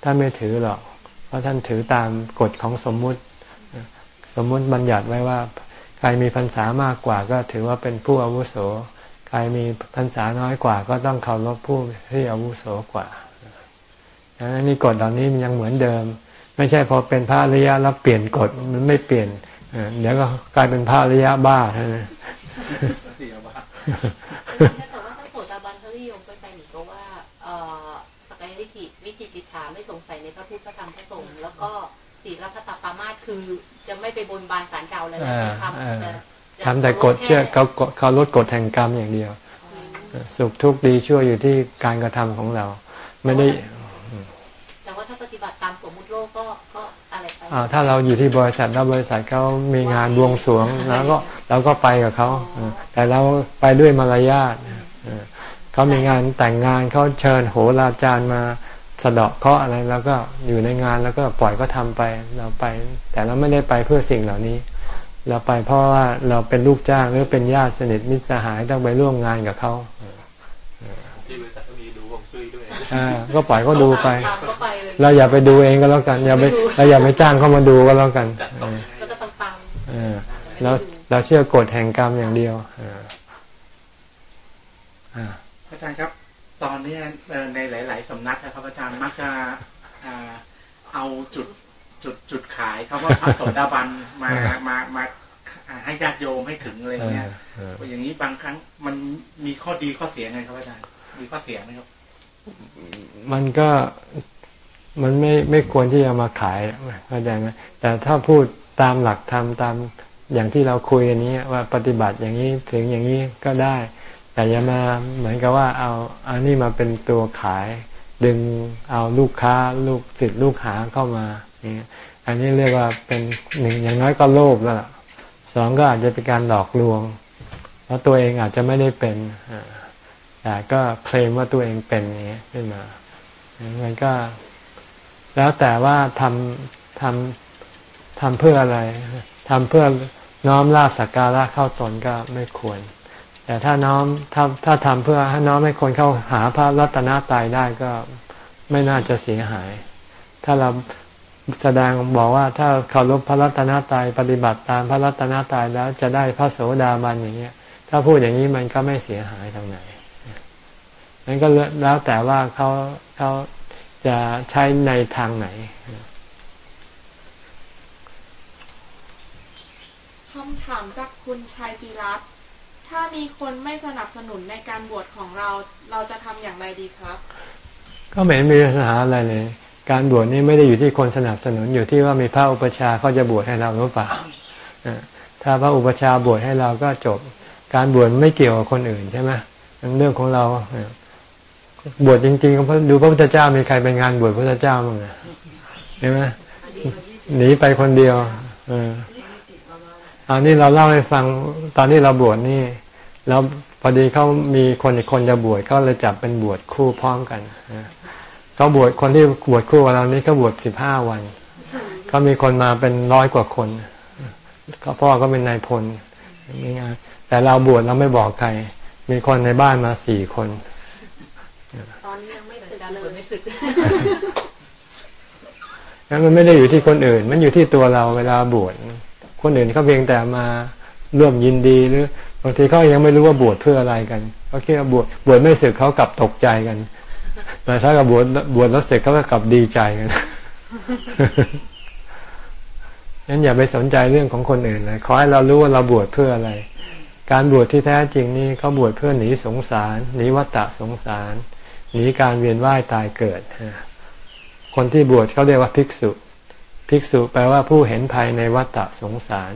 ท่านไม่ถือหรอก เพราะท่านถือตามกฎของสมมุติ สมมุติบัญญัติไว้ว่า ใครมีพรรษามากกว่าก็ถือว่าเป็นผู้อาวุโส ใครมีพรรษาน้อยกว่าก็ต้องเคารพผู้ที่อาวุโสกว่าดังนั้นนี่กฎเหล่านี้มันยังเหมือนเดิม ไม่ใช่พอเป็นพระริยะแล้วเปลี่ยนกฎมันไม่เปลี่ยนเดี๋ยวก็กลายเป็นพระริยะบ้า ใช่ไหมไม่สงสัยในพระพุทธพระธรรมพระสงฆ์แล้วก็ศีลพัตตปามาสคือจะไม่ไปบนบานสารเก่าเลยนะทำทำแต่กฎเชื่อเขาเขาลดกฎแห่งกรรมอย่างเดียว สุขทุกข์ดีชั่วอยู่ที่การกระทำของเรา ไม่ได้ แต่ว่าถ้าปฏิบัติตามสมมุติโลกก็ก็อะไรไป ถ้าเราอยู่ที่บริษัทแล้วบริษัทเขามีงานบวงสรวงแล้วก็เราก็ไปกับเขาแต่เราไปด้วยมารยาทเขามีงานแต่งงานเขาเชิญโหราจารย์มาสะเดาะเคาะอะไรแล้วก็อยู่ในงานแล้วก็ปล่อยก็ทำไปเราไป แต่เราไม่ได้ไปเพื่อสิ่งเหล่านี้ เราไปเพราะว่าเราเป็นลูกจ้างหรือเป็นญาติสนิทมิตรสหายต้องไปร่วมงานกับเขาที่บริษัทก็มีดูวงจุ้ยด้วยอ่า ก็ปล่อยก็ดูไป เราอย่าไปดูเองก็แล้วกันอย่าไปเราอย่าไปจ้างเขามาดูก็แล้วกันก็จะตามแล้วเราเชื่อกฎแห่งกรรมอย่างเดียวอาจารย์ครับ ตอนนี้ในหลาย ๆสำนักครับอาจารย์มักจะเอาจุดจุดจุดขายเขาว่าพระโสดาบันมามามาให้ญาติโยมให้ถึงอะไรเงี้ยอย่างนี้บางครั้งมันมีข้อดีข้อเสียไงครับอาจารย์มีข้อเสียไหมครับ มันก็มันไม่ไม่ควรที่จะมาขายเข้าใจไหมแต่ถ้าพูดตามหลักธรรมตามอย่างที่เราคุยอันนี้ว่าปฏิบัติอย่างนี้ถึงอย่างนี้ก็ได้ แต่อย่ามาเหมือนกับว่าเอาอันนี้มาเป็นตัวขาย ดึงเอาลูกค้าลูกศิษย์ลูกหาเข้ามาเนี่ยอันนี้เรียกว่าเป็นหนึ่งอย่างน้อยก็โลภแล้วสองก็อาจจะเป็นการหลอกลวง เพราะตัวเองอาจจะไม่ได้เป็น แต่ก็เคลมว่าตัวเองเป็นอย่างนี้ขึ้นมามันก็ แล้วแต่ว่าทำทำทำเพื่ออะไรทำเพื่อน้อมลาบสักการะเข้าตนก็ไม่ควร แต่ถ้าน้อมถ้าถ้าทำเพื่อให้น้อมให้คนเข้าหาพระรัตนตายได้ก็ไม่น่าจะเสียหาย ถ้าเราแสดงบอกว่าถ้าเคารพพระรัตนตายปฏิบัติตามพระรัตนตายแล้วจะได้พระโสดาบันอย่างเงี้ย ถ้าพูดอย่างนี้มันก็ไม่เสียหายทางไหน นั้นก็แล้วแต่ว่าเขาเขาจะใช้ในทางไหนคำถามจากคุณชัยจิรัตน์ถ้ามีคนไม่สนับสนุนในการบวชของเรา เราจะทำอย่างไรดีครับ ก็ไม่มีปัญหาอะไรเลย การบวชนี่ไม่ได้อยู่ที่คนสนับสนุนอยู่ที่ว่ามีพระอุปชาเขาจะบวชให้เราหรือเปล่าถ้าพระอุปชาบวชให้เราก็จบ การบวชไม่เกี่ยวกับคนอื่นใช่ไหมเรื่องของเรา บวชจริงๆดูพระพุทธเจ้ามีใครเป็นงานบวชพระพุทธเจ้ามั้งใช่ไหมหนีไปคนเดียว เอออันนี้เราเล่าให้ฟังตอนที่เราบวชนี่ แล้วพอดีเขามีคนอีกคนจะบวชเขาเลยจับเป็นบวชคู่พร้อมกันเขาบวชคนที่บวชคู่กับเรานี่เขาบวชสิบห้าวันเขามีคนมาเป็นร้อยกว่าคนเขาพ่อก็เป็นนายพลนี่ไงแต่เราบวชเราไม่บอกใคร มีคนในบ้านมาสี่คน ยังไม่สึกเลยไม่สึกนั้นมันไม่ได้อยู่ที่คนอื่น มันอยู่ที่ตัวเราเวลาบวชคนอื่นเขาเพียงแต่มาร่วมยินดีหรือบางทีเขายังไม่รู้ว่าบวชเพื่ออะไรกันเขาคิดว่าบวชบวชไม่เสร็จเขากลับตกใจกันแต่ถ้ากับบวชบวชแล้วเสร็จเขาก็กลับดีใจกันนั้นอย่าไปสนใจเรื่องของคนอื่นเลยขอให้เรารู้ว่าเราบวชเพื่ออะไร การบวชที่แท้จริงนี่เขาบวชเพื่อหนีสงสารหนีวัฏฏะสงสาร หนีการเวียนว่ายตายเกิด คนที่บวชเขาเรียกว่าภิกษุ ภิกษุแปลว่าผู้เห็นภัยในวัฏฏะสงสาร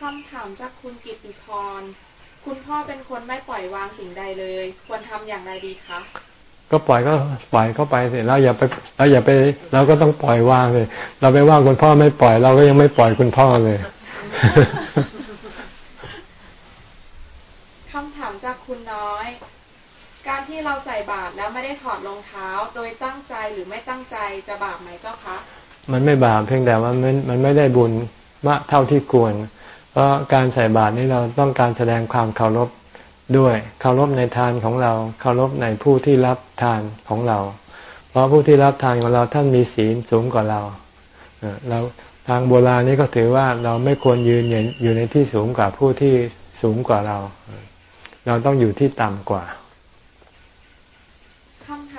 คำถามจากคุณกิติพร คุณพ่อเป็นคนไม่ปล่อยวางสิ่งใดเลย ควรทำอย่างไรดีคะ ก็ปล่อยก็ปล่อยเข้าไปสิเราอย่าไปเราอย่าไปเราก็ต้องปล่อยวางเลย เราไปว่าคุณพ่อไม่ปล่อยเราก็ยังไม่ปล่อยคุณพ่อเลยคำถามจากคุณน้อย การที่เราใส่บาตรแล้วไม่ได้ถอดรองเท้าโดยตั้งใจหรือไม่ตั้งใจจะบาปไหมเจ้าคะ มันไม่บาปเพียงแต่ว่ามันมันไม่ได้บุญมากเท่าที่ควร เพราะการใส่บาตรนี้เราต้องการแสดงความเคารพด้วยเคารพในทานของเราเคารพในผู้ที่รับทานของเรา เพราะผู้ที่รับทานของเราท่านมีศีลสูงกว่าเราเราทางโบราณนี้ก็ถือว่าเราไม่ควรยืนอยู่ในที่สูงกว่าผู้ที่สูงกว่าเรา เราต้องอยู่ที่ต่ำกว่า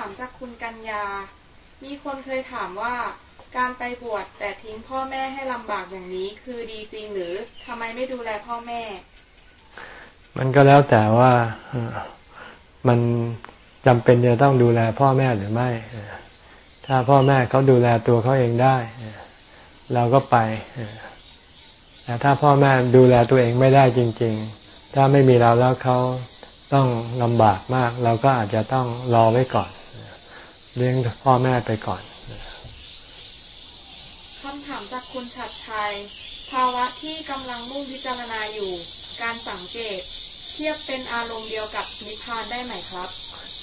ามจากคุณกัญญา มีคนเคยถามว่า การไปบวชแต่ทิ้งพ่อแม่ให้ลำบากอย่างนี้คือดีจริงหรือทำไมไม่ดูแลพ่อแม่ มันก็แล้วแต่ว่ามันจำเป็นจะต้องดูแลพ่อแม่หรือไม่ ถ้าพ่อแม่เขาดูแลตัวเขาเองได้ เราก็ไป แต่ถ้าพ่อแม่ดูแลตัวเองไม่ได้จริง ๆ ถ้าไม่มีเราแล้วเขาต้องลำบากมาก เราก็อาจจะต้องรอไว้ก่อน เลี้ยงพ่อแม่ไปก่อนคำถามจากคุณชัดชัย ภาวะที่กำลังมุ่งพิจารณาอยู่ การสังเกต เทียบเป็นอารมณ์เดียวกับนิพพานได้ไหมครับ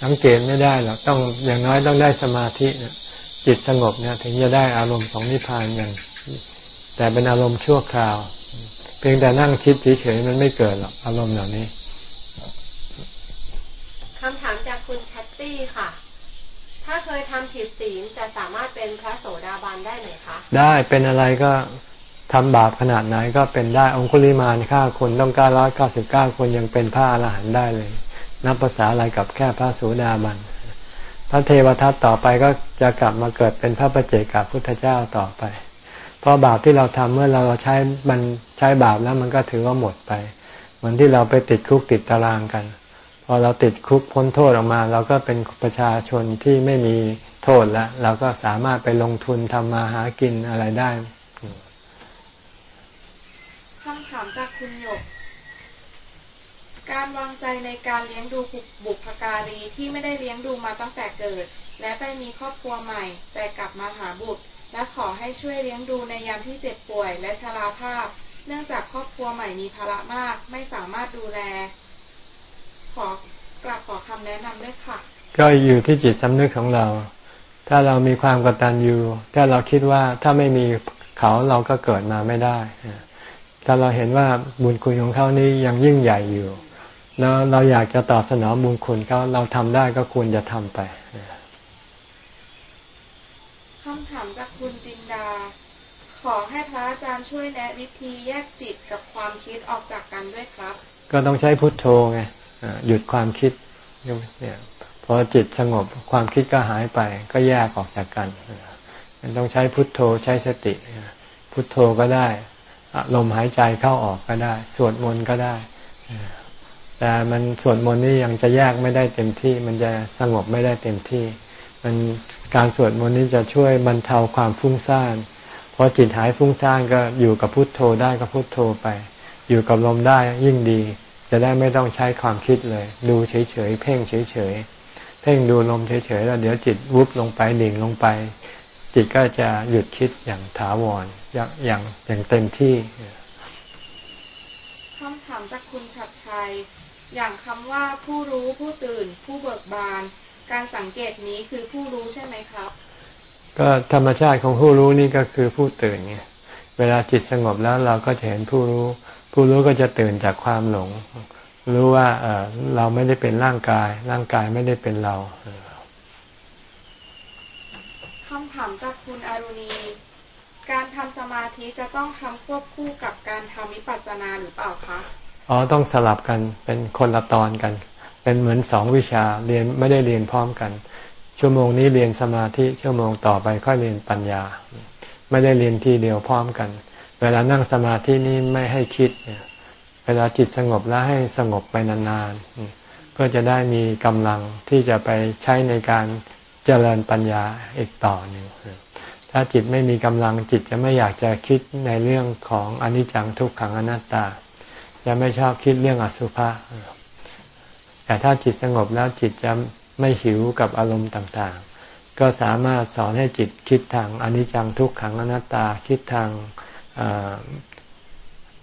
สังเกตไม่ได้หรอกต้องอย่างน้อยต้องได้สมาธินะจิตสงบเนี่ยถึงจะได้อารมณ์ของนิพพานกันแต่เป็นอารมณ์ชั่วคราว เพียงแต่นั่งคิดเฉยๆมันไม่เกิดหรอกอารมณ์เหล่านี้คำถามจากคุณแคตตี้ค่ะ ถ้าเคยทำผิดศีลจะสามารถเป็นพระโสดาบันได้ไหมคะ ได้เป็นอะไรก็ทำบาปขนาดไหนก็เป็นได้องคุลิมานฆ่าคนต้องการร้อยเก้าสิบเก้าคนยังเป็นพระอรหันต์ได้เลย นับภาษาอะไรกับแค่พระโสดาบันพระเทวทัตต่อไปก็จะกลับมาเกิดเป็นพระประเจกับพุทธเจ้าต่อไป เพราะบาปที่เราทำเมื่อเราใช้มันใช้บาปแล้วมันก็ถือว่าหมดไป เหมือนที่เราไปติดคุกติดตารางกัน พอเราติดคุกพ้นโทษออกมา เราก็เป็นประชาชนที่ไม่มีโทษแล้วเราก็สามารถไปลงทุนทำมาหากินอะไรได้คำถามจากคุณหยก การวางใจในการเลี้ยงดูบุพการีที่ไม่ได้เลี้ยงดูมาตั้งแต่เกิด และไปมีครอบครัวใหม่ แต่กลับมาหาบุตร และขอให้ช่วยเลี้ยงดูในยามที่เจ็บป่วยและชราภาพ เนื่องจากครอบครัวใหม่มีภาระมาก ไม่สามารถดูแล ขอกราบขอคำแนะนำด้วยค่ะ ก็อยู่ที่จิตสำนึกของเรา ถ้าเรามีความกตัญญูถ้าเราคิดว่าถ้าไม่มีเขาเราก็เกิดมาไม่ได้ ถ้าเราเห็นว่าบุญคุณของเขานี้ยังยิ่งใหญ่อยู่ แล้วเราอยากจะตอบสนองบุญคุณเขาเราทำได้ก็ควรจะทำไปคำถามจากคุณจินดา ขอให้พระอาจารย์ช่วยแนะวิธีแยกจิตกับความคิดออกจากกันด้วยครับ ก็ต้องใช้พุทโธไง หยุดความคิดเนี่ยพอจิตสงบความคิดก็หายไปก็แยกออกจากกันมันต้องใช้พุทโธใช้สติ พุทโธก็ได้ลมหายใจเข้าออกก็ได้ สวดมนต์ก็ได้ แต่มันสวดมนต์นี่ยังจะแยกไม่ได้เต็มที่ มันจะสงบไม่ได้เต็มที่ มันการสวดมนต์นี่จะช่วยบรรเทาความฟุ้งซ่านพอจิตหายฟุ้งซ่านก็อยู่กับพุทโธได้ก็พุทโธไป อยู่กับลมได้ยิ่งดี จะได้ไม่ต้องใช้ความคิดเลย ดูเฉยๆเพ่งเฉยๆเพ่งดูลมเฉยๆแล้วเดี๋ยวจิตวุบลงไปดิ่งลงไป จิตก็จะหยุดคิดอย่างถาวรอย่างอย่างอย่างเต็มที่คำถามจากคุณชัดชัย อย่างคำว่าผู้รู้ผู้ตื่น ผู้เบิกบาน การสังเกตนี้คือผู้รู้ใช่ไหมครับ ก็ธรรมชาติของผู้รู้นี่ก็คือผู้ตื่นไงเวลาจิตสงบแล้วเราก็จะเห็นผู้รู้ ผู้รู้ก็จะตื่นจากความหลง รู้ว่าเเราไม่ได้เป็นร่างกาย ร่างกายไม่ได้เป็นเราคำถามจากคุณอารุณี การทำสมาธิจะต้องทำควบคู่กับการทำวิปัสสนาหรือเปล่าคะอ๋อต้องสลับกันเป็นคนละตอนกัน เป็นเหมือนสองวิชาเรียนไม่ได้เรียนพร้อมกัน ชั่วโมงนี้เรียนสมาธิชั่วโมงต่อไปค่อยเรียนปัญญา ไม่ได้เรียนทีเดียวพร้อมกัน เวลานั่งสมาธินี้ไม่ให้คิด เวลาจิตสงบแล้วให้สงบไปนานๆ เพื่อจะได้มีกำลังที่จะไปใช้ในการเจริญปัญญาอีกต่อหนึ่ง ถ้าจิตไม่มีกำลังจิตจะไม่อยากจะคิดในเรื่องของอนิจจังทุกขังอนัตตา จะไม่ชอบคิดเรื่องอสุภะ แต่ถ้าจิตสงบแล้วจิตจะไม่หิวกับอารมณ์ต่างๆ ก็สามารถสอนให้จิตคิดทางอนิจจังทุกขังอนัตตาคิดทาง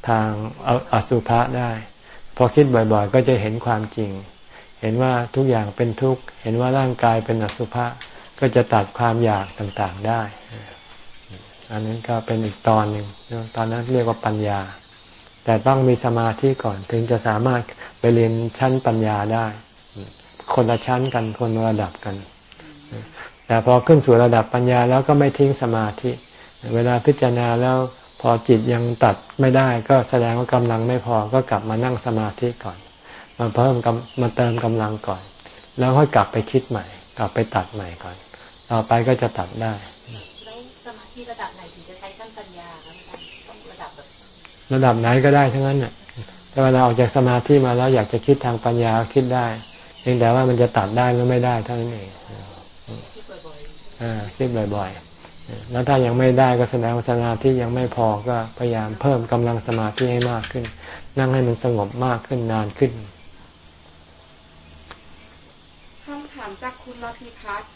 ทางอสุภะได้ พอคิดบ่อยๆ ก็จะเห็นความจริง เห็นว่าทุกอย่างเป็นทุกข์ เห็นว่าร่างกายเป็นอสุภะก็จะตัดความอยากต่างๆได้ อันนี้นก็เป็นอีกตอนหนึ่งตอนนั้นเรียกว่าปัญญา แต่ต้องมีสมาธิก่อนถึงจะสามารถไปเรียนชั้นปัญญาได้ คนละชั้นกันคนละระดับกัน แต่พอขึ้นสู่ระดับปัญญาแล้วก็ไม่ทิ้งสมาธิ เวลาพิจารณาแล้ว พอจิตยังตัดไม่ได้ก็แสดงว่ากำลังไม่พอก็กลับมานั่งสมาธิก่อน มาเพิ่มมาเติมกำลังก่อน แล้วค่อยกลับไปคิดใหม่ กลับไปตัดใหม่ก่อน ต่อไปก็จะตัดได้แล้วสมาธิระดับไหนถึงจะใช้ขั้นปัญญาต้องระดับแบบระดับไหนก็ได้ทั้งนั้นเนี่ยถ้าเวลาออกจากสมาธิมาแล้วอยากจะคิดทางปัญญาคิดได้เพียงแต่ว่ามันจะตัดได้หรือไม่ได้เท่านั้นเองคิดบ่อยๆคิดบ่อยๆ แล้วถ้ายังไม่ได้ก็แสดงว่าสมาธิยังไม่พอก็พยายามเพิ่มกำลังสมาธิให้มากขึ้น นั่งให้มันสงบมากขึ้นนานขึ้นคำถามจากคุณลพิพัฒน์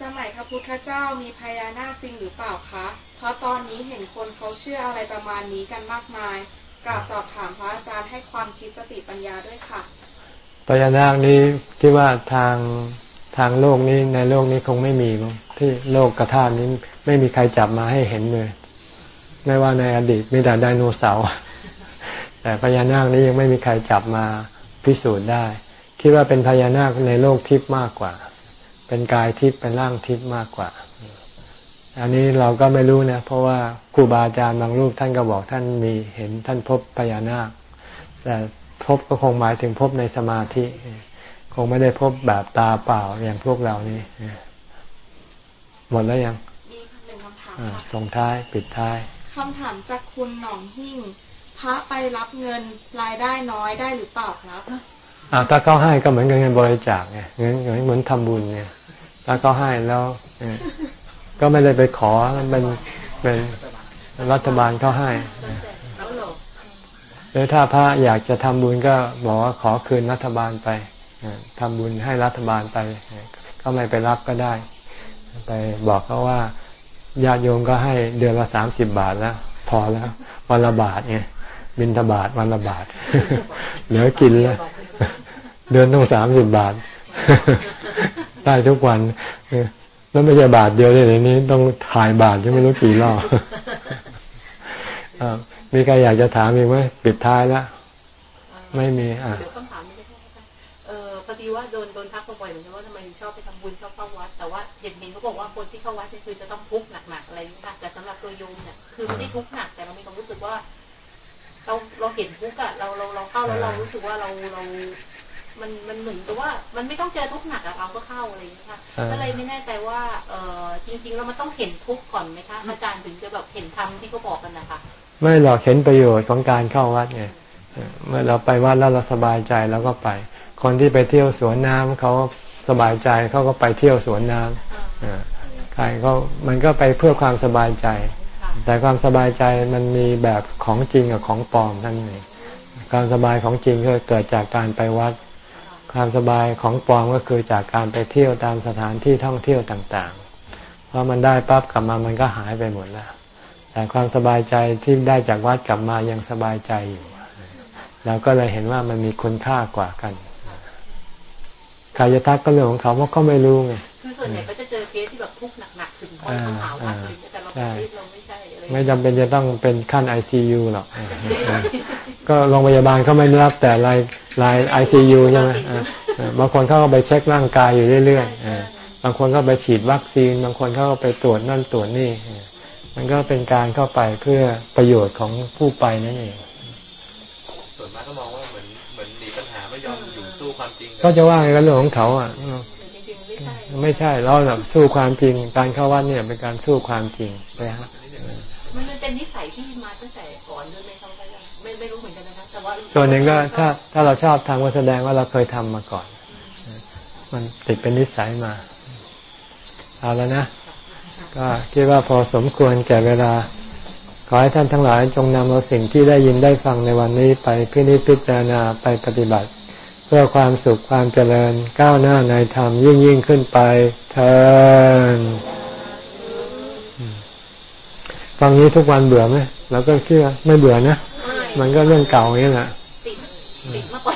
สมัยพระพุทธเจ้ามีพญานาคจริงหรือเปล่าคะ เพราะตอนนี้เห็นคนเขาเชื่ออะไรประมาณนี้กันมากมายกราบสอบถามพระอาจารย์ให้ความคิดสติปัญญาด้วยค่ะพญานาคนี้ที่ว่าทางทางโลกนี้ในโลกนี้คงไม่มีมั้งที่โลกกระทานี้ ไม่มีใครจับมาให้เห็นเลย ไม่ว่าในอดีตมีแต่ไดโนเสาร์แต่พญานาคนี้ยังไม่มีใครจับมาพิสูจน์ได้ คิดว่าเป็นพญานาคในโลกทิพย์มากกว่า เป็นกายทิพย์เป็นร่างทิพย์มากกว่า อันนี้เราก็ไม่รู้นะ เพราะว่าครูบาอาจารย์บางรูปท่านก็บอกท่านมีเห็นท่านพบพญานาค แต่พบก็คงหมายถึงพบในสมาธิ คงไม่ได้พบแบบตาเปล่าอย่างพวกเรานี่หมดแล้วยัง ส่งท้ายปิดท้ายคำถามจากคุณหนองหิ่งพระไปรับเงินรายได้น้อยได้หรือเปล่าครับอ่าถ้าเขาให้ก็เหมือนกับเงินบริจาคไงเงินเหมือนทำบุญเนี่ยถ้าเขาให้แล้วก็ไม่ได้ไปขอเป็นเป็นรัฐบาลเขาให้หรือถ้าพระอยากจะทำบุญก็บอกว่าขอคืนรัฐบาลไปทำบุญให้รัฐบาลไป ก็ไม่ไปรับก็ได้ ไปบอกเขาว่า ญาติโยมก็ให้เดือนละสามสิบบาทแล้วพอแล้ว วันละบาทไงบินทบาทวันละบาทเหลือกินแล้ว เดือนต้องสามสิบบาท ได้ทุกวันแล้วไม่ใช่บาทเดียวเลยนี้ ต้องถ่ายบาทยังไม่รู้กี่รอบมีใครอยากจะถามอีกไหมปิดท้ายแล้วไม่มีอะพอดีว่าโดนโดนทักบ่อยเหมือนกันว่าทำไมชอบไปทำบุญชอบ เข้าวัดแต่ว่าเห็นเห็นเขาบอกว่าคนที่เข้าวัดเนี่ยคือจะต้องทุกข์หนักๆอะไรนี่ค่ะแต่สำหรับตัวโยมเนี่ยคือไม่ได้ทุกข์หนักแต่เรามีความรู้สึกว่า เราเราเห็นทุกข์อะเราเราเราเข้าแล้วเรารู้สึกว่าเราเรา มันมันเหมือนกับว่า มันไม่ต้องเจอทุกข์หนักอะเราก็เข้าอะไรอย่างนี้ค่ะก็เลยไม่แน่ใจว่า เออจริงๆเรามันต้องเห็นทุกข์ก่อนไหมคะอาจารย์ถึงจะแบบเห็นธรรมที่เขาบอกกันนะคะไม่หรอกเห็นประโยชน์ของการเข้าวัดไงเมื่อเราไปวัดแล้วเราสบายใจเราก็ไป คนที่ไปเที่ยวสวนน้ำเขาสบายใจเขาก็ไปเที่ยวสวนน้ำ ใครก็มันก็ไปเพื่อความสบายใจ แต่ความสบายใจมันมีแบบของจริงกับของปลอมนั่นเองความสบายของจริงก็เกิดจากการไปวัด ความสบายของปลอมก็คือจากการไปเที่ยวตามสถานที่ท่องเที่ยวต่างๆพอมันได้ปั๊บกลับมามันก็หายไปหมดแล้ว แต่ความสบายใจที่ได้จากวัดกลับมายังสบายใจอยู่เราก็เลยเห็นว่ามันมีคุณค่ากว่ากัน ใครจะทักก็เรื่องของเขาเพราะเขาไม่รู้ไงคือ ส่วนใหญ่ก็จะเจอเคสที่แบบทุกข์หนักๆถึงคนเขาหาว่าแต่เราเราไม่ใช่ไม่จำเป็นจะต้องเป็นขั้นไอซียูหรอกก็โรงพยาบาลเขาไม่รับแต่รายรายไอซียูใช่ไหมบางคนเขาก็ไปเช็คร่างกายอยู่เรื่อยๆบางคนก็ไปฉีดวัคซีน บางคนเขาก็ไปตรวจนั่นตรวจนี่ มันก็เป็นการเข้าไปเพื่อประโยชน์ของผู้ไปนั่นเองส่วนมากก็มองว่าเหมือนเหมือนหนีปัญหาไม่ยอมอยู่สู้ความจริงก็จะว่าไงกันเรื่องของเขาอะ ไม่ใช่เราแบบสู้ความจริง การเข้าวัดเนี่ยเป็นการสู้ความจริงไปฮะมันเป็นนิสัยที่มาตั้งแต่ก่อนด้วยไหมครับอาจารย์ไม่ไม่รู้เหมือนกันนะคะแต่ว่าส่วนหนึ่งก็ถ้าถ้าเราชอบทำก็แสดงว่าเราเคยทำมาก่อน มันติดเป็นนิสัยมา เอาแล้วนะ ก็คิดว่าพอสมควรแก่เวลา ขอให้ท่านทั้งหลายจงนำเอาสิ่งที่ได้ยินได้ฟังในวันนี้ไปพินิจพิจารณาไปปฏิบัติเพื่อความสุขความเจริญก้าวหน้าในธรรมยิ่งยิ่งขึ้นไปเทินฟังนี้ทุกวันเบื่อไหมเราก็คิดว่าไม่เบื่อนะ มันก็เรื่องเก่าอย่างนี้แหละติดติดมากกว่า